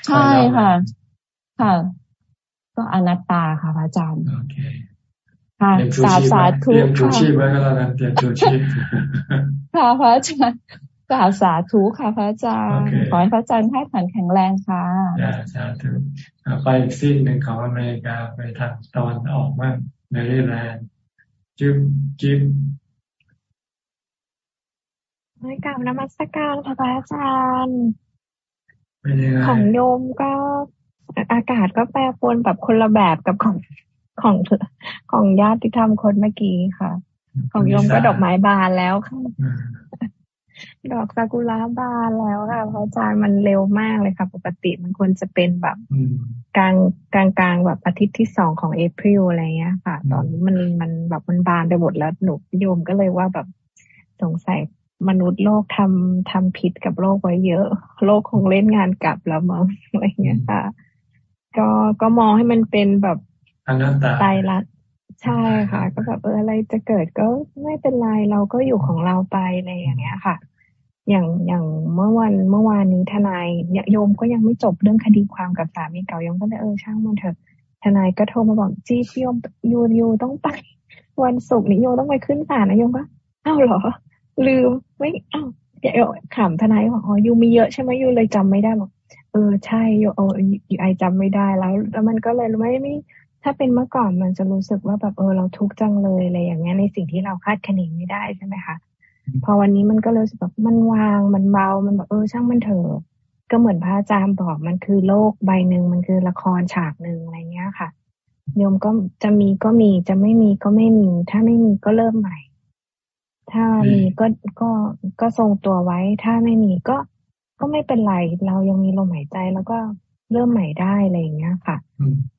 Speaker 27: ใช่ค่ะ ค่ะ ก็อนัตตาค่ะพระอาจารย์
Speaker 1: โอเค
Speaker 27: ค่ะสาสาธุ
Speaker 1: ค่ะเตรียมชูชีพไว้ก็แล้วกันเตรียมชูชีพ
Speaker 27: ค่ะพระอาจารย์กราบสาธุค่ะพระอาจารย์ขอให้พระอาจารย์ให้ขันแข็งแรงค่ะ
Speaker 1: สาธุไปอีกสิ้นหนึ่งของอเมริกาไปทางตอนออกมากเมริแลนด์จิ๊บจิ๊บ
Speaker 28: ไม่กลับนมัสการพระอาจารย์ของโยมก็อากาศก็แปรปรวนแบบคนละแบบกับของของของญาติธรรมคนเมื่อกี้ค่ะ ของโยมก็ดอกไม้บานแล้วค่ะดอกซากุระบานแล้วค่ะเพราะอาจารย์มันเร็วมากเลยค่ะ ปกติมันควรจะเป็นแบบกลางกลางกลางแบบอาทิตย์ที่สองของเอพริลอะไรเงี้ยค่ะ ตอนนี้มันมันแบบมันบานไปหมดแล้วหนูโยมก็เลยว่าแบบสงสัย มนุษย์โลกทำทำผิดกับโลกไว้เยอะ โลกคงเล่นงานกลับแล้วมั้งอะไรเงี้ยค่ะ ก็ก็มองให้มันเป็นแบบ
Speaker 1: อนัตตา
Speaker 28: ตายรักใช่ค่ะ ก็แบบเอออะไรจะเกิดก็ไม่เป็นไรเราก็อยู่ของเราไปอะไรอย่างเงี้ยค่ะ อย่างอย่างเมื่อวันเมื่อวานนี้ทนายโยมก็ยังไม่จบเรื่องคดีความกับสามีเก่าโยมก็เลยเออช่างมันเถอะทนายก็โทรมาบอกจีพี่โยมยูยูต้องไปวันศุกร์นี้โยมต้องไปขึ้นศาลนะโยมก็อ้าวเหรอ ลืมไม่อ้าวเดี๋ยวขำทนายบอกอ๋อยูมีเยอะใช่ไหมยูเลยจำไม่ได้บอกเออใช่โอไอจำไม่ได้แล้ว แล้วมันก็เลยไม่ไม่ ถ้าเป็นเมื่อก่อนมันจะรู้สึกว่าแบบเออเราทุกข์จังเลยอะไรอย่างเงี้ยในสิ่งที่เราคาดคะเนไม่ได้ใช่ไหมคะพอวันนี้มันก็เลยรู้สึกแบบมันวางมันเบามันแบบเออช่างมันเถอะก็เหมือนพระอาจารย์บอกมันคือโลกใบหนึ่งมันคือละครฉากหนึ่งอะไรเงี้ยค่ะโยมก็จะมีก็มีจะไม่มีก็ไม่มี ถ้าไม่มีก็เริ่มใหม่ ถ้ามีก็ก็ก็ทรงตัวไว้ ถ้าไม่มีก็ก็ไม่เป็นไร เรายังมีลมหายใจแล้วก็เริ่มใหม่ได้อะไรอย่างเงี้ยค่ะ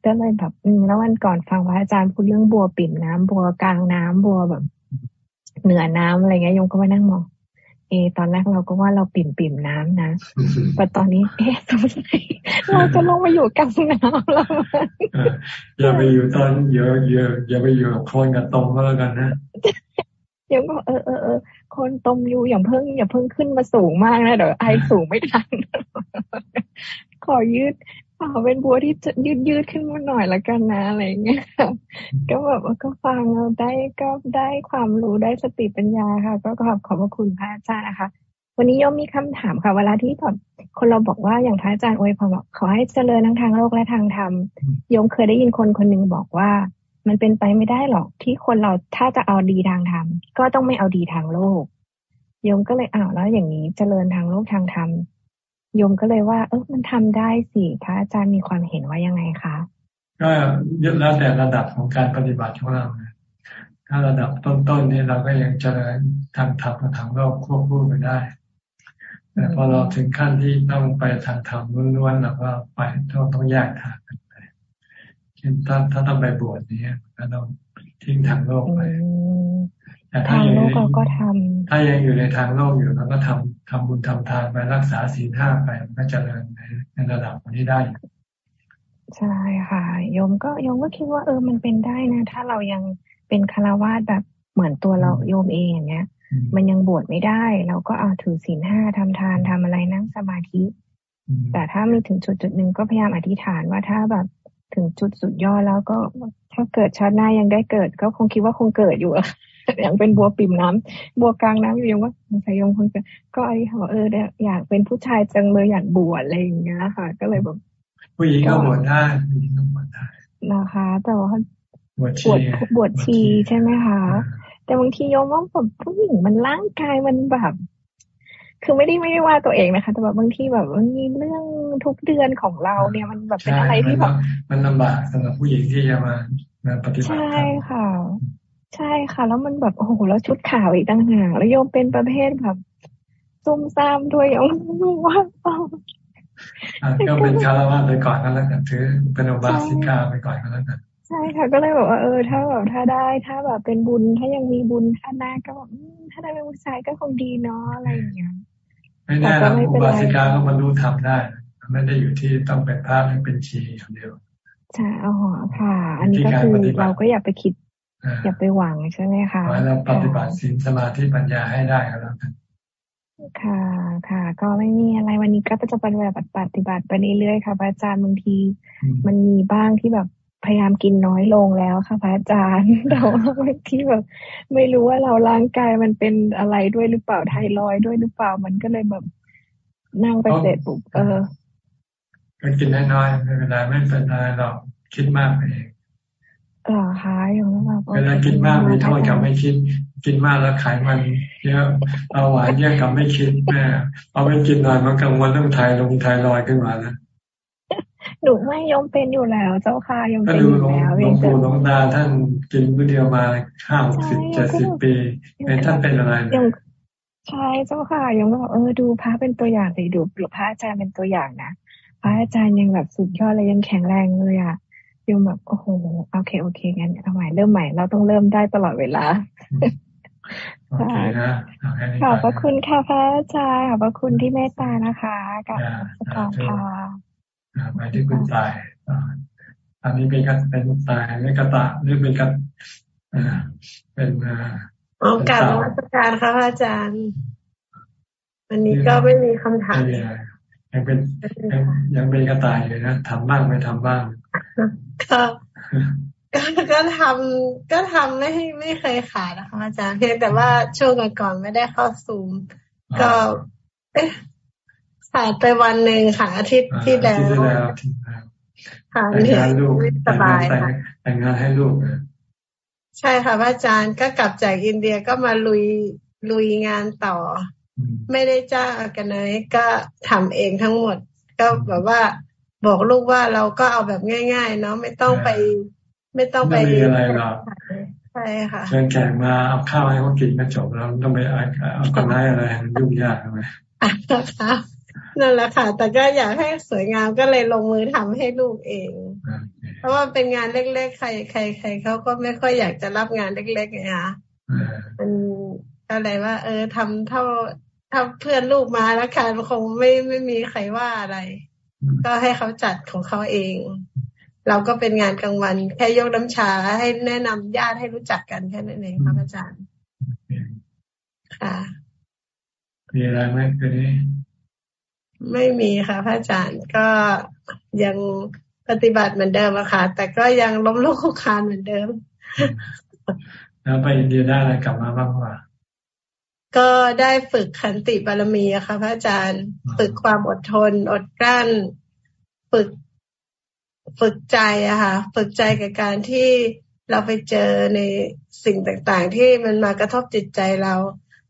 Speaker 28: ก็เลยแบบอืมแล้ววันก่อนฟังพระอาจารย์พูดเรื่องบัวปิ่มน้ำบัวกลางน้ำบัวแบบ เหนือน้ำอะไรเงี้ยยงก็มานั่งมองเอ ตอนแรกเราก็ว่าเราปิ่มปิ่มน้ำนะแต่ตอนนี้เอ๊ะเราจะลงมาอยู่กลางน้ำแล้ว
Speaker 1: อย่าไปอยู่ตอนเยอะเยอะอย่าไปอยู่กับคนกับตรงก็แล้วกันนะ
Speaker 28: ยังก็เออเออเออคนตมอยู่อย่างเพิ่งอย่าเพิ่งขึ้นมาสูงมากนะเดี๋ยวไอสูงไม่ทัน ขอยืดขอเป็นบัวที่ยืดยืดขึ้นมาหน่อยละกันนะอะไรเงี้ยก็แบบก็ฟังเราได้ก็ได้ความรู้ได้สติปัญญาค่ะ ก็ขอบขอบพระคุณพระอาจารย์นะคะ วันนี้โยมมีคำถามค่ะ เวลาที่แบบคนเราบอกว่าอย่างพระอาจารย์อวยพรบอกขอให้เจริญทั้งทางโลกและทางธรรมโยมเคยได้ยินคนคนหนึ่งบอกว่า มันเป็นไปไม่ได้หรอกที่คนเราถ้าจะเอาดีทางธรรมก็ต้องไม่เอาดีทางโลกโยมก็เลยอ้าวแล้วอย่างนี้เจริญทางโลกทางธรรมโยมก็เลยว่า เออมันทำได้สิพระอาจารย์มีความเห็นว่ายังไงคะ
Speaker 1: ก็ยแล้วแต่ระดับของการปฏิบัติของเราถ้าระดับต้นๆนี่เราก็ยังเจริญทางธรรมกับทางโลกควบคู่กันได้แต่พอเราถึงขั้นที่ต้องไปทางธรรมล้วนๆเราก็ไปต้องต้องแยกทางกัน ช่นถ้าถ้าต้องไปบวชนี้ก็ต้องทิ้งทางโลกไปแต่ถ้ายังก็ทำถ้ายังอยู่ในทางโลกอยู่เราก็ทำทำบุญทำทานไปรักษาศีลห้าไปมันก็เจริญในในระดับนี้ได้
Speaker 28: ใช่ค่ะโยมก็โยมก็คิดว่าเออมันเป็นได้นะ ถ้าเรายังเป็นคารวาสแบบเหมือนตัวเราโยมเองอย่างเงี้ย มันยังบวชไม่ได้ เราก็เอาถือศีลห้าทำทานทำอะไรนั่งสมาธิ แต่ถ้ามีถึงจุดจุดหนึ่งก็พยายามอธิษฐานว่าถ้าแบบ ถึงจุดสุดยอดแล้วก็ถ้าเกิดชาติหน้ายังได้เกิด ก็คงคิดว่าคงเกิดอยู่อย่างเป็นบัวปิ่มน้ำบัวกลางน้ำอยู่ยังว่าสงสัยยงคงจะก็ไอ้เขาเอออยากเป็นผู้ชายจังเลยอยากบวชอะไรอย่างเงี้ยค่ะ ก็เลยแบบ
Speaker 1: ผู้หญิงก็บวชได้ผู้หญิงก็บวชได้
Speaker 28: นะคะ แต่ว่าบวชชีบวชชีใช่ไหมคะแต่บางทีโยมว่าแบบผู้หญิงมันร่างกายมันแบบ คือไม่ได้ไม่ได้ว่าตัวเองนะคะ แต่แบบบางทีแบบมันมีเรื่องทุกเดือนของเราเนี่ยมันแบบเป็นอะไรที่แบบ
Speaker 1: มันลำบากสำหรับผู้หญิงที่จะมามาปฏิบัติ
Speaker 28: ใช่ค่ะ ใช่ค่ะ แล้วมันแบบโอ้โหแล้วชุดขาวอีกต่างหากแล้วโยมเป็นประเภทแบบซุ่มซ่ามด้วยโยมว่า
Speaker 1: ก็เป็นคารวะไปก่อนก็แล้วกันถือเป็นอบาสิกาไปก่อนก็แล้วกัน
Speaker 28: ใช่ค่ะ ก็เลยบอกว่าเออ ถ้าแบบถ้าได้ ถ้าแบบเป็นบุญถ้ายังมีบุญถ้าหน้าก็แบบถ้าได้เป็นผู้ชายก็คงดีเนาะอะไรอย่างเงี้ย
Speaker 1: ไม่แน่หรอกอุบาสิกาก็บรรลุธรรมได้ ไม่ได้อยู่ที่ต้องเป็นพระหรือเป็นชีอย่างเดียว
Speaker 28: ใช่อ๋อค่ะ อันนี้ก็คือเราก็อย่าไปคิด อย่าไปหวังใช่ไหมคะ
Speaker 1: เราปฏิบัติศีลสมาธิปัญญาให้ได้ก็แล้วกัน
Speaker 28: ค่ะ ค่ะ ก็ไม่มีอะไรวันนี้ก็จะปฏิบัติปฏิบัติไปเรื่อยๆค่ะพระอาจารย์บางที มันมีบ้างที่แบบ พยายามกินน้อยลงแล้วค่ะพระอาจารย์แต่ว่าบางทีแบบไม่รู้ว่าเราร่างกายมันเป็นอะไรด้วยหรือเปล่าไทรอยด้วยหรือเปล่ามันก็เลยแบบนั่งไปเสร็จปุ๊บเออ
Speaker 1: ก็กินน้อยๆไม่เป็นไรไม่เป็นไรเราคิดมากเอง
Speaker 28: อ๋อคะอย่างนั้นแบบ
Speaker 1: เวลากินมากมีโทษกับไม่คิด กินมากแล้วไขมันเยอะเอาหวานเยอะกับไม่คิดแม่เอาไปกินหน่อยมันกังวลเรื่องไทยลงไทยลอยขึ้นมาแล้ว
Speaker 28: หนูไม่ยอมเป็นอยู่แล้ว เจ้าค่ะยอมเป็นอยู่แล้ว
Speaker 1: หลวงปู่หลวงตาท่านกินมื้อเดียวมาห้าสิบเจ็ดสิบปีเป็นท่านเป็นอะไร
Speaker 28: ใช่เจ้าค่ะยังบอกเออดูพระเป็นตัวอย่างเลยดูพระอาจารย์เป็นตัวอย่างนะพระอาจารย์ยังแบบสุดยอดเลยยังแข็งแรงเลยอะยังแบบโอ้โหโอเคโอเคงั้นทำไมเริ่มใหม่เราต้องเริ่มได้ตลอดเวลาขอบพระคุณค่ะพระอาจารย์ขอบพระคุณที่เมตตานะคะกับสกาค่ะ
Speaker 1: ไปที่คุณตายอันนี้เป็นกันเป็นตายไม่กระตะหรือเป็นกันเป็น
Speaker 29: โอกาสนวัตการค่ะพระอาจารย์ วันนี้ก็ไม่มีคำถาม
Speaker 1: ยังเป็นยังเป็นกระต่ายอยู่นะทำบ้างไม่ทำบ้าง
Speaker 29: ก็ก็ทำก็ทำไม่ไม่เคยขาดนะคะอาจารย์เพียงแต่ว่าช่วงก่อนไม่ได้เข้าซูม ก็ เอ๊ะ ขาดไปวันหนึ่งค่ะอาทิตย์ที่แล้ว
Speaker 1: ค่ะแต่งงานลูกสบายค่ะแต่งงานให้ลูก
Speaker 29: ใช่ค่ะพระอาจารย์ก็กลับจากอินเดียก็มาลุยลุยงานต่อ ไม่ได้จ้างกันเลยก็ทำเองทั้งหมด ก็แบบว่าบอกลูกว่าเราก็เอาแบบง่าย ๆ เนาะไม่ต้องไป ไม่ต้องไป
Speaker 1: มีอะไรหรอก
Speaker 29: ใช่ค่ะ
Speaker 1: เชิญแขกมาเอาข้าวให้เขากินก็จบแล้วต้องไปเอาคนไห้อะไรยุ่งยากไหม
Speaker 29: นั่นแหละค่ะ แต่ก็อยากให้สวยงามก็เลยลงมือทำให้ลูกเอง เพราะว่าเป็นงานเล็กๆ ใครใครใครเขาก็ไม่ค่อยอยากจะรับงานเล็กๆไงคะมันอะไรว่า เออทำเท่าถ้าเพื่อนลูกมาแล้วค่ะคงไม่ไม่มีใครว่าอะไร ก็ให้เขาจัดของเขาเอง เราก็เป็นงานกลางวัน แค่ยกน้ำชาให้แนะนำญาติให้รู้จักกันแค่นั้นเองครับอาจารย์ ค่ะ
Speaker 1: มีอะไรไหมคืนนี้
Speaker 29: ไม่มีค่ะพระอาจารย์ก็ยังปฏิบัติเหมือนเดิมอะค่ะ แต่ก็ยังล้มลุกคุกคานเหมือนเดิม
Speaker 1: แล้วไปอินเดียได้อะไรกลับมาบ้างว่า
Speaker 29: ก็ได้ฝึกขันติบารมีอะค่ะพระอาจารย์ฝึกความอดทน อดกลั้น ฝึกฝึกใจอะค่ะ ฝึกใจกับการที่เราไปเจอในสิ่งต่างๆ ที่มันมากระทบจิตใจเรา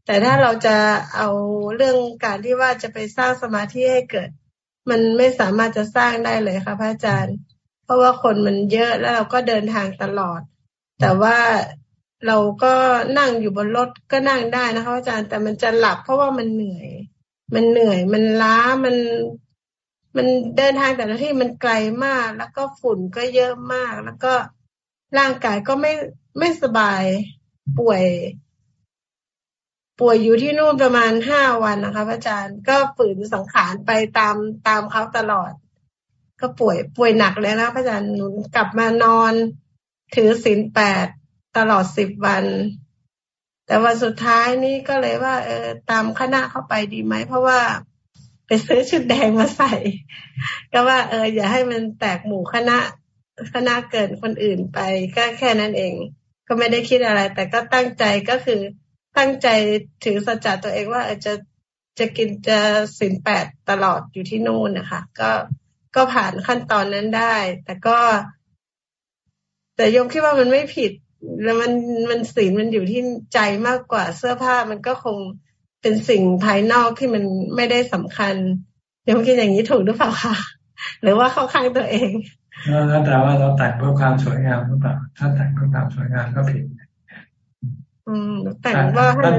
Speaker 29: แต่ถ้าเราจะเอาเรื่องการที่ว่าจะไปสร้างสมาธิให้เกิด มันไม่สามารถจะสร้างได้เลยค่ะพระอาจารย์ เพราะว่าคนมันเยอะแล้วเราก็เดินทางตลอด แต่ว่าเราก็นั่งอยู่บนรถก็นั่งได้นะคะอาจารย์แต่มันจะหลับเพราะว่ามันเหนื่อย มันเหนื่อยมันล้ามัน มันเดินทางแต่ละที่มันไกลมาก แล้วก็ฝุ่นก็เยอะมาก แล้วก็ร่างกายก็ไม่ไม่สบายป่วย ป่วยอยู่ที่นู่นประมาณห้าวันนะคะอาจารย์ก็ฝืนสังขารไปตามตามเขาตลอด ก็ป่วยป่วยหนักเลยนะพระอาจารย์หนูกลับมานอนถือศีลแปดตลอดสิบวัน แต่วันสุดท้ายนี้ก็เลยว่า เออ ตามคณะเข้าไปดีไหม เพราะว่าไปซื้อชุดแดงมาใส่ ก็ว่า เออ อย่าให้มันแตกหมู่คณะคณะเกินคนอื่นไป ก็แค่นั้นเอง ก็ไม่ได้คิดอะไร แต่ก็ตั้งใจก็คือ ตั้งใจถือสัจจะตัวเองว่าจะจะกินจะสินแปดตลอดอยู่ที่นู่นนะคะก็ก็ผ่านขั้นตอนนั้นได้ แต่ก็ แต่ยมคิดว่ามันไม่ผิดแล้วมันมันศีลมันอยู่ที่ใจมากกว่าเสื้อผ้ามันก็คงเป็นสิ่งภายนอกที่มันไม่ได้สำคัญยมคิดอย่างนี้ถูกหรือเปล่าคะหรือว่าเข้าข้างตัวเอง
Speaker 1: แล้วแต่ว่าเราแต่งเพื่อความสวยงามหรือเปล่าถ้าแต่งเพื่อความสวยงามก็ผิด
Speaker 29: อืมแต่งว่า
Speaker 1: ถ้า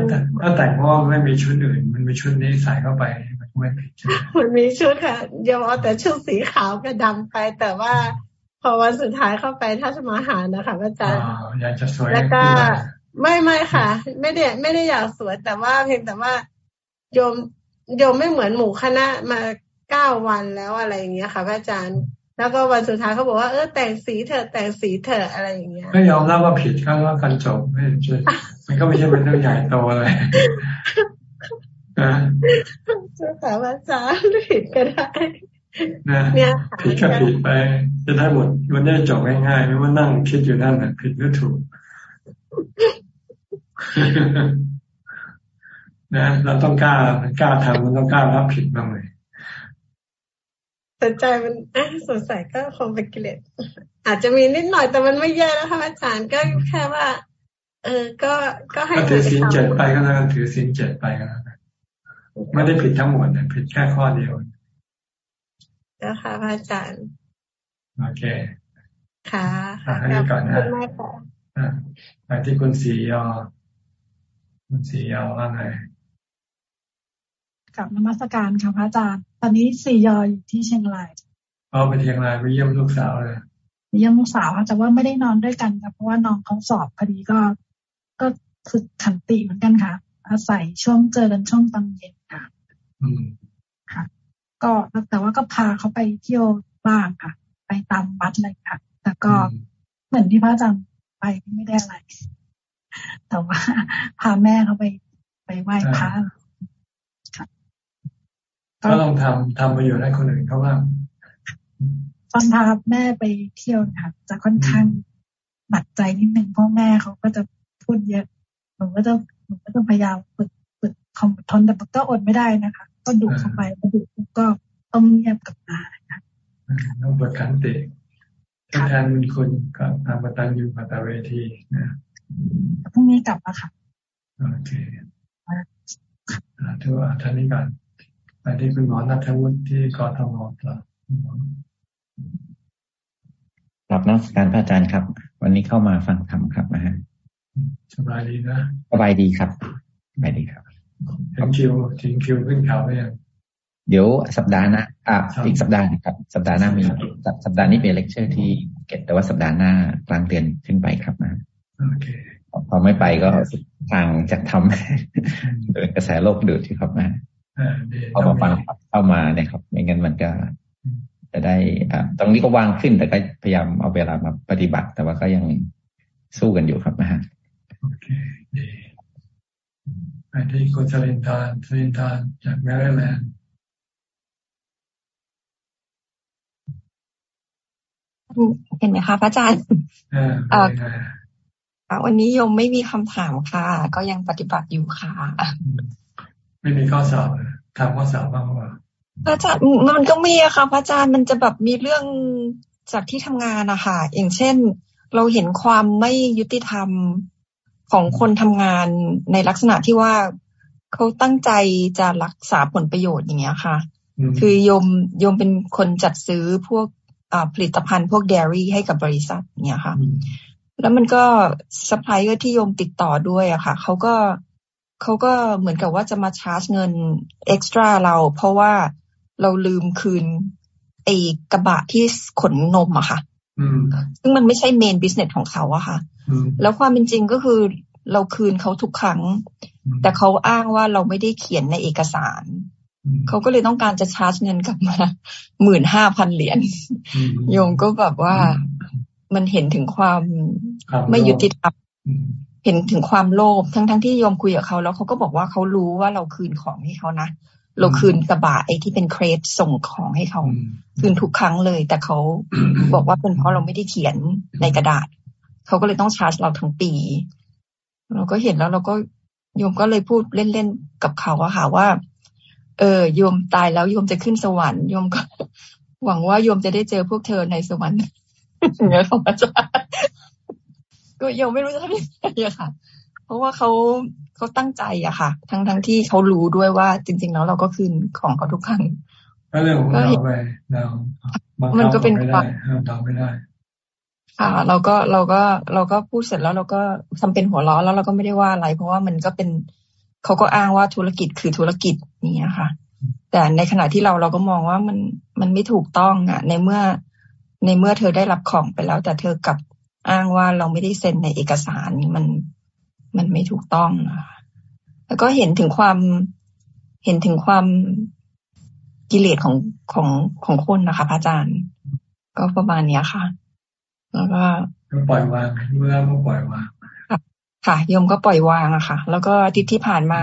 Speaker 1: ถ้าแต่งเพราะไม่มีชุดอื่น มันมีชุดนี้ใส่เข้าไปมันไม่ผิดใช่ไหม
Speaker 29: มันมีชุดค่ะยอมเอาแต่ชุดสีขาวกับดาไป แต่ว่า พอวันสุดท้ายเข้าไปถ้าจะมาหานะคะอาจารย์
Speaker 1: อยากจะสวย
Speaker 29: แล้วก็ไม่ไม่ค่ะ ไม่ได้ไม่ได้อยากสวยแต่ว่าเพียงแต่ว่าโยมโยมไม่เหมือนหมู่คณะมาเก้าวันแล้วอะไรอย่างเงี้ยค่ะพระอาจารย์ แล้วก็วันสุดท้ายเขาบอกว่าเออแต่งสีเถอะแต่งสีเถอะอะไรอย่างเงี้ย
Speaker 1: ไม่ยอมรับว่าผิดก็ว่ากันจบไม่ใช่มันก็ไม่ใช่เป็นเรื่องใหญ่โตอะไร
Speaker 29: นะจะสามารถจ้าผิดก็ได้
Speaker 1: เนี่ยผิดก็ผิดไป จะได้หมดมันได้จบง่ายๆไม่ว่านั่งคิดอยู่นั่นน่ะผิดหรือถูกนะเราต้องกล้ากล้าทำมันต้องกล้ารับผิดบ้างเลย
Speaker 29: สนใจมันสงสัยก็คงเป็นกิเลสอาจจะมีนิดหน่อยแต่มันไม่เยอะนะคะอาจารย์ก็แค่ว่า เออก็ก็ให้
Speaker 1: ถือสินเจ็ดไปก็แล้วกันถือสินเจ็ดไปก็แล้วกันไม่ได้ผิดทั้งหมดนะผิดแค่ข้อเดียว
Speaker 29: นะคะพระอาจารย์
Speaker 1: โอเค
Speaker 29: ค่ะ
Speaker 1: ค่ะให้ก่อนนะไปที่คุณสียอ คุณสียอว่าไง
Speaker 30: กับนมัสการค่ะพระอาจารย์ ตอนนี้สี่ยออยู่ที่เชียงราย
Speaker 1: เอาไปเชียงรายไปเยี่ยมลูกสาวเลย
Speaker 30: เยี่ยมลูกสาวแต่ว่าไม่ได้นอนด้วยกันค่ะเพราะว่าน้องเขาสอบพอดีก็ ก็คือขันติเหมือนกันค่ะ อาศัยช่วงเจอกันช่วงตอนเย็นค่ะ
Speaker 1: อืม
Speaker 30: ค่ะ ก็แต่ว่าก็พาเขาไปเที่ยวบ้างค่ะ ไปตามวัดเลยค่ะ แต่ก็เหมือนที่พระอาจารย์ไปไม่ได้อะไรแต่ว่าพาแม่เขาไปไปไหว้พระ
Speaker 1: ก็ลองทำทำประโยชน์ให้คนอื่นเขาบ้าง
Speaker 30: ตอนพาแม่ไปเที่ยวค่ะจะค่อนข้างหนักใจนิดนึงเพราะแม่เขาก็จะพูดเยอะหนูก็จะหนูก็ต้องพยายามฝึกฝึกความอดทนแต่ก็อดไม่ได้นะคะ ก็ดุเข้าไปพอดุก็ต้องเงียบกับมาค่ะ
Speaker 1: ต้องฝึกขันติแทนคุณกับทางปตันอยู่ปัตเวทีนะ
Speaker 30: พรุ่งนี้กลับมาค่ะ
Speaker 1: โอเคถือว่าท่านนี้ก่อน ไปที่คุณหมอนัทวุฒิที่กทมต่อ
Speaker 31: รับนักการพระอาจารย์ครับ วันนี้เข้ามาฟังธรรมครับนะฮะ
Speaker 1: สบายดีนะ
Speaker 31: สบายดีครับสบายดีครับ
Speaker 1: ถึงคิวถึงคิวขึ้นเขาไห
Speaker 31: มเดี๋ยวสัปดาห์หน้าอ่าอีกสัปดาห์ครับ สัปดาห์หน้ามีสัปดาห์นี้เป็นเลคเชอร์ที่เก็ตแต่ว่าสัปดาห์หน้ากลางเดือนขึ้นไปครับนะ
Speaker 1: โอเค
Speaker 31: พอไม่ไปก็ทางจะทำโดยกระแสโลกดูดที่ครับนะ เข้ามาฟังเข้ามาเนี่ยครับ ไม่งั้นมันก็จะได้อ่าตรงนี้ก็วางขึ้น แต่ก็พยายามเอาเวลามาปฏิบัติ แต่ว่าก็ยังสู้กันอยู่ครับนะฮะ
Speaker 1: โอเคดีไปที่คุณสลินทานสลินทานจากแมริแลนด์
Speaker 32: เห็นไหมคะพระอาจารย์
Speaker 1: อ่า
Speaker 32: วันนี้ยมไม่มีคำถามค่ะ ก็ยังปฏิบัติอยู่ค่ะ
Speaker 1: ไม่มีข้อสอบทำข้อสอบบ้างว่า
Speaker 32: พระอาจารย์มันก็มีอะค่ะพระอาจารย์มันจะแบบมีเรื่องจากที่ทำงานอะค่ะอย่างเช่น เราเห็นความไม่ยุติธรรมของคนทำงานในลักษณะที่ว่าเขาตั้งใจจะรักษาผลประโยชน์อย่างเงี้ยค่ะ คือโยมโยมเป็นคนจัดซื้อพวกผลิตภัณฑ์พวก dairy ให้กับบริษัทเนี่ยค่ะ แล้วมันก็ซัพพลายเออร์ที่โยมติดต่อด้วยอะค่ะเขาก็เขาก็เหมือนกับว่าจะมาชาร์จเงิน extra เรา เพราะว่าเราลืมคืนไอ้กระบะที่ขนนมอะค่ะซึ่งมันไม่ใช่เมนบิสเนสของเขาอะค่ะ แล้วความเป็นจริงก็คือเราคืนเขาทุกครั้ง แต่เขาอ้างว่าเราไม่ได้เขียนในเอกสาร เขาก็เลยต้องการจะชาร์จเงินกลับมาหมื่นห้าพันเหรียญโยมก็แบบว่ามันเห็นถึงความไม่ยุติธรรม เห็นถึงความโลภทั้งทั้งที่โยมคุยกับเขาแล้วเขาก็บอกว่าเขารู้ว่าเราคืนของให้เขานะเราคืนกระบะไอ้ที่เป็นเครดส่งของให้เขา คืนทุกครั้งเลย แต่เขาบอกว่าเป็นเพราะเราไม่ได้เขียนในกระดาษ เขาก็เลยต้องชาร์จเราทั้งปี เราก็เห็นแล้วเราก็โยมก็เลยพูดเล่นๆกับเขาอะค่ะว่า เออโยมตายแล้วโยมจะขึ้นสวรรค์โยมก็ หวังว่าโยมจะได้เจอพวกเธอในสวรรค์อย่างเงี้ยของอาจารย์ ก็โยมไม่รู้จะทำยังไงอะค่ะ เพราะว่าเขาเขาตั้งใจอะค่ะ ทั้งทั้งที่เขารู้ด้วยว่า จริง ๆ แล้วเราก็คืนของเขาทุกครั้ง
Speaker 1: ก็เรื่องของเราไปเรามันก็เป็นความทำไม่ได้
Speaker 32: ค่ะเราก็เราก็เราก็พูดเสร็จแล้วเราก็ทำเป็นหัวล้อแล้วเราก็ไม่ได้ว่าอะไร เพราะว่ามันก็เป็นเขาก็อ้างว่าธุรกิจคือธุรกิจนี่ค่ะ แต่ในขณะที่เราเราก็มองว่ามันมันไม่ถูกต้องอะ ในเมื่อในเมื่อเธอได้รับของไปแล้ว แต่เธอกลับ อ้างว่าเราไม่ได้เซ็นในเอกสารมันมันไม่ถูกต้องนะแล้วก็เห็นถึงความเห็นถึงความกิเลสของของของคนนะคะพระอาจารย์ ก็ประมาณเนี้ยค่ะ แล้วก็
Speaker 1: ปล่อยวางเมื่อก็ปล่อยวาง
Speaker 32: ค่ะโยมก็ปล่อยวางอะค่ะ แล้วก็อาทิตย์ที่ผ่านมา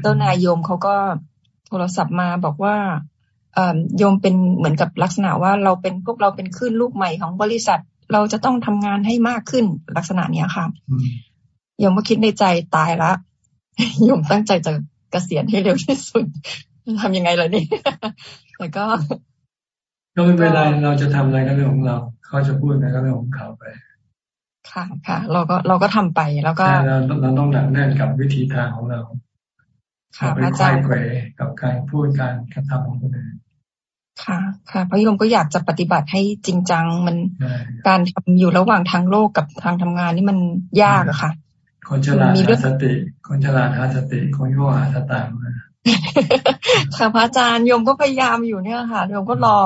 Speaker 32: เจ้านายโยมเขาก็โทรศัพท์มาบอกว่าโยมเป็นเหมือนกับลักษณะว่าเราเป็นพวกเราเป็นขึ้นลูกใหม่ของบริษัท เราจะต้องทำงานให้มากขึ้นลักษณะเนี้ยค่ะโยมก็คิดในใจตายละโยมตั้งใจจะเกษียณให้เร็วที่สุดทำยังไงล่ะนี่แต่ก็
Speaker 1: ก็ไม่เป็นไรเราจะทำอะไรก็เรื่องของเรา เขาจะพูดอะไรก็เรื่องของเขาไป
Speaker 32: ค่ะค่ะ เราก็เราก็ทำไปแล้วก็
Speaker 1: เราเราต้องหนักแน่นกับวิธีทางของเราค่ะอาจารย์กับการพูดการกระทำของคนอื่น
Speaker 32: ค่ะ ค่ะพระโยมก็อยากจะปฏิบัติให้จริงจังมันการทำอยู่ระหว่างทางโลกกับทางทำงานนี่มันยากอะค่ะ
Speaker 1: คนฉลาดหาสติ คนฉลาดหาสติคนโง่หาสตางค์
Speaker 32: ค่ะพระอาจารย์โยมก็พยายามอยู่เนี่ยค่ะโยมก็รอ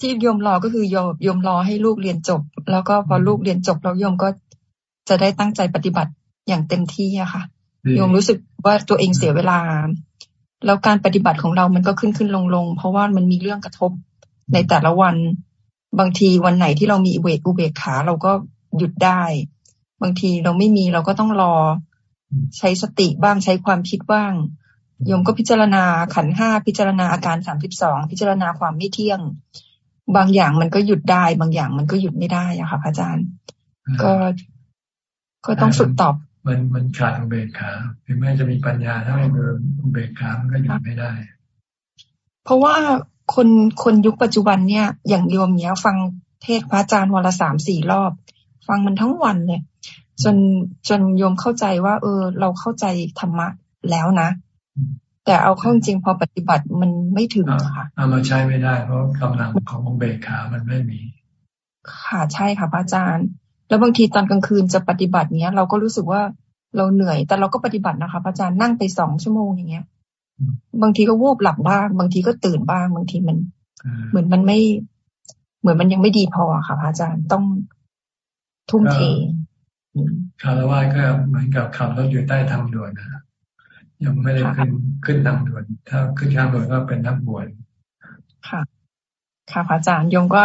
Speaker 32: ที่โยมรอก็คือโยมโยมรอให้ลูกเรียนจบ แล้วก็พอลูกเรียนจบแล้วโยมก็จะได้ตั้งใจปฏิบัติอย่างเต็มที่อะค่ะโยมรู้สึกว่าตัวเองเสียเวลา แล้วการปฏิบัติของเรามันก็ขึ้นขึ้นลงลงเพราะว่ามันมีเรื่องกระทบในแต่ละวัน บางทีวันไหนที่เรามีอเบกอุเบกขาเราก็หยุดได้ บางทีเราไม่มีเราก็ต้องรอ ใช้สติบ้างใช้ความคิดบ้างโยมก็พิจารณาขันห้าพิจารณาอาการสามสิบสองพิจารณาความไม่เที่ยง บางอย่างมันก็หยุดได้ บางอย่างมันก็หยุดไม่ได้อะค่ะพระอาจารย์ ก็ก็ต้องฝึกตอบ
Speaker 1: มันมันขาดอุเบกขาถึงแม้จะมีปัญญาถ้าไม่มีอุเบกขามันก็หยุดไม่ได้
Speaker 32: เพราะว่าคนคนยุคปัจจุบันเนี่ย อย่างโยมเนี้ย ฟังเทศพระอาจารย์วันละสามสี่รอบ ฟังมันทั้งวันเลยจนจนโยมเข้าใจว่า เออ เราเข้าใจธรรมะแล้วนะ แต่เอาเข้าจริงพอปฏิบัติมันไม่ถึงค่ะ
Speaker 1: เอามาใช้ไม่ได้ เพราะกำลังของเบกขามันไม่มี
Speaker 32: ค่ะใช่ค่ะพระอาจารย์ แล้วบางทีตอนกลางคืนจะปฏิบัติเนี้ย เราก็รู้สึกว่าเราเหนื่อย แต่เราก็ปฏิบัตินะคะพระอาจารย์นั่งไปสองชั่วโมงอย่างเงี้ย บางทีก็วูบหลับบ้าง บางทีก็ตื่นบ้าง บางทีมัน เหมือนมันไม่ เหมือนมันยังไม่ดีพอค่ะพระอาจารย์ต้องทุ่มเท
Speaker 1: คารวะก็เหมือนกับขับรถอยู่ใต้ทางด่วนนะยังไม่ได้ขึ้นขึ้นทางด่วน ถ้าขึ้นทางด่วนก็เป็นนักบวช
Speaker 32: ค่ะ ค่ะพระอาจารย์ยมก็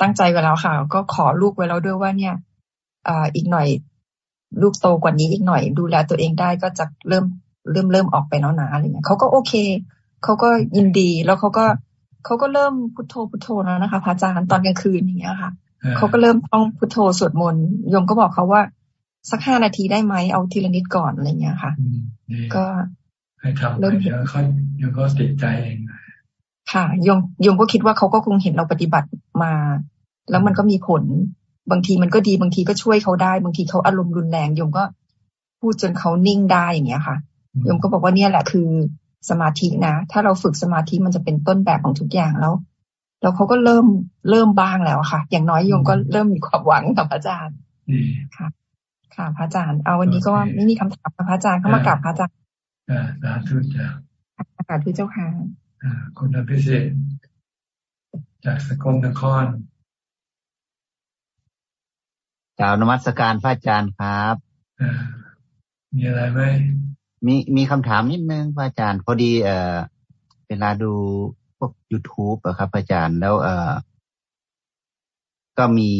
Speaker 32: ตั้งใจไว้แล้วค่ะ ก็ขอลูกไว้แล้วด้วยว่าเนี่ย อ่าอีกหน่อย ลูกโตกว่านี้อีกหน่อย ดูแลตัวเองได้ก็จะเริ่มเริ่มเริ่มออกไปแล้วนะอะไรเงี้ยเขาก็โอเคเขาก็ยินดีแล้วเขาก็เขาก็เริ่มพุทโธพุทโธแล้วนะคะพระอาจารย์ตอนกลางคืนอย่างเงี้ยค่ะเขาก็เริ่มต้องพุทโธสวดมนต์ยมก็บอกเขาว่า สักห้านาทีได้ไหมเอาทีละนิดก่อนอะไรเงี้ยค่ะ ก็
Speaker 1: ให้ทำเริ่มเห็นเขาโยมก็ติดใจเอง
Speaker 32: ค่ะโยมโยมก็คิดว่าเขาก็คงเห็นเราปฏิบัติมา แล้วมันก็มีผล บางทีมันก็ดีบางทีก็ช่วยเขาได้ บางทีเขาอารมณ์รุนแรงโยมก็พูดจนเขานิ่งได้อย่างเงี้ยค่ะโยมก็บอกว่าเนี่ยแหละคือสมาธินะ ถ้าเราฝึกสมาธิมันจะเป็นต้นแบบของทุกอย่างแล้ว แล้วเขาก็เริ่มเริ่มบ้างแล้วค่ะ อย่างน้อยโยมก็เริ่มมีความหวังกับอาจารย์
Speaker 1: ดี
Speaker 32: ค่ะ ค่ะ พระอาจารย์ เอาวันนี้ก็ไม่มีคำถามพระอาจารย์เข้ามากลับพระอาจารย์
Speaker 1: อ่าสาธุจ้า
Speaker 32: สาธุเจ้าค่ะ
Speaker 1: อ่าคุณอภิเศษจากสกลนคร
Speaker 33: กล่าวนมัสการพระอาจารย์ครับ
Speaker 1: มีอะไรไหม
Speaker 33: มีมีคำถามนิดนึงพระอาจารย์ พอดี เอ่อเวลาดูพวก youtube อะครับพระอาจารย์แล้ว เอ่อก็มี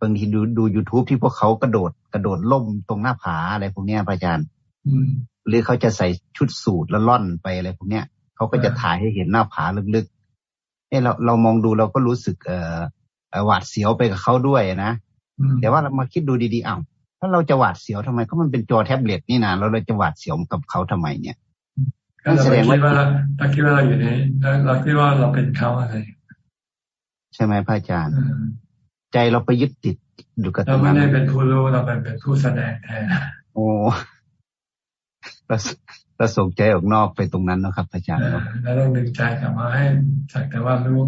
Speaker 33: บางทีดูดู youtube ที่พวกเขากระโดดกระโดดล่มตรงหน้าผาอะไรพวกเนี้ยพระอาจารย์หรือเขาจะใส่ชุดสูทแล้วล่อนไปอะไรพวกเนี้ยเขาก็จะถ่ายให้เห็นหน้าผาลึกๆเอ้เราเรามองดูเราก็รู้สึก เอ่อหวาดเสียวไปกับเขาด้วยนะ แต่ว่าเรามาคิดดูดีๆอ้าวถ้าเราจะหวาดเสียวทำไมก็มันเป็นจอแท็บเล็ตนี่นะเราเลยจะหวาดเสียวกับเขาทำไมเนี่ย
Speaker 1: ก็แสดงว่าเราคิดว่าเราอยู่ในเราคิดว่าเราเป็นเขาอะไร
Speaker 33: ใช่ไหมพระอาจารย์ ใจเราไปยึดติดอยู่กับ
Speaker 1: เราไม่ได้เป็นผู้รู้เราเป็นเป็นผู้แสดงแทน
Speaker 33: โอ้เราเราส่งใจออกนอกไปตรงนั้นนะครับอาจารย์
Speaker 1: แล้วต้องดึงใจกลับมาให้สักแต่ว่ารู้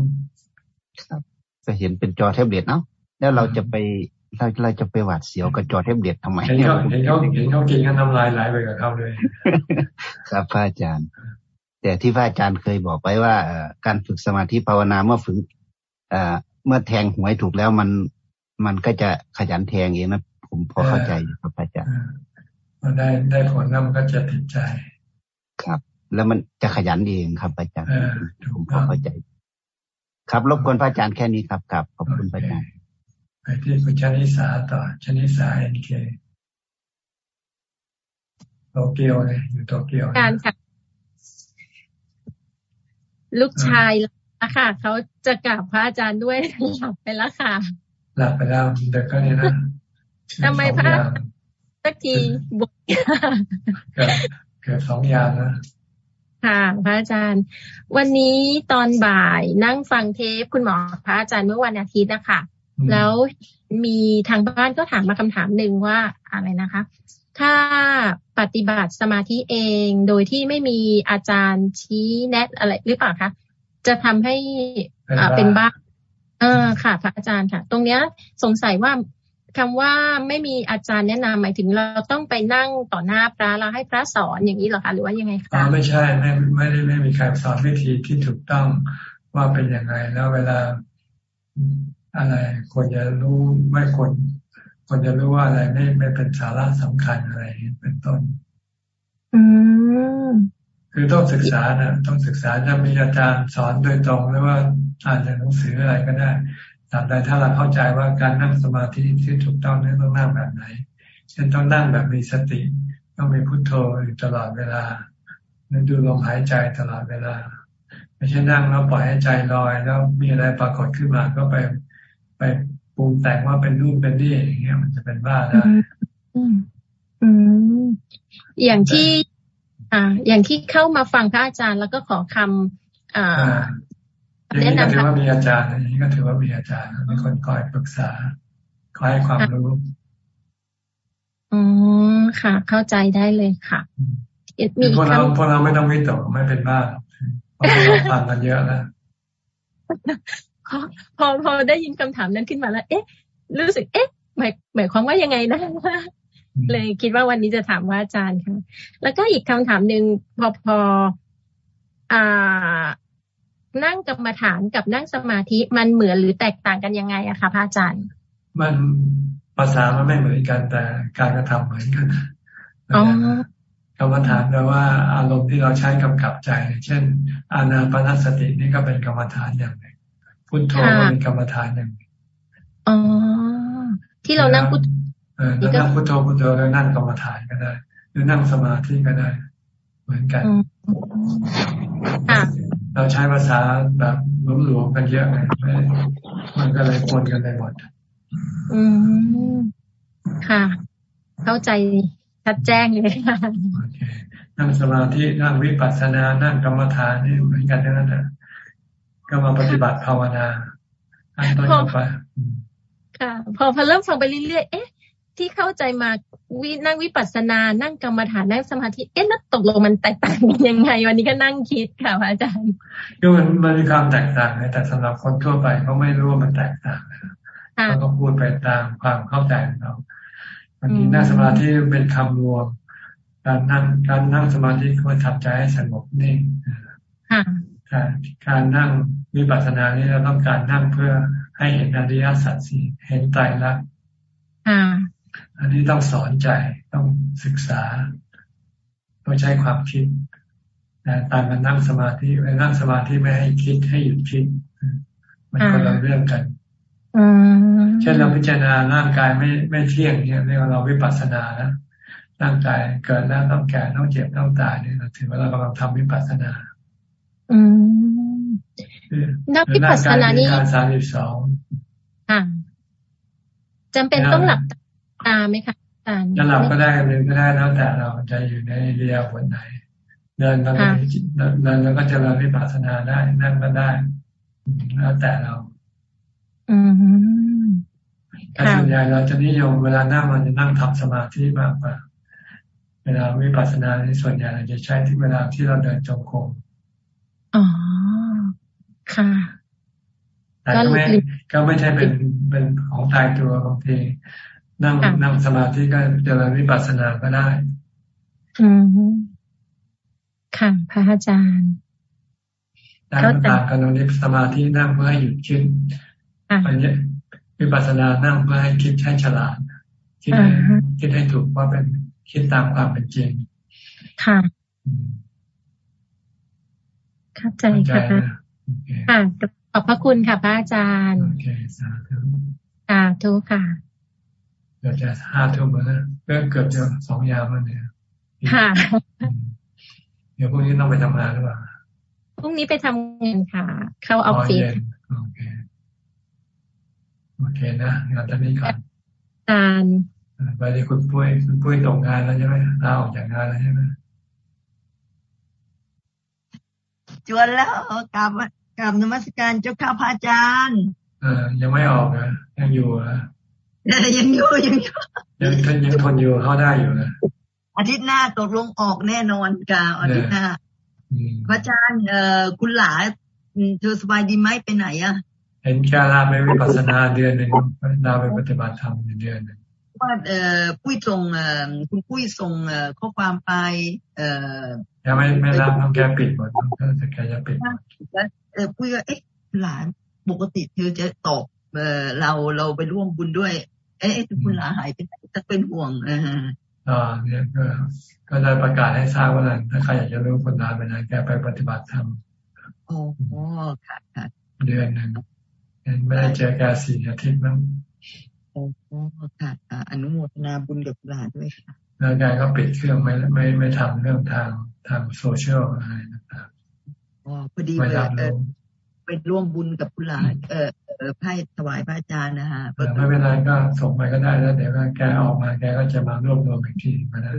Speaker 33: ครับจะเห็นเป็นจอแท็บเล็ตเนาะแล้วเราจะไป เราเราจะไปหวาดเสียวกับจอแท็บเล็ตทำไม
Speaker 1: เห็นเขาเห็นเขาเห็นเขากินกันน้ำลายไหลไปกับเขาเลย
Speaker 33: ครับพระอาจารย์ แต่ที่พระอาจารย์เคยบอกไว้ว่าการฝึกสมาธิภาวนาเมื่อฝึกเมื่อแทงหวยถูกแล้วมันมันก็จะขยันแทงเองนะผมพอเข้าใจครับอาจารย์
Speaker 1: มันได้ได้ผลแล้วมันก็จะติดใจ
Speaker 33: ครับ แล้วมันจะขยันเองครับอาจารย์ผมพอเข้าใจ ครับรบกวนพระอาจารย์แค่นี้ครับกับขอบคุณพระอาจารย์
Speaker 1: ไปที่คุณชนิสาต่อชนิสาเอ็นเคโตเกียวเลยอยู่โตเกียว
Speaker 34: การค่ะ ลูกชายละค่ะเขาจะกราบพระอาจารย์ด้วยหลับไปแล้วค่ะ
Speaker 1: หลับไปแล้วเด็กก็นี่นะ
Speaker 34: ทำไมพระสักทีบก
Speaker 1: เกิดสองยามนะ
Speaker 34: ค่ะพระอาจารย์ วันนี้ตอนบ่ายนั่งฟังเทปคุณหมอพระอาจารย์เมื่อวันอาทิตย์นะคะ แล้วมีทางบ้านก็ถามมาคำถามหนึ่งว่าอะไรนะคะ ถ้าปฏิบัติสมาธิเองโดยที่ไม่มีอาจารย์ชี้แนะอะไรหรือเปล่าคะจะทำให้เป็นบ้าเออค่ะพระอาจารย์ค่ะ ตรงเนี้ยสงสัยว่าคำว่าไม่มีอาจารย์แนะนำหมายถึงเราต้องไปนั่งต่อหน้าพระเราให้พระสอนอย่างนี้หรอคะหรือว่ายังไงคะ
Speaker 1: ไม่ใช่ไม่ไม่ได้ไม่มีใครสอนวิธีที่ถูกต้องว่าเป็นยังไงแล้วเวลา อะไรควรจะรู้ไม่ควรควรจะรู้ว่าอะไรไม่ไม่เป็นสาระสำคัญอะไรเป็นต้น
Speaker 34: อืม
Speaker 1: คือต้องศึกษานะต้องศึกษาจะมีอาจารย์สอนโดยตรงหรือว่าอ่านจากหนังสืออะไรก็ได้ตามใดถ้าเราเข้าใจว่าการนั่งสมาธิที่ถูกต้องนี่ต้องนั่งแบบไหนเช่นต้องนั่งแบบมีสติ ต้องมีพุโทโธอยู่ตลอดเวลาดูลมหายใจตลอดเวลา ไม่ใช่นั่งแล้วปล่อยให้ใจลอย แล้วมีอะไรปรากฏขึ้นมาก็ไป ไปปรุงแต่งว่าเป็นรูปเป็นนี่อย่างเงี้ยมันจะเป็นบ้าได้
Speaker 34: อืมอย่างที่ อ่า อย่างที่เข้ามาฟังพระอาจารย์ แล้วก็ขอคำอ่า
Speaker 1: แนะนำถือว่ามีอาจารย์อย่างนี้ก็ถือว่ามีอาจารย์มีคนคอยปรึกษาคอยให้ความรู้
Speaker 34: อืมค่ะ เข้าใจได้เลยค่ะ
Speaker 1: มีพวกเราพวกเราไม่ต้องวิตกไม่เป็นบ้าเพราะเราฟังกันเยอะแล้ว
Speaker 34: พอพอได้ยินคำถามนั้นขึ้นมาแล้ว เอ๊ะ รู้สึก เอ๊ะ หมายหมายความว่ายังไงนะเลยคิดว่าวันนี้จะถามว่าอาจารย์ค่ะ แล้วก็อีกคำถามหนึ่งพอพออ่า นั่งกรรมฐานกับนั่งสมาธิมันเหมือนหรือแตกต่างกันยังไงอะคะพระอาจารย์
Speaker 1: มันภาษามันไม่เหมือนกันแต่การกระทำเหมือนกันกรรมฐานแปลว่าอารมณ์ที่เราใช้กำกับใจ เช่น อานาปนสตินี่ก็เป็นกรรมฐานอย่างหนึ่ง พุทโธเป็นกรรมฐานอย่าง
Speaker 34: อ๋อที่เรานั่งพุท
Speaker 1: เออนั่งพุทโธพุทโธแล้วนั่งกรรมฐานก็ได้ หรือนั่งสมาธิก็ได้ เหมือนกันเราใช้ภาษาแบบหลวมๆกันเยอะไงมันก็เลยปนกันไปหมด
Speaker 34: อืมค่ะ เข้าใจชัดแจ้งเลยค่ะ
Speaker 1: นั่งสมาธินั่งวิปัสสนา นั่งกรรมฐานนี่เหมือนกันทั้งนั้นแหละ ก็มาปฏิบัติภาวนาอันต้นไป
Speaker 34: ค่ะ พอพอเริ่มฟังไปเรื่อยๆเอ๊ะ ที่เข้าใจมาวินั่งวิปัสสนา นั่งกรรมฐานนั่งสมาธิเอ๊ะแล้วตกลงมันแตกต่างกันยังไง วันนี้ก็นั่งคิดค่ะอาจารย์
Speaker 1: ก็มันมันมีความแตกต่างแต่สำหรับคนทั่วไปเขาไม่รู้ว่ามันแตกต่างเราก็พูดไปตามความเข้าใจของเราบางทีนั่งสมาธิเป็นคำรวมการนั่งการนั่งสมาธิควรทำใจให้สงบนิ่ง การนั่งวิปัสสนานี้เราต้องการนั่งเพื่อให้เห็นอริยสัจสี่เห็นไตรลักษณ์อันนี้ต้องสอนใจต้องศึกษาต้องใช้ความคิดแต่ตามการนั่งสมาธิไปนั่งสมาธิไม่ให้คิดให้หยุดคิด มันคนละเรื่องกันเช่นเราพิจารณาร่างกายไม่ไม่เที่ยงเนี่ยเรียกว่าเราวิปัสสนานะร่างกายเกิดแล้วต้องแก่ต้องเจ็บต้องตายเนี่ยถือว่าเรากำลังทำวิปัสสนา
Speaker 34: อืมนักวิปัสสนานี้
Speaker 1: การสามสิบสอง
Speaker 34: ค่ะจำเป็นต้องหลับตาไหมคะอาจารย์
Speaker 1: จะหลับก็ได้เดินก็ได้แล้วแต่เราจะอยู่ในเรียบนไหนเดินเราเดินแล้วก็จะเราวิปัสสนาได้นั่งก็ได้ แล้วแต่เรา
Speaker 34: อืม
Speaker 1: แต่ส่วนใหญ่เราจะนิยมเวลานั่งเราจะนั่งทำสมาธิมากกว่าเวลาวิปัสสนาในส่วนใหญ่เราจะใช้ที่เวลาที่เราเดินจงกรม
Speaker 34: อ๋อ ค่ะ
Speaker 1: แต่ก็ไม่ก็ไม่ใช่เป็นเป็นของตายตัวบางทีนั่งนั่งสมาธิก็เจริญวิปัสสนาก็ได้
Speaker 34: อืมค่ะพระอาจารย์
Speaker 1: ต่างต่างกันตรงนี้สมาธินั่งเพื่อให้หยุดคิดอันนี้วิปัสสนานั่งเพื่อให้คิดให้ฉลาดคิดให้คิดให้ถูกว่าเป็นคิดตามความเป็นจริง
Speaker 34: ค่ะ เข้าใจค่ะค่ะขอบพระคุณค่ะพระอาจารย์
Speaker 1: โอเคสาธุ
Speaker 34: สาธุค่ะ
Speaker 1: เดี๋ยวจะห้าทุ่มแล้วเกือบเกือบจะสองยามแล้วเนี่ย
Speaker 34: ค่ะ
Speaker 1: เดี๋ยวพรุ่งนี้ต้องไปทำงานหรือเปล่า
Speaker 34: พรุ่งนี้ไปทำงานค่ะ เข้าออฟฟิศ
Speaker 1: โอเคโอเคนะงานตอนนี้ก่อน
Speaker 34: การ
Speaker 1: ไปที่คุณปุ้ยคุณปุ้ยตกงานแล้วใช่ไหมลาออกจากงานแล้วใช่ไหม
Speaker 35: จวนแล้วกลับกลับนมัสการเจ้าข้าพระอาจารย์
Speaker 1: เออยังไม่ออกนะยังอยู่อะ
Speaker 35: ยังอยู่ยังอยู่
Speaker 1: ยังทนยังทนอยู่เข้าได้อยู่นะ
Speaker 35: อาทิตย์หน้าตกลงออกแน่นอนกาอาทิตย์หน้าพระอาจารย์เอ่อคุณหลาเธอสบายดีไหมไปไหนอะ
Speaker 1: เห็นแค่ลาไปวิปัสสนาเดือนหนึ่งลาไปปฏิบัติธรรมเดือนหนึ่ง
Speaker 35: ว่าเอ่อปุ้ยส่งเอ่อคุณปุ้ยส่งเอ่อข้อความไป เอ่อ
Speaker 1: ยังไม่ไม่รับต้องแกปิดหมดต้องแกจะปิด
Speaker 35: แล้วเออปุ้ยก็เอ๊ะหลานปกติเธอจะตอบเออเราเราไปร่วมบุญด้วย เอ๊ะคุณหลาหายไปไหนจะเป็นห่วงเออ
Speaker 1: อ่าเนี่ยก็ก็ได้ประกาศให้ทราบว่าถ้าใครอยากจะรู้คนลาไปไหนแกไปปฏิบัติธรรม
Speaker 35: โอ้ค่ะค่ะ
Speaker 1: เดือนหนึ่งไม่ได้เจอแกสี่อาทิตย์มั้ง
Speaker 35: โอ้ค่ะอนุโมทนาบุญกับหลานด้วยค่ะ
Speaker 1: แล้วแกก็ปิดเครื่องไม่ไม่ไม่ทำเรื่องทางทางโซเชียลอะไรต่าง
Speaker 35: ๆอ๋อพอดีเลยไปร่วมบุญกับคุณหลานเออเออให้ถวายพระอาจารย์นะฮะ
Speaker 1: ไม่เป็นไรก็ส่งไปก็ได้แล้วเดี๋ยวแกออกมาแกก็จะมารวบรวมอีกทีมาได้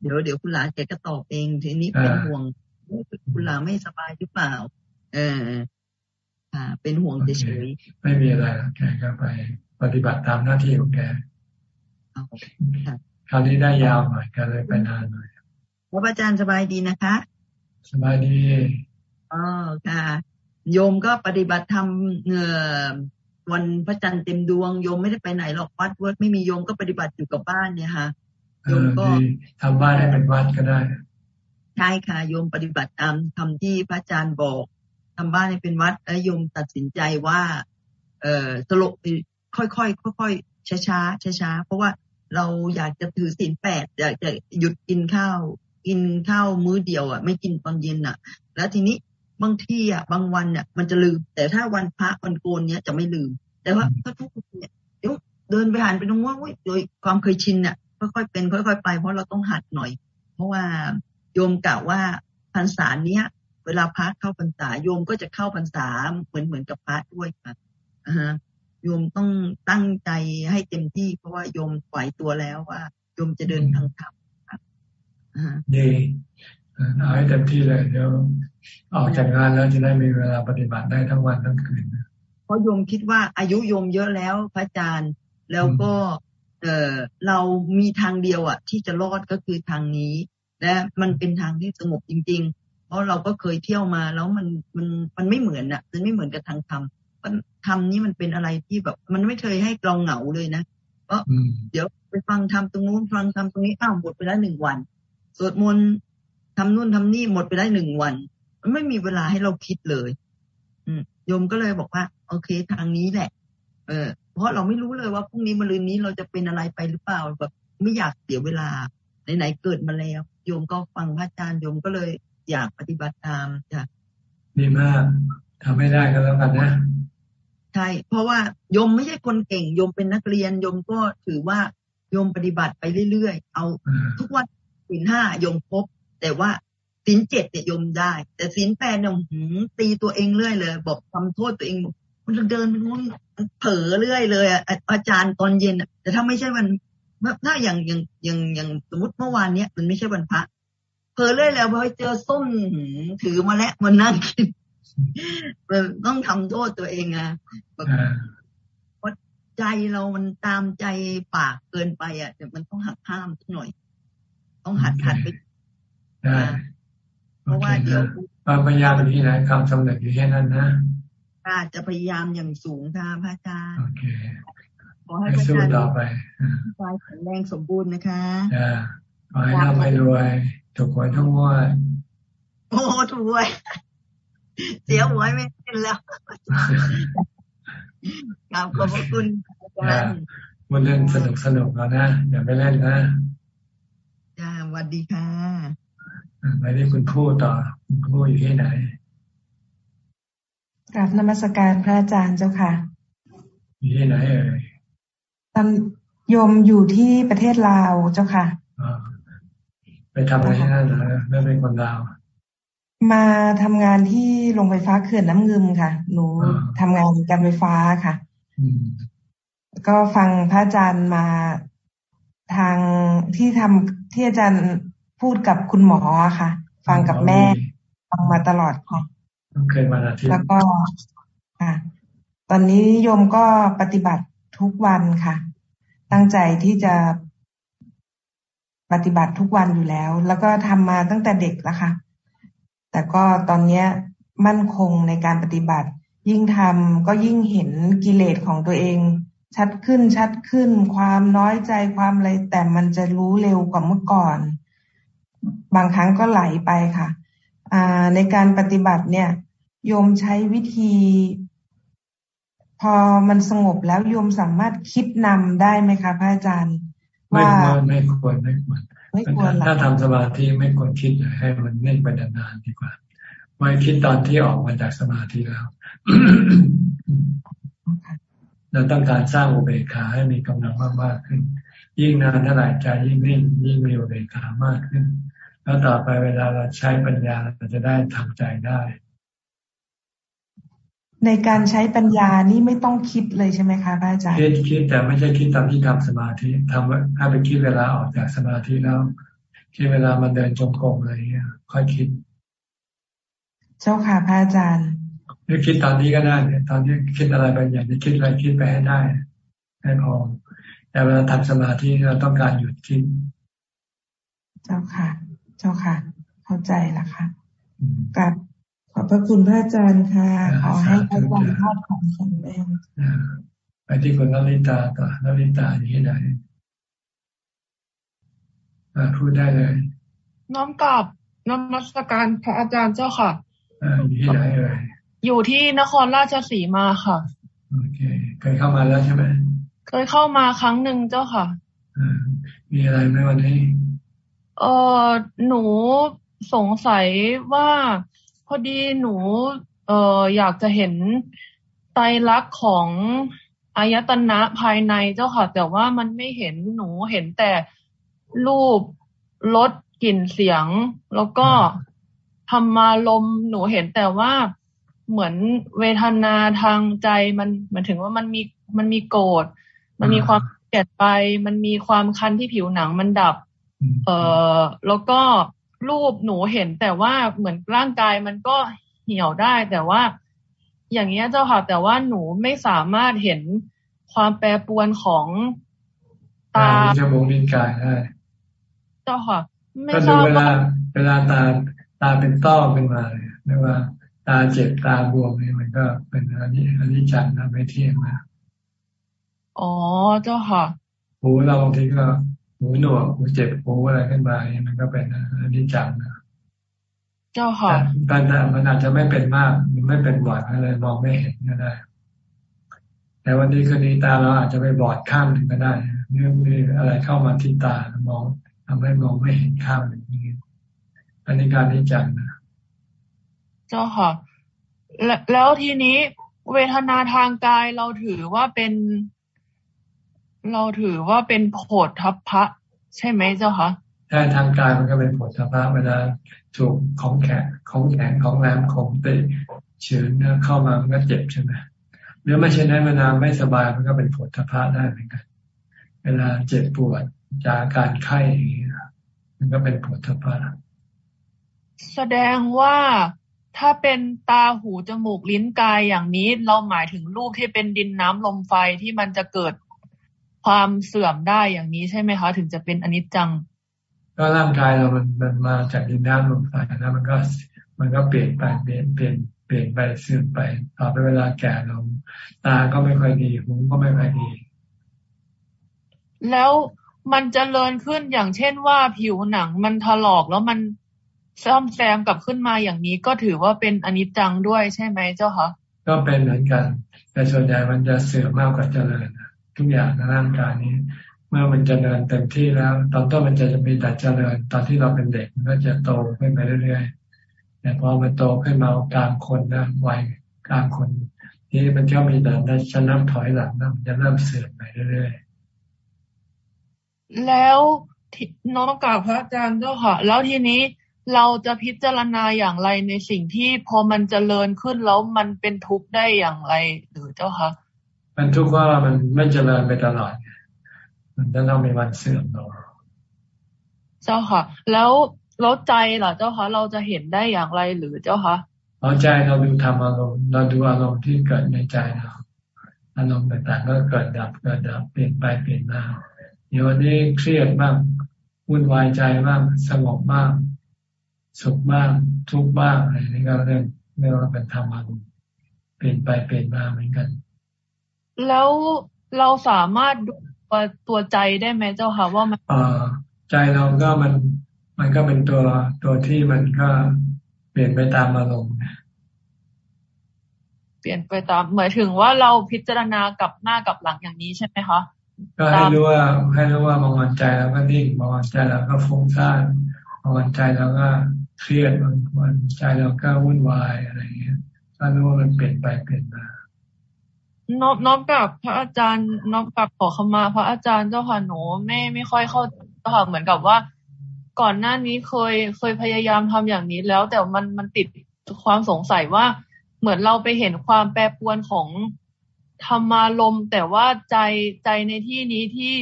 Speaker 35: เดี๋ยวเดี๋ยวคุณหลานแกก็ตอบเองทีนี้เป็นห่วงคุณหลานไม่สบายหรือเปล่า เออค่ะเป็นห่วงเฉย
Speaker 1: ๆไม่มีอะไรแกก็ไป ปฏิบัติตามหน้าที่ของแกคราวนี้ได้ยาวหน่อยก็เลยไปนานหน่อย
Speaker 35: พระอาจารย์สบายดีนะคะ
Speaker 1: สบายดี
Speaker 35: อ๋อค่ะ โยมก็ปฏิบัติธรรมเอ่อวันพระจันทร์เต็มดวงโยมไม่ได้ไปไหนหรอกวัดวัดไม่มีโยมก็ปฏิบัติอยู่กับบ้านเนี่ยค่ะ
Speaker 1: โยมก็ทำบ้านให้เป็นวัดก็ได้
Speaker 35: ใช่ค่ะโยมปฏิบัติตามทำที่พระอาจารย์บอกทำบ้านให้เป็นวัดแล้วโยมตัดสินใจว่า เอ่อสลบ ค่อยๆค่อยๆช้าๆช้าๆเพราะว่าเราอยากจะถือศีลแปดอยากจะหยุดกินข้าว กินข้าวมื้อเดียวอะ ไม่กินตอนเย็นอะ แล้วทีนี้บางที่อะบางวันเนี่ยมันจะลืม แต่ถ้าวันพระวันโกนเนี้ยจะไม่ลืม แต่ว่าถ้าทุกคนเนี่ยเดี๋ยวเดินไปหันไปตรงว่าโดยความเคยชินเนี่ยค่อยๆเป็นค่อยๆไป เพราะเราต้องหัดหน่อย เพราะว่าโยมกล่าวว่าพรรษาเนี้ย เวลาพระเข้าพรรษาโยมก็จะเข้าพรรษาเหมือนเหมือนกับพระด้วยค่ะอ่าฮะ โยมต้องตั้งใจให้เต็มที่ เพราะว่าโยมไหวตัวแล้วว่าโยมจะเดินทางธรรม
Speaker 1: ดีเอาให้เต็มที่เลยเดี๋ยวออกจากงานแล้วจะได้มีเวลาปฏิบัติได้ทั้งวันทั้งคืน
Speaker 35: เพราะโยมคิดว่าอายุโยมเยอะแล้วพระอาจารย์ แล้วก็เออเรามีทางเดียวอะ ที่จะรอดก็คือทางนี้ และมันเป็นทางที่สงบจริง ๆ เพราะเราก็เคยเที่ยวมาแล้วมันมันมันไม่เหมือนอะ มันไม่เหมือนกับทางธรรม ทำนี้มันเป็นอะไรที่แบบ มันไม่เคยให้เราเหงาเลยนะเพราะเดี๋ยวไปฟังทำตรงนู้นฟังทำตรงนี้อ้าวหมดไปแล้วหนึ่งวันสวดมนต์ทำนู่นทำนี่หมดไปได้หนึ่งวัน มันไม่มีเวลาให้เราคิดเลย อืมโยมก็เลยบอกว่า โอเคทางนี้แหละ เออ เพราะเราไม่รู้เลยว่าพรุ่งนี้มะรืนนี้เราจะเป็นอะไรไปหรือเปล่าแบบไม่อยากเสียเวลาไหนๆเกิดมาแล้ว โยมก็ฟังพระอาจารย์โยมก็เลยอยากปฏิบัติตามจ้ะ
Speaker 1: ดีมากทำไม่ได้ก็แล้วกันนะ
Speaker 35: ใช่เพราะว่าโยมไม่ใช่คนเก่งโยมเป็นนักเรียนโยมก็ถือว่าโยมปฏิบัติไปเรื่อยๆ เอาทุกวันสินห้าโยมพบ แต่ว่าสินเจ็ดเนี่ยโยมได้ แต่สินแปดเนี่ยหืตีตัวเองเรื่อยเลย บอกทำโทษตัวเองมันเดินมันงนเผลอเรื่อยเลยอะอาจารย์ตอนเย็นอะแต่ถ้าไม่ใช่วันถ้าอย่างอย่างอย่างอย่างสมมติเมื่อวานเนี้ยมันไม่ใช่วันพระเผลอเรื่อยแล้วพอเจอส้มถือมาแล้วมันนั่งกิน ต้องทำโทษตัวเองอะเพราะใจเรามันตามใจปากเกินไปอะเดี๋ยวมันต้องหักห้ามสักหน่อย ต้องหัดหัดไปเพราะว่าเดี๋ยว
Speaker 1: ความพยายามอยู่ที่ไหนความสำเร็จอยู่แค่นั้นนะ
Speaker 35: อาจะพยายามอย่างสูงค่ะพระอาจารย์โอเค
Speaker 1: ขอให้พระอาจารย์ต่อไป
Speaker 35: กายแข็งแรงสมบูรณ์นะคะ
Speaker 1: ขอให้ร่ำให้รวย ถูกหวยทุกงวด
Speaker 35: โอ้ถูกหวย เสียหวยไม่เป็นแล้วกราบขอบพระคุณอาจารย์
Speaker 1: มันเล่นสนุกสนุกแล้วนะ อย่าไปเล่นนะ
Speaker 35: จ้าสวัสดีค่ะ
Speaker 1: ไปที่คุณพูดต่อ คุณพูดอยู่ที่ไหน
Speaker 36: กราบนมัสการพระอาจารย์เจ้าค่ะ
Speaker 1: อยู่ที่ไหนเอ่ย
Speaker 36: ตอนโยมอยู่ที่ประเทศลาวเจ้าค่ะ
Speaker 1: ไปทำอะไรที่นั่นเหรอไม่เป็นคนลาว
Speaker 36: มาทำงานที่โรงไฟฟ้าเขื่อนน้ำเงิมค่ะ หนูทำงานการไฟฟ้าค่ะก็ฟังพระอาจารย์มาทางที่ทำที่อาจารย์พูดกับคุณหมอค่ะ ฟังกับแม่ฟังมาตลอดค่ะ
Speaker 1: เคยมาอาทิตย์
Speaker 36: แล้วก็ค่ะ ตอนนี้โยมก็ปฏิบัติทุกวันค่ะ ตั้งใจที่จะปฏิบัติทุกวันอยู่แล้ว แล้วก็ทำมาตั้งแต่เด็กแล้วค่ะ แต่ก็ตอนเนี้ยมั่นคงในการปฏิบัติ ยิ่งทำก็ยิ่งเห็นกิเลสของตัวเอง ชัดขึ้นชัดขึ้น ความน้อยใจความอะไรแต่มันจะรู้เร็วกว่าเมื่อก่อน บางครั้งก็ไหลไปค่ะในการปฏิบัติเนี่ย โยมใช้วิธี พอมันสงบแล้วโยมสามารถคิดนำได้ไหมคะพระอาจารย์
Speaker 1: ว่าไม่ควรไม่ควร ไม่ควรถ้าทำสมาธิไม่ควรคิดให้มันนิ่งไปนานๆดีกว่าไว้คิดตอนที่ออกมาจากสมาธิแล้วเราต้องการสร้างอุเบกขาให้มีกำลังมากๆขึ้น ยิ่งนานเท่าไหร่ใจยิ่งนิ่งยิ่งมีอุเบกขามากขึ้น แล้วต่อไปเวลาเราใช้ปัญญาเราจะได้ทำใจได้
Speaker 36: ในการใช้ปัญญานี่ไม่ต้องคิดเลยใช่ไหมคะพระอาจารย์
Speaker 1: คิดคิดแต่ไม่ใช่คิดตอนที่ทำสมาธิทำถ้าไปคิดเวลาออกจากสมาธิแล้วคิดเวลามันเดินจงกรมอะไรเงี้ยค่อยคิด
Speaker 36: เจ้าค่ะพระอาจารย์
Speaker 1: หรือคิดตอนนี้ก็ได้เนี่ยตอนที่คิดอะไรไปอยากจะคิดอะไรคิดไปให้ได้ให้พอแต่เวลาทำสมาธิเราต้องการหยุดคิด
Speaker 36: เจ้าค่ะ เจ้าค่ะ เข้าใจแล้วค่ะกับ ขอบพระคุณพระอาจารย์ค่ะ ขอให้พระอาจารย์ทอดของแข็งแรง
Speaker 1: ไปที่คุณนลิตาต่อนลิตาอยู่ที่ไหนพูดได้เลย
Speaker 37: น้อมกับนมัสการพระอาจารย์เจ้าค่ะ
Speaker 1: อยู่ที่ไหนเอ่ย
Speaker 37: อยู่ที่นครราชสีมาค่ะ
Speaker 1: โอเค เคยเข้ามาแล้วใช่ไหม
Speaker 37: เคยเข้ามาครั้งหนึ่งเจ้าค่ะ
Speaker 1: มีอะไรไหมวันนี้
Speaker 37: เออหนูสงสัยว่าพ อดีหนูเอออยากจะเห็นไตรลักษณ์ของอายตนะภายในเจ้าค่ะ แต่ว่ามันไม่เห็นหนูเห็นแต่รูปรสกลิ่นเสียง แล้วก็ธรรมาลมหนูเห็นแต่ว่าเหมือนเวทนาทางใจมันเหมันถึงว่ามันมีมันมีโกรธมันมีความเกลียดไป มันมีความคันที่ผิวหนังมันดับ เอ่อแล้วก็ รูปหนูเห็นแต่ว่าเหมือนร่างกายมันก็เหี่ยวได้ แต่ว่า อย่างเงี้ยเจ้าค่ะ แต่ว่าหนูไม่สามารถเห็นความแปรปรวนของ
Speaker 1: ตาจมูกลิ้นกายได้
Speaker 37: เจ้าค่ะ
Speaker 1: ไม่ทราบเวลาเวลาตาตาเป็นต้อขึ้นมาเลยไม่ว่า ตาเจ็บตาบวมนี่มันก็เป็นอันนี้อันนี้จังนะไม่เที่ยงนะ
Speaker 37: อ๋อเจ้าค่ะ
Speaker 1: หูเราบางทีก็ หูหนวกหูเจ็บหูอะไรขึ้นมาเนี่ยมันก็เป็นอันนี้จังนะ
Speaker 37: เจ้าค่ะ
Speaker 1: แต่มันอาจจะไม่เป็นมาก มันไม่เป็นบอดอะไรมองไม่เห็นก็ได้ แต่วันนี้คืนนี้ตาเราอาจจะไปบอดข้างหนึ่งก็ได้เนื่องมีอะไรเข้ามาที่ตามองทำให้มองไม่เห็นข้างหนึ่งนี้อันนี้การนี้จังนะ
Speaker 37: เจ้าค่ะแล้วทีนี้เวทนาทางกายเราถือว่าเป็น เราถือว่าเป็นโผฏทัพพะ ใช่ไหมเจ้าคะ
Speaker 1: ใช่ทางกายมันก็เป็นโผฏทัพพะเวลาถูกของแข็งของแข็งของแหลมของเตะเชื้อเนี่ยเข้ามามันก็เจ็บใช่ไหมหรือไม่เช่นนั้นเวลาไม่สบายมันก็เป็นผลทพะได้เหมือนกันเวลาเจ็บปวดจากการไข้มันก็เป็นผลทพะ
Speaker 37: แสดงว่าถ้าเป็นตาหูจมูกลิ้นกายอย่างนี้ เราหมายถึงรูปที่เป็นดินน้ำลมไฟที่มันจะเกิด ความเสื่อมได้อย่างนี้ใช่ไหมคะ ถึงจะเป็นอนิจจัง
Speaker 1: ก็ร่างกายเรามันมันมาจากดินน้ำลมไฟนะมันก็มันก็เปลี่ยนไปเปลี่ยนเปลี่ยนเปลี่ยนไปเสื่อมไปต่อไปเวลาแก่ลงตาก็ไม่ค่อยดีหูก็ไม่ค่อยดี
Speaker 37: แล้วมันจเจริญขึ้นอย่างเช่นว่าผิวหนังมันถลอกแล้วมันซ่อมแซมกลับขึ้นมาอย่างนี้ก็ถือว่าเป็นอนิจจังด้วยใช่ไหมเจ้าคะ
Speaker 1: ก็เป็นเหมือนกัน แต่ส่วนใหญ่มันจะเสื่อมมากกว่าเจริญ ทุกอย่างในร่างกายนี้ เมื่อมันจเจริญเต็มที่แล้ว ตอนต้นมันจะมีแต่เจริญตอนที่เราเป็นเด็กมันก็จะโตขึ้นไปเรื่อยๆแต่พอมันโตขึ้นมากลางคนนะวัยกลางคนนี่มันก็มีแต่ได้ชนะถอยหลังนะมันจะเริ่มเสื่อมไปเรื่อย
Speaker 37: ๆแล้วน้องกล่าวพระอาจารย์เจ้าค่ะ แล้วทีนี้เราจะพิจารณาอย่างไรในสิ่งที่พอมันจเจริญขึ้นแล้วมันเป็นทุกข์ได้อย่างไรหรือเจ้าคะ
Speaker 1: มันทุกข์ว่ามันไม่เจริญไปตลอดมันจะต้องมีวันเสื่อมลง
Speaker 37: เจ้าค่ะ แล้วลดใจล่ะเจ้าคะเราจะเห็นได้อย่างไรหรือเจ้าคะ
Speaker 1: เราใจเราดูธรรมอารมณ์เราดูอารมณ์ที่เกิดในใจเราอารมณ์ต่างๆก็เกิดดับเกิดดับเปลี่ยนไปเปลี่ยนมาเดี๋ยววันนี้เครียดบ้างวุ่นวายใจบ้างสงบบ้างสุขบ้างทุกข์บ้างอะไรนี่ก็เรื่องเรียกว่าเป็นธรรมอารมณ์เปลี่ยนไปเปลี่ยนมาเหมือนกัน
Speaker 37: แล้วเราสามารถดูตัวตัวใจได้ไหมเจ้าค่ะว่ามัน
Speaker 1: อ่าใจเราก็มันมันก็เป็นตัวตัวที่มันก็เปลี่ยนไปตามอารมณ์
Speaker 37: เปลี่ยนไปตามหมายถึงว่าเราพิจารณากับหน้ากับหลังอย่างนี้ใช่ไหมคะ
Speaker 1: ก็ให้รู้ว่าให้รู้ว่าบางวันใจเราก็นิ่งบางวันใจเราก็ฟุ้งซ่านบางวันใจเราก็เครียดบางวันใจเราก็วุ่นวายอะไรอย่างเงี้ยถ้ารู้ว่ามันเปลี่ยนไปเปลี่ยนมา
Speaker 37: น้องน้องกับพระอาจารย์น้องกับขอขมา พระอาจารย์เจ้าค่ะหนูไม่ไม่ค่อยเข้าเจ้าค่ะเหมือนกับว่า ก่อนหน้านี้เคยเคยพยายามทำอย่างนี้แล้ว แต่มันมันติดความสงสัยว่า เหมือนเราไปเห็นความแปรปรวนของธรรมารมแต่ว่าใจใจในที่นี้ที่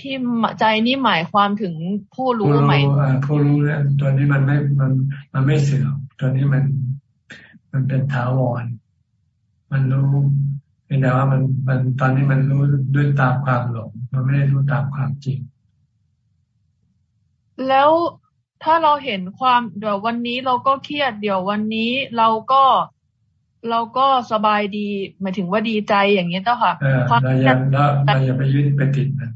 Speaker 37: ที่ใจนี่หมายความถึงผู้รู้ไหม
Speaker 1: ผู้รู้เนี่ยตัวนี้มันไม่มันมันไม่เสื่อมตัวนี้มัน มันเป็นถาวร มันรู้เพียงแต่ว่ามันมันตอนนี้มันรู้ด้วยตามความหลง มันไม่ได้รู้ตามความจริง
Speaker 37: แล้วถ้าเราเห็นความเดี๋ยววันนี้เราก็เครียด เดี๋ยววันนี้เราก็เราก็สบายดีหมายถึงว่าดีใจอย่างนี้เจ้าค่ะ
Speaker 1: เราอย่าเราอย่าไปยึดไปติดมัน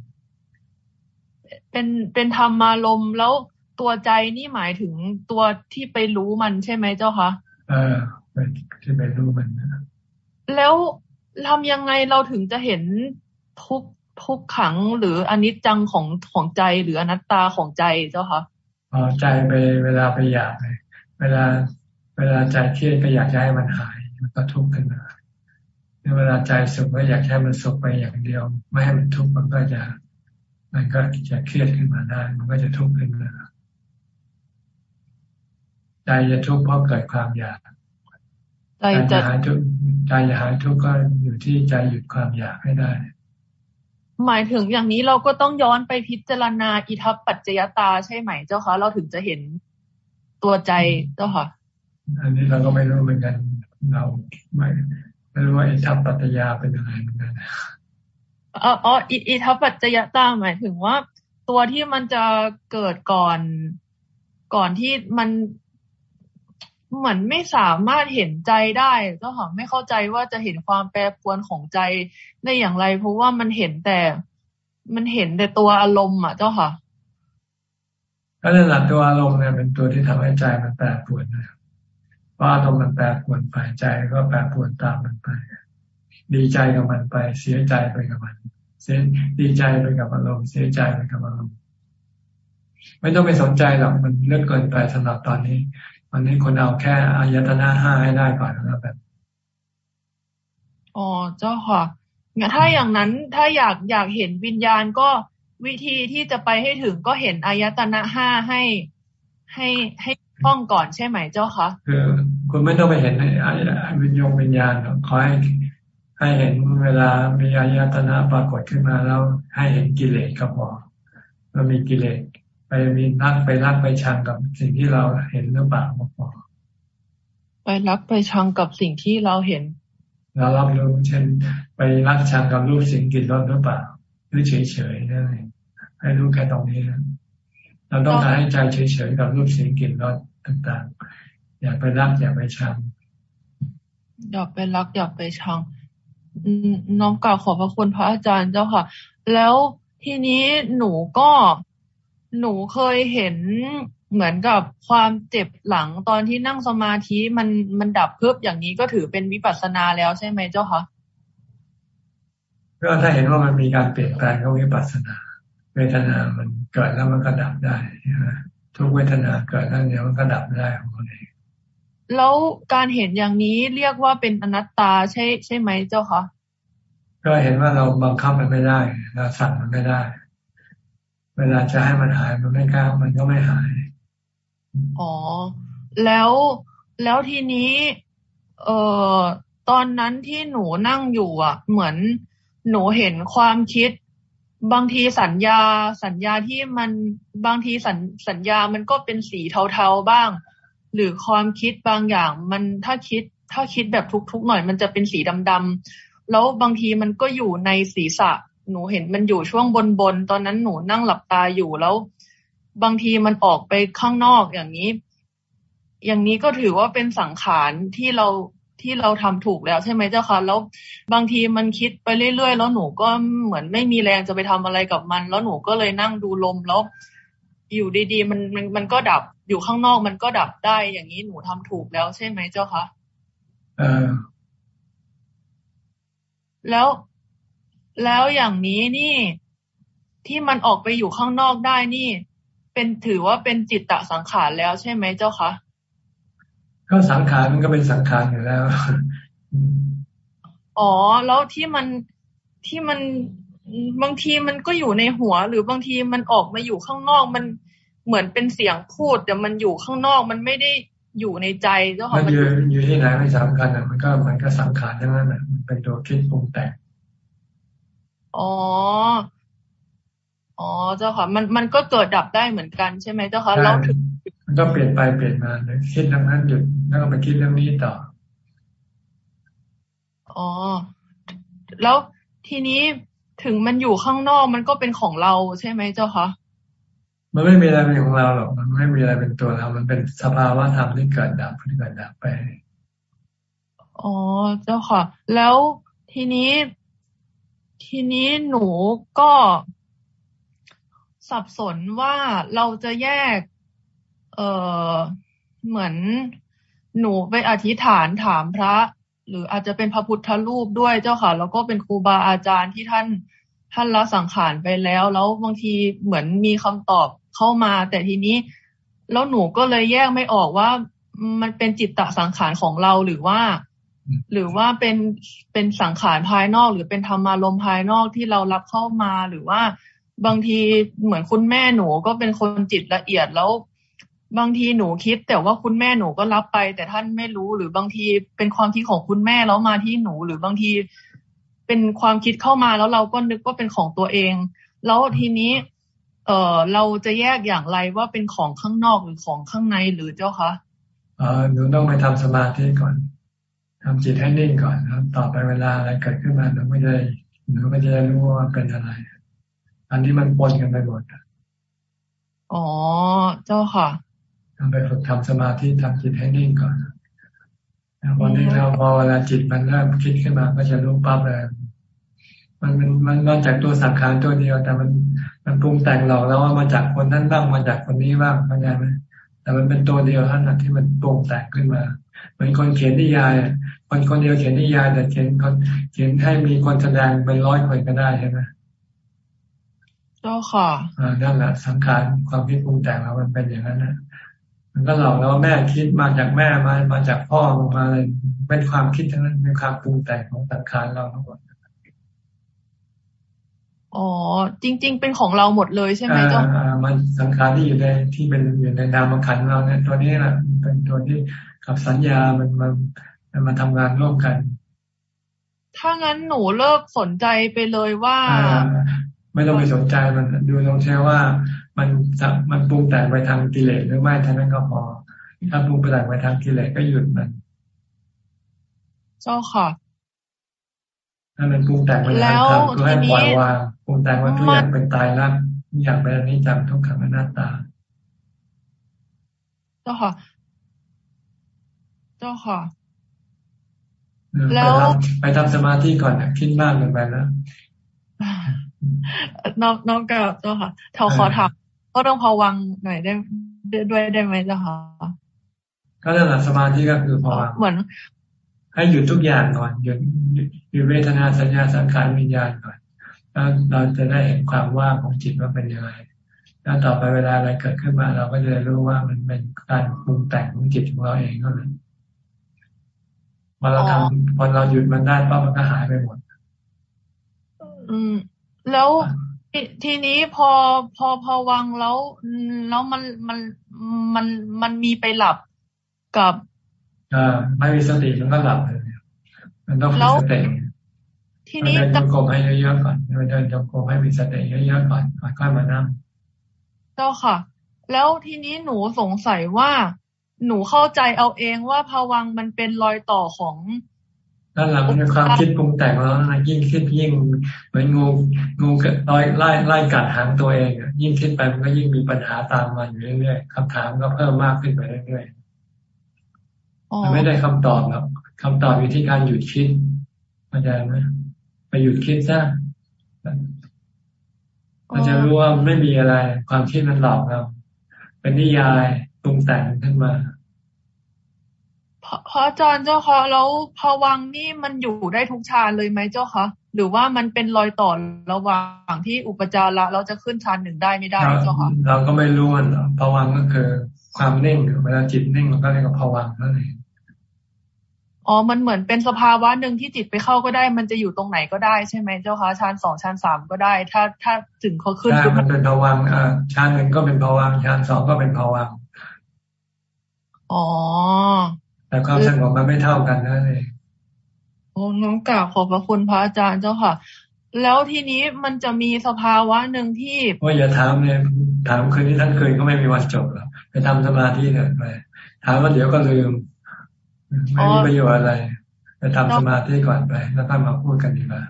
Speaker 37: เป็นเป็นธรรมารมแล้วตัวใจนี่หมายถึงตัวที่ไปรู้มันใช่ไหมเจ้าคะ
Speaker 1: เออที่ไปรู้มันนะ
Speaker 37: แล้วทำยังไงเราถึงจะเห็นทุกทุกขังหรืออนิจจังของของใจหรืออนัตตาของใจเจ้าคะ
Speaker 1: อ๋อใจไปเวลาไปอยากเวลาเวลาใจเครียดก็อยากให้มันหายมันก็ทุกข์ขึ้นมาเวลาใจสุขก็อยากให้มันสุขไปอย่างเดียว ไม่ให้มันทุกข์มันก็จะ มันก็จะเครียดขึ้นมาได้ มันก็จะทุกข์ขึ้นมาใจจะทุกข์เพราะเกิดความอยาก ใจจะหายทุกใจจะหายทุกข์ก็อยู่ที่ใจหยุดความอยากให้ได้
Speaker 37: หมายถึงอย่างนี้เราก็ต้องย้อนไปพิจารณาอิทัปปัจจยตาใช่ไหมเจ้าคะเราถึงจะเห็นตัวใจเจ้าค่ะ
Speaker 1: อันนี้เราก็ไม่รู้เหมือนกันเราไม่ไม่รู้ว่าอิทัปปัจจยาเป็นยังไงเหมือนกัน
Speaker 37: อ๋ออ๋ออิทัปปัจจยตาหมายถึงว่า ตัวที่มันจะเกิดก่อนก่อนที่มัน เหมือนไม่สามารถเห็นใจได้เจ้าค่ะไม่เข้าใจว่าจะเห็นความแปรปรวนของใจได้อย่างไร เพราะว่ามันเห็นแต่ มันเห็นแต่ตัวอารมณ์อะเจ้าค่ะ
Speaker 1: ก็นั่นแหละตัวอารมณ์เนี่ยเป็นตัวที่ทำให้ใจมันแปรปรวนนะเพราอารมณ์มันแปรปรวนไปใจก็แปรปรวนตามมันไป ดีใจกับมันไป เสียใจไปกับมันเสียดีใจไปกับอารมณ์เสียใจไปกับอารมณ์ไม่ต้องไปสนใจหรอกมันเลือกเกินไปสำหรับตอนนี้ ตอนนี้คนเอาแค่อายตนะห้าให้ได้ก่อนแล้วแบบ
Speaker 37: อ๋อเจ้าค่ะงั้นถ้าอย่างนั้นถ้าอยากอยากเห็นวิญญาณก็วิธีที่จะไปให้ถึงก็เห็นอายตนะห้าให้ให้ให้ป้องก่อนใช่ไหมเจ้าคะ
Speaker 1: คือคุณไม่ต้องไปเห็นวิญญาณวิญญาณขอให้ให้เห็นเวลามีอายตนะปรากฏขึ้นมาแล้วให้เห็นกิเลสก็พอเรามีกิเลส ไปมีนักไปรักไปชังกับสิ่งที่เราเห็นหรือเปล่าพอ
Speaker 37: ไปรักไปชังกับสิ่งที่เราเห็น
Speaker 1: เรารับรู้เช่น ไปรักชังกับรูปสิ่งกินรสหรือเปล่าหรือเฉยๆนั่นเองให้รู้แค่ตรงนี้นะเราต้องการให้ใจเฉยๆกับรูปสิ่งกินรสต่างๆ อย่าไปรักอย่าไปชัง
Speaker 37: อย่าไปรักอย่าไปชังน้องกล่าวขอบพระคุณพระอาจารย์เจ้าค่ะ แล้วทีนี้หนูก็ หนูเคยเห็นเหมือนกับความเจ็บหลังตอนที่นั่งสมาธิมันมันดับเพิบอย่างนี้ก็ถือเป็นวิปัสสนาแล้วใช่ไหมเจ้าคะ
Speaker 1: ก็ถ้าเห็นว่ามันมีการเปลี่ยนแปลงก็วิปัสสนา เวทนามันเกิดแล้วมันก็ดับได้ทุกเวทนาเกิดแล้วเดี๋ยวมันก็ดับได้ของมันเอง
Speaker 37: แล้วการเห็นอย่างนี้เรียกว่าเป็นอนัตตาใช่ใช่ไหมเจ้าคะ
Speaker 1: ก็เห็นว่าเราบังคับมันไม่ได้เราสั่งมันไม่ได้ เวลาจะให้มันหายมันไม่กล้ามันก็ไม่หาย
Speaker 37: อ๋อ แล้วแล้วทีนี้ เอ่อตอนนั้นที่หนูนั่งอยู่อะ เหมือนหนูเห็นความคิด บางทีสัญญาสัญญาที่มันบางทีสัญสัญญามันก็เป็นสีเทาๆบ้าง หรือความคิดบางอย่าง มันถ้าคิดถ้าคิดแบบทุกๆหน่อย มันจะเป็นสีดำๆแล้วบางทีมันก็อยู่ในศีรษะ หนูเห็นมันอยู่ช่วงบนๆตอนนั้นหนูนั่งหลับตาอยู่แล้ว บางทีมันออกไปข้างนอกอย่างนี้ อย่างนี้ก็ถือว่าเป็นสังขารที่เราที่เราทำถูกแล้วใช่ไหมเจ้าค่ะแล้วบางทีมันคิดไปเรื่อยๆ แล้วหนูก็เหมือนไม่มีแรงจะไปทำอะไรกับมัน แล้วหนูก็เลยนั่งดูลมแล้ว อยู่ดีๆมันมันมันก็ดับอยู่ข้างนอกมันก็ดับได้ อย่างนี้หนูทำถูกแล้วใช่ไหมเจ้าคะเออแล้ว แล้วอย่างนี้นี่ ที่มันออกไปอยู่ข้างนอกได้นี่ เป็นถือว่าเป็นจิตตสังขารแล้วใช่ไหมเจ้าคะ
Speaker 1: ก็สังขารมันก็เป็นสังขารอยู่แล้ว
Speaker 37: อ๋อ แล้วที่มันที่มันบางทีมันก็อยู่ในหัว หรือบางทีมันออกมาอยู่ข้างนอกมันเหมือนเป็นเสียงพูด แต่มันอยู่ข้างนอกมันไม่ได้อยู่ในใจเจ้า
Speaker 1: ค่ะมันอยู่อยู่ที่ไหนไม่สำคัญอะมันก็มันก็สังขารทั้งนั้นอะมันเป็นตัวคิดปรุงแต่ง
Speaker 37: อ๋อ อ๋อ เจ้าค่ะ มันมันก็เกิดดับได้เหมือนกันใช่ไหมเจ้าค่ะเราถึง
Speaker 1: มันก็เปลี่ยนไปเปลี่ยนมาคิดเรื่องนั้นหยุดแล้วก็ไปคิดเรื่องนี้ต่อ
Speaker 37: อ๋อ แล้วทีนี้ถึงมันอยู่ข้างนอกมันก็เป็นของเราใช่ไหมเจ้าคะ
Speaker 1: มันไม่มีอะไรเป็นของเราหรอก มันไม่มีอะไรเป็นตัวเรา มันเป็นสภาวะธรรมที่เกิดดับที่เกิดดับไป
Speaker 37: อ๋อ เจ้าค่ะ แล้วทีนี้ ทีนี้หนูก็สับสนว่าเราจะแยก เออเหมือนหนูไปอธิษฐานถามพระ หรืออาจจะเป็นพระพุทธรูปด้วยเจ้าค่ะ แล้วก็เป็นครูบาอาจารย์ที่ท่านท่านละสังขารไปแล้ว แล้วบางทีเหมือนมีคำตอบเข้ามา แต่ทีนี้แล้วหนูก็เลยแยกไม่ออกว่ามันเป็นจิตตสังขารของเราหรือว่า หรือว่าเป็นเป็นสังขารภายนอก หรือเป็นธรรมารมภายนอกที่เรารับเข้ามาหรือว่าบางทีเหมือนคุณแม่หนูก็เป็นคนจิตละเอียดแล้ว บางทีหนูคิด แต่ว่าคุณแม่หนูก็รับไป แต่ท่านไม่รู้หรือบางทีเป็นความคิดของคุณแม่แล้วมาที่หนู หรือบางทีเป็นความคิดเข้ามาแล้วเราก็นึกว่าเป็นของตัวเอง แล้วทีนี้ เออเราจะแยกอย่างไรว่าเป็นของข้างนอกหรือของข้างในหรือเจ้าคะ
Speaker 1: อ่าหนูต้องไปทำสมาธิก่อน ทำจิตให้นิ่งก่อนแล้วต่อไปเวลาอะไรเกิดขึ้นมาหนูไม่ได้หนูก็จะรู้ว่าเป็นอะไร อันนี้มันปนกันไปหมด
Speaker 37: อ๋อ เจ้าค่ะ
Speaker 1: ทำไปฝึกทำสมาธิทำจิตให้นิ่งก่อนวันนี้เราพอเวลาจิตมันเริ่มคิดขึ้นมาก็จะรู้ปั๊บเลยมันมันมันมาจากตัวสังขารตัวเดียว แต่มันมันปรุงแต่งหลอกแล้วว่ามาจากคนนั้นบ้างมาจากคนนี้บ้างเข้าใจไหมแต่มันเป็นตัวเดียวเท่านั้นที่มันปรุงแต่งขึ้นมาเหมือนคนเขียนนิยาย คนคนเดียวเขียนนิยายแต่เขียนคนเขียนให้มีคนแสดงเป็นร้อยคนก็ได้ใช่ไหม
Speaker 37: เจ้าค่ะ
Speaker 1: อ่านั่นแหละสังขารความคิดปรุงแต่งเรามันเป็นอย่างนั้นนะมันก็หลอกเราแม่คิดมาจากแม่มามาจากพ่อมาอะไรเป็นความคิดทั้งนั้นเป็นความปรุงแต่งของสังขารเราทั้งหมด
Speaker 37: อ๋อจริง ๆ เป็นของเราหมดเลยใช่ไหมเจ้า
Speaker 1: มันสังขารที่อยู่ในที่เป็นอยู่ในนามขันเราเนี่ยตัวนี้แหละเป็นตัวที่กับสัญญามันมัน มันมาทำงานร่วมกัน
Speaker 37: ถ้างั้นหนูเลิกสนใจไปเลยว่า
Speaker 1: ไม่ต้องไปสนใจมันดูตรงแค่ว่ามันจะมันปรุงแต่งไปทางกิเลสหรือไม่ท่านั้นก็พอ ถ้าปรุงแต่งไปทางกิเลสก็หยุดมัน
Speaker 37: เจ้าค่ะ
Speaker 1: ถ้ามันปรุงแต่งไปทางธรรมก็ให้ปล่อยวางปรุงแต่งว่าทุกอย่างเป็นตายรักทุกอย่างเป็นอนิจจังทุกขังอนัตตา
Speaker 37: เจ้าค่ะ เจ้าค่ะ
Speaker 1: แล้วไปทำสมาธิก่อนคิดมากเกินไปแล้ว
Speaker 37: น้องน้องกับเจ้าค่ะเทาขอถามก็ต้องพอวังหน่อยได้ด้วยได้ไหมเจ้าค่ะ
Speaker 1: ก็นั่นแหละสมาธิก็คือพอวัง
Speaker 37: เหมือน
Speaker 1: ให้หยุดทุกอย่างก่อนหยุดหยุดเวทนาสัญญาสังขารวิญญาณก่อนแล้วเราจะได้เห็นความว่างของจิตว่าเป็นยังไงแล้วต่อไปเวลาอะไรเกิดขึ้นมา เราก็จะรู้ว่ามันเป็นการปรุงแต่งของจิตของเราเองเท่านั้น พอเราทำพอเราหยุดมันได้ปั๊บมันก็หายไปหมด
Speaker 37: อืม แล้วทีนี้พอพอพอวางแล้ว แล้วมันมันมันมันมีไปหลับกับ
Speaker 1: อ่าไม่มีสติมันก็หลับเลยมันต้องมีสติทีนี้เดินจงกรมให้เยอะๆก่อนเดินจงกรมให้มีสติเยอะๆก่อนค่อยมานั่ง
Speaker 37: เจ้าค่ะ แล้วทีนี้หนูสงสัยว่า หนูเข้าใจเอาเองว่าภวังมันเป็นรอยต่อของ
Speaker 1: นั่นแหละมันเป็นความคิดปรุงแต่งแล้วนะยิ่งคิดยิ่ง เหมือนงูงูร้อยไล่ไล่กัดหางตัวเองยิ่งคิดไปมันก็ยิ่งมีปัญหาตามมาอยู่เรื่อยๆคำถามก็เพิ่มมากขึ้นไปเรื่อยๆมันไม่ได้คำตอบหรอกคำตอบอยู่ที่การหยุดคิดเข้าใจไหมไปหยุดคิดซะเราจะรู้ว่าไม่มีอะไร ความคิดมันหลอกเรา เป็นนิยาย ปรุงแต่งขึ้นมา
Speaker 37: พระอาจารย์เจ้าคะแล้วภวังนี่มันอยู่ได้ทุกชานเลยไหมเจ้าคะหรือว่ามันเป็นรอยต่อระหว่างที่อุปจาระเราจะขึ้นชานหนึ่งได้ไม่ได้เจ้าคะ
Speaker 1: เราก็ไม่รู้อะภวังก็คือความนิ่งเวลาจิตนิ่งมันก็เรียกว่าภวังนั่นเอง
Speaker 37: อ๋อ มันเหมือนเป็นสภาวะหนึ่งที่จิตไปเข้าก็ได้ มันจะอยู่ตรงไหนก็ได้ใช่ไหมเจ้าคะชานสองชานสามก็ได้ ถ้าถ้าถึงเขาขึ้นใช่
Speaker 1: มันเป็นภวังอ่าชานหนึ่งก็เป็นภวังชานสองก็เป็นภวัง
Speaker 37: อ๋อ
Speaker 1: แต่ความสงบมันไม่เท่ากันนั่นเอง
Speaker 37: โอ้น้องกล่าวขอบพระคุณพระอาจารย์เจ้าค่ะ แล้วทีนี้มันจะมีสภาวะหนึ่งที่
Speaker 1: ว่าอย่าถามเลยถามคืนนี้ท่านคืนก็ไม่มีวันจบหรอกไปทำสมาธิเนี่ยไปถามว่าเดี๋ยวก็ลืม ไม่มีประโยชน์อะไรไปทำสมาธิก่อนไป แล้วค่อยมาพูดกันดีกว่า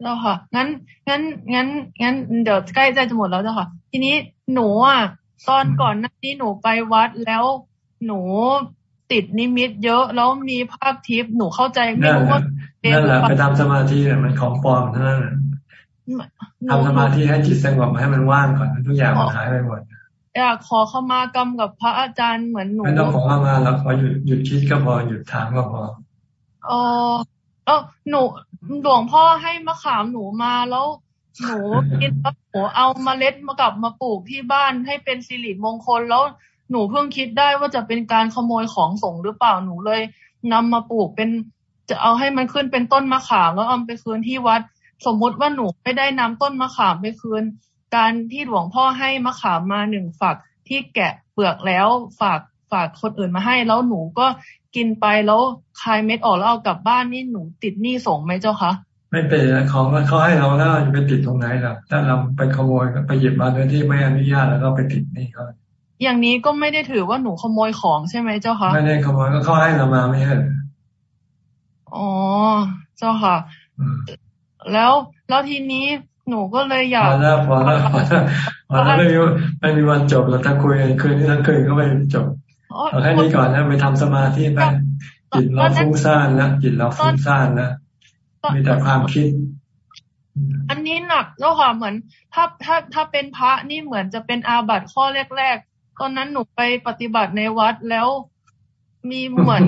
Speaker 37: เจ้าค่ะ งั้น งั้น งั้น งั้น เดี๋ยวใกล้จะหมดแล้วเจ้าค่ะ ทีนี้หนูอะ ตอนก่อนหน้านี้หนูไปวัดแล้ว หนูติดนิมิตเยอะแล้วมีภาพทิพย์หนูเข้าใจไม่รู้ว่า
Speaker 1: นั่นแหละไปทำสมาธิเนี่ยมันของปลอมเท่านั้นทำสมาธิให้จิตสงบให้มันว่างก่อนทุกอย่างมันหายไปหมด
Speaker 37: อยากขอเข้ามากรรมกับพระอาจารย์เหมือนหนู
Speaker 1: ไม่ต้องขอเข้ามาแล้วขอหยุดหยุดคิดก็พอหยุดถามก็พอ
Speaker 37: อ๋อเออหนูหลวงพ่อให้มะขามหนูมาแล้วหนูกินแล้วหนูเอาเมล็ดมากลับมาปลูกที่บ้านให้เป็นสิริมงคลแล้ว หนูเพิ่งคิดได้ว่าจะเป็นการขโมยของส่งหรือเปล่าหนูเลยนำมาปลูกเป็นจะเอาให้มันขึ้นเป็นต้นมะขามแล้วเอาไปคืนที่วัด สมมุติว่าหนูไม่ได้นำต้นมะขามไปคืน การที่หลวงพ่อให้มะขามมาหนึ่งฝักที่แกะเปลือกแล้วฝากฝากคนอื่นมาให้ แล้วหนูก็กินไปแล้วคายเม็ดออกแล้วเอากลับบ้านนี่หนูติดหนี้ส่งไหมเจ้าคะ
Speaker 1: ไม่เป็นของเขาให้เราแล้วจะไปติดตรงไหนล่ะ ถ้าเราไปขโมยไปหยิบมาโดยที่ไม่อนุญาตแล้วก็ไปติดนี่เขา
Speaker 37: อย่างนี้ก็ไม่ได้ถือว่าหนูขโมยของใช่ไหมเจ้าคะ
Speaker 1: ไม่ได้ขโมยก็เขาให้เรามาไม่ใช่
Speaker 37: อ๋อเจ้าค่ะ แล้วแล้วทีนี้หนูก็เลยอยาก
Speaker 1: พอแล้วพอแล้วพอแล้วพอแล้วไม่มีไม่มีวันจบเราถ้าคุยคืนนี้ทั้งคืนก็ไม่จบเอาแค่นี้ก่อนนะไปทำสมาธิไปจิตเราฟุ้งซ่านแล้วจิตเราฟุ้งซ่านแล้วมีแต่ความคิด
Speaker 37: อันนี้หนักเจ้าค่ะเหมือน ถ้าถ้าถ้าเป็นพระนี่เหมือนจะเป็นอาบัติข้อแรกๆ ตอนนั้นหนูไปปฏิบัติในวัดแล้วมีเหมือน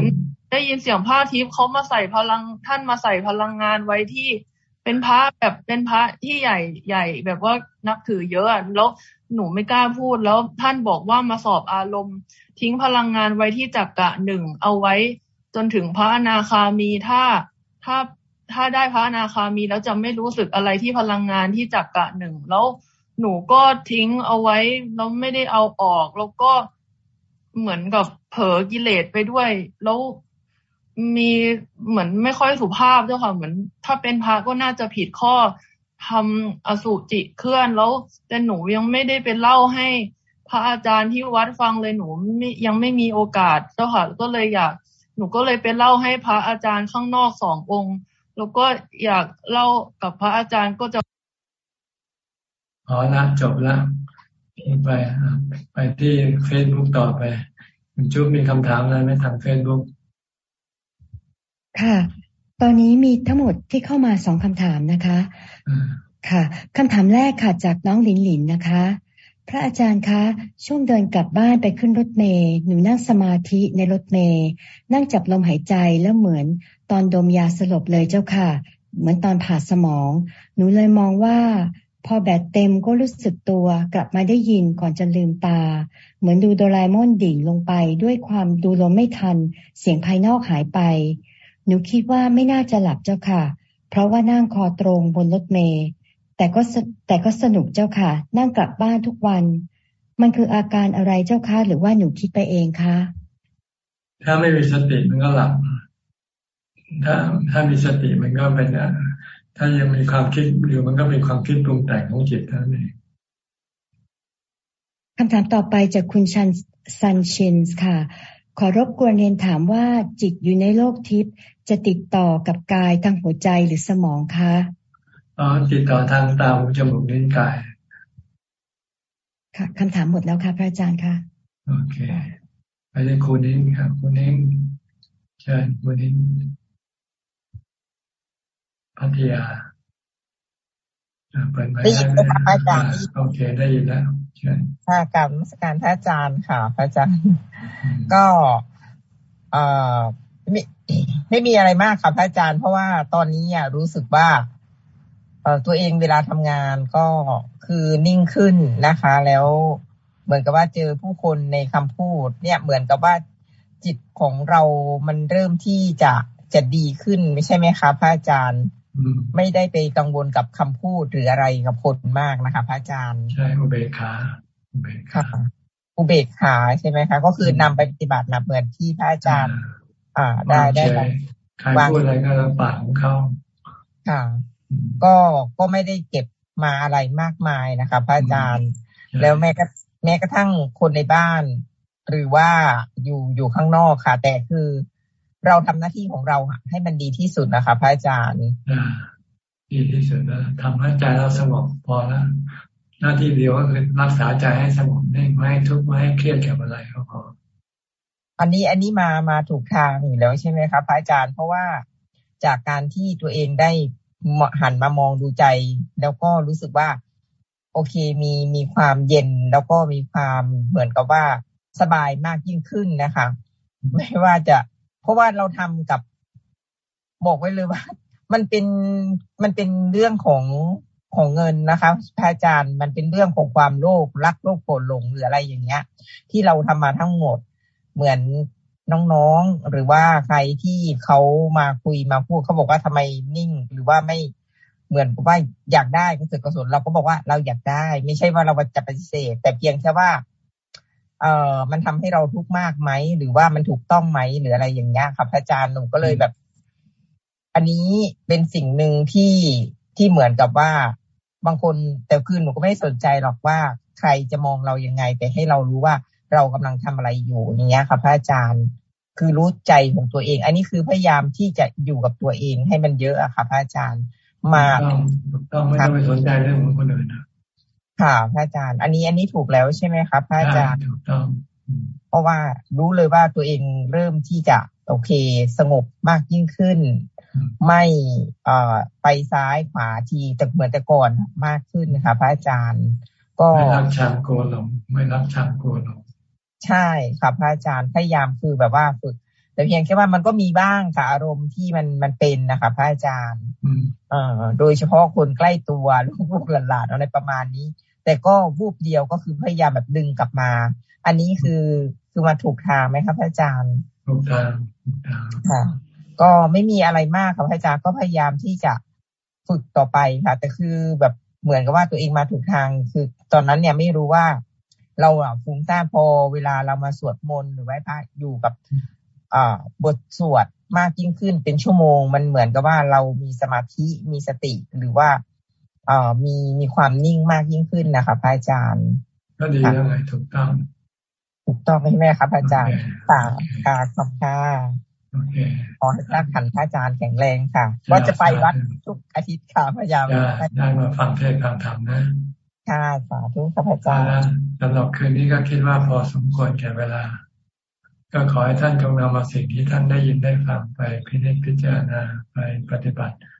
Speaker 37: ได้ยินเสียงพระทิพย์เขามาใส่พลังท่านมาใส่พลังงานไว้ที่เป็นพระแบบเป็นพระที่ใหญ่ใหญ่ แบบว่านับถือเยอะแล้วหนูไม่กล้าพูด แล้วท่านบอกว่ามาสอบอารมณ์ ทิ้งพลังงานไว้ที่จักกะหนึ่งเอาไว้ จนถึงพระอนาคามีถ้าถ้าถ้าได้พระอนาคามีแล้วจะไม่รู้สึกอะไรที่พลังงานที่จักกะหนึ่งแล้ว หนูก็ทิ้งเอาไว้แล้วไม่ได้เอาออก แล้วก็เหมือนกับเผลอกิเลสไปด้วย แล้วมีเหมือนไม่ค่อยสุภาพเจ้าค่ะเหมือน ถ้าเป็นพระก็น่าจะผิดข้อทำอสุจิเคลื่อน แล้วแต่หนูยังไม่ได้ไปเล่าให้ พระอาจารย์ที่วัดฟังเลยหนูยังไม่มีโอกาสเจ้าค่ะก็เลยอยากหนูก็เลยไปเล่าให้พระอาจารย์ข้างนอกสององค์ แล้วก็อยากเล่ากับพระอาจารย์ก็จะ
Speaker 1: อ๋อละจบแล้วไปไปที่เฟซบุ๊กต่อไป คุณชุบมีคำถามอะไรไหมทางเฟซบุ๊ก
Speaker 38: ค่ะ ตอนนี้มีทั้งหมดที่เข้ามาสองคำถามนะคะค่ะคำถามแรกค่ะจากน้องหลินหลินนะคะ พระอาจารย์คะช่วงเดินกลับบ้านไปขึ้นรถเมย์หนูนั่งสมาธิในรถเมย์นั่งจับลมหายใจแล้วเหมือนตอนดมยาสลบเลยเจ้าค่ะ เหมือนตอนผ่าสมอง หนูเลยมองว่า พอแบตเต็มก็รู้สึกตัวกลับมาได้ยินก่อนจะลืมตา เหมือนดูโดรายมอนดิ่งลงไปด้วยความดูลมไม่ทัน เสียงภายนอกหายไป หนูคิดว่าไม่น่าจะหลับเจ้าค่ะ เพราะว่านั่งคอตรงบนรถเมล์แต่ก็แต่ก็สนุกเจ้าค่ะ นั่งกลับบ้านทุกวัน มันคืออาการอะไรเจ้าค่ะหรือว่าหนูคิดไปเองคะ
Speaker 1: ถ้าไม่มีสติมันก็หลับถ้าถ้ามีสติมันก็เป็น ถ้ายังมีความคิดอยู่มันก็มีความคิดปรุงแต่งของจิตเท่านั้นเอง
Speaker 38: คำถามต่อไปจากคุณชันซันชินส์ค่ะ ขอรบกวนเรียนถามว่าจิตอยู่ในโลกทิพย์จะติดต่อกับกายทางหัวใจหรือสมองคะ
Speaker 1: อ๋อติดต่อทางตาหูจมูกลิ้นกาย
Speaker 38: ค่ะคำถามหมดแล้วค่ะ พระอาจารย์ค่ะ
Speaker 1: โอเคไปเลยคุณนิ้งครับคุณนิ้งเชิญคุณนิ้ง พัทยาเปิดไมได้ยินไหมอาจารย์โอเคได้ยินแล้วเชิญ
Speaker 39: ค่ะกับมสการพระอาจารย์ค่ะ พระอาจารย์ ก็เอ่อไม่ไม่มีอะไรมากค่ะพระอาจารย์ เพราะว่าตอนนี้อะรู้สึกว่าเอ่อตัวเองเวลาทำงานก็คือนิ่งขึ้นนะคะ แล้วเหมือนกับว่าเจอผู้คนในคำพูด เนี่ยเหมือนกับว่าจิตของเรามันเริ่มที่จะจะดีขึ้นไม่ใช่ไหมคะพระอาจารย์ ไม่ได้ไปกังวลกับคำพูดหรืออะไรกับคนมากนะคะ พระอาจารย์
Speaker 1: ใช่อุเบกขาอุเบกขา
Speaker 39: อุเบกขาใช่ไหมคะ ก็คือนำไปปฏิบัตินะเหมือนที่พระอาจารย์ อ่า ได้ได้
Speaker 1: ใครพูดอะไรก็ลำปากของเขา
Speaker 39: ค่ะก็ก็ไม่ได้เก็บมาอะไรมากมายนะคะพระอาจารย์ แล้วแม้กระแม้กระทั่งคนในบ้าน หรือว่าอยู่อยู่ข้างนอกค่ะ แต่คือ เราทำหน้าที่ของเราให้มันดีที่สุดนะคะพระอาจารย์
Speaker 1: ดีที่สุดแล้วทำให้ใจเราสงบพอแล้วหน้าที่เดียวก็คือรักษาใจให้สงบนิ่งไม่ให้ทุกข์ไม่ให้เครียดกับอะไรก็พอ
Speaker 39: อันนี้อันนี้มามาถูกทางอยู่แล้วใช่ไหมครับพระอาจารย์เพราะว่าจากการที่ตัวเองได้หันมามองดูใจ แล้วก็รู้สึกว่า โอเคมีมีความเย็นแล้วก็มีความเหมือนกับว่าสบายมากยิ่งขึ้นนะคะ ไม่ว่าจะ เพราะว่าเราทำกับบอกไว้เลยว่า มันเป็นมันเป็นเรื่องของของเงินนะคะพระอาจารย์มันเป็นเรื่องของความโลภรักโลภโกรธหลงหรืออะไรอย่างเงี้ย ที่เราทำมาทั้งหมดเหมือนน้องๆหรือว่าใครที่เขามาคุยมาพูดเขาบอกว่าทำไมนิ่งหรือว่าไม่เหมือนกับว่าอยากได้ก็สึกกระสุนเราก็บอกว่าเราอยากได้ ไม่ใช่ว่าเราจะปฏิเสธแต่เพียงแค่ว่า เอ่อมันทำให้เราทุกข์มากไหมหรือว่ามันถูกต้องไหมหรืออะไรอย่างเงี้ยครับอาจารย์หนูก็เลยแบบ อันนี้เป็นสิ่งหนึ่งที่ที่เหมือนกับว่าบางคนแต่คือหนูก็ไม่สนใจหรอกว่าใครจะมองเรายังไงแต่ให้เรารู้ว่าเรากำลังทำอะไรอยู่อย่างเงี้ยครับพระอาจารย์คือรู้ใจของตัวเอง อันนี้คือพยายามที่จะอยู่กับตัวเองให้มันเยอะอะค่ะพระอาจารย์ มา
Speaker 1: ต้องไม่ต้องไปสนใจเรื่องของคนอื่นนะ
Speaker 39: ค่ะพระอาจารย์ อันนี้อันนี้ถูกแล้วใช่ไหมครับพระอาจารย์
Speaker 1: ถูกต้อง
Speaker 39: เพราะว่ารู้เลยว่าตัวเองเริ่มที่จะโอเค สงบมากยิ่งขึ้น ไม่เอ่อไปซ้ายขวาทีแต่เหมือนแต่ก่อนมากขึ้นค่ะพระอาจารย์ ก็
Speaker 1: ไม่รับชังโกลงไม่รับชังโกลง
Speaker 39: ใช่ครับพระอาจารย์พยายามคือแบบว่าฝึกแต่เพียงแค่ว่ามันก็มีบ้างค่ะอารมณ์ที่มันมันเป็นนะคะพระอาจารย์เอ่อโดยเฉพาะคนใกล้ตัวลูกหลานอะไรประมาณนี้ แต่ก็วูบเดียวก็คือพยายามแบบดึงกลับมา อันนี้คือคือมาถูกทางไหมครับพระอาจารย์
Speaker 1: ถูกทางถูกทาง
Speaker 39: ค่ะ ก็ไม่มีอะไรมากครับพระอาจารย์ก็พยายามที่จะฝึกต่อไปค่ะ แต่คือแบบเหมือนกับว่าตัวเองมาถูกทาง คือตอนนั้นเนี่ยไม่รู้ว่า เราอะฟุ้งซ่านพอเวลาเรามาสวดมนต์หรือไหว้พระอยู่กับอ่าบทสวดมากยิ่งขึ้นเป็นชั่วโมง มันเหมือนกับว่าเรามีสมาธิมีสติหรือว่า อ่ามีมีความนิ่งมากยิ่งขึ้นนะคะพระอาจารย์
Speaker 1: ก็ดีแล้วไงถูกต้อง
Speaker 39: ถูกต้องไหมแม่ครับอาจารย์ค่ะค่ะขอบค่ะขอให้พระขันพระอาจารย์แข็งแรงค่ะ ก็จะไปวัดทุกอาทิตย์ค่ะพยายาม
Speaker 1: ได้มาฟังเทศฟังธรรมนะ
Speaker 39: ค่ะสาธุครับอาจารย์
Speaker 1: สำหรับคืนนี้ก็คิดว่าพอสมควรแก่เวลา ก็ขอให้ท่านจงนำมาสิ่งที่ท่านได้ยินได้ฟังไปพิจพิจารณาไปปฏิบัติเ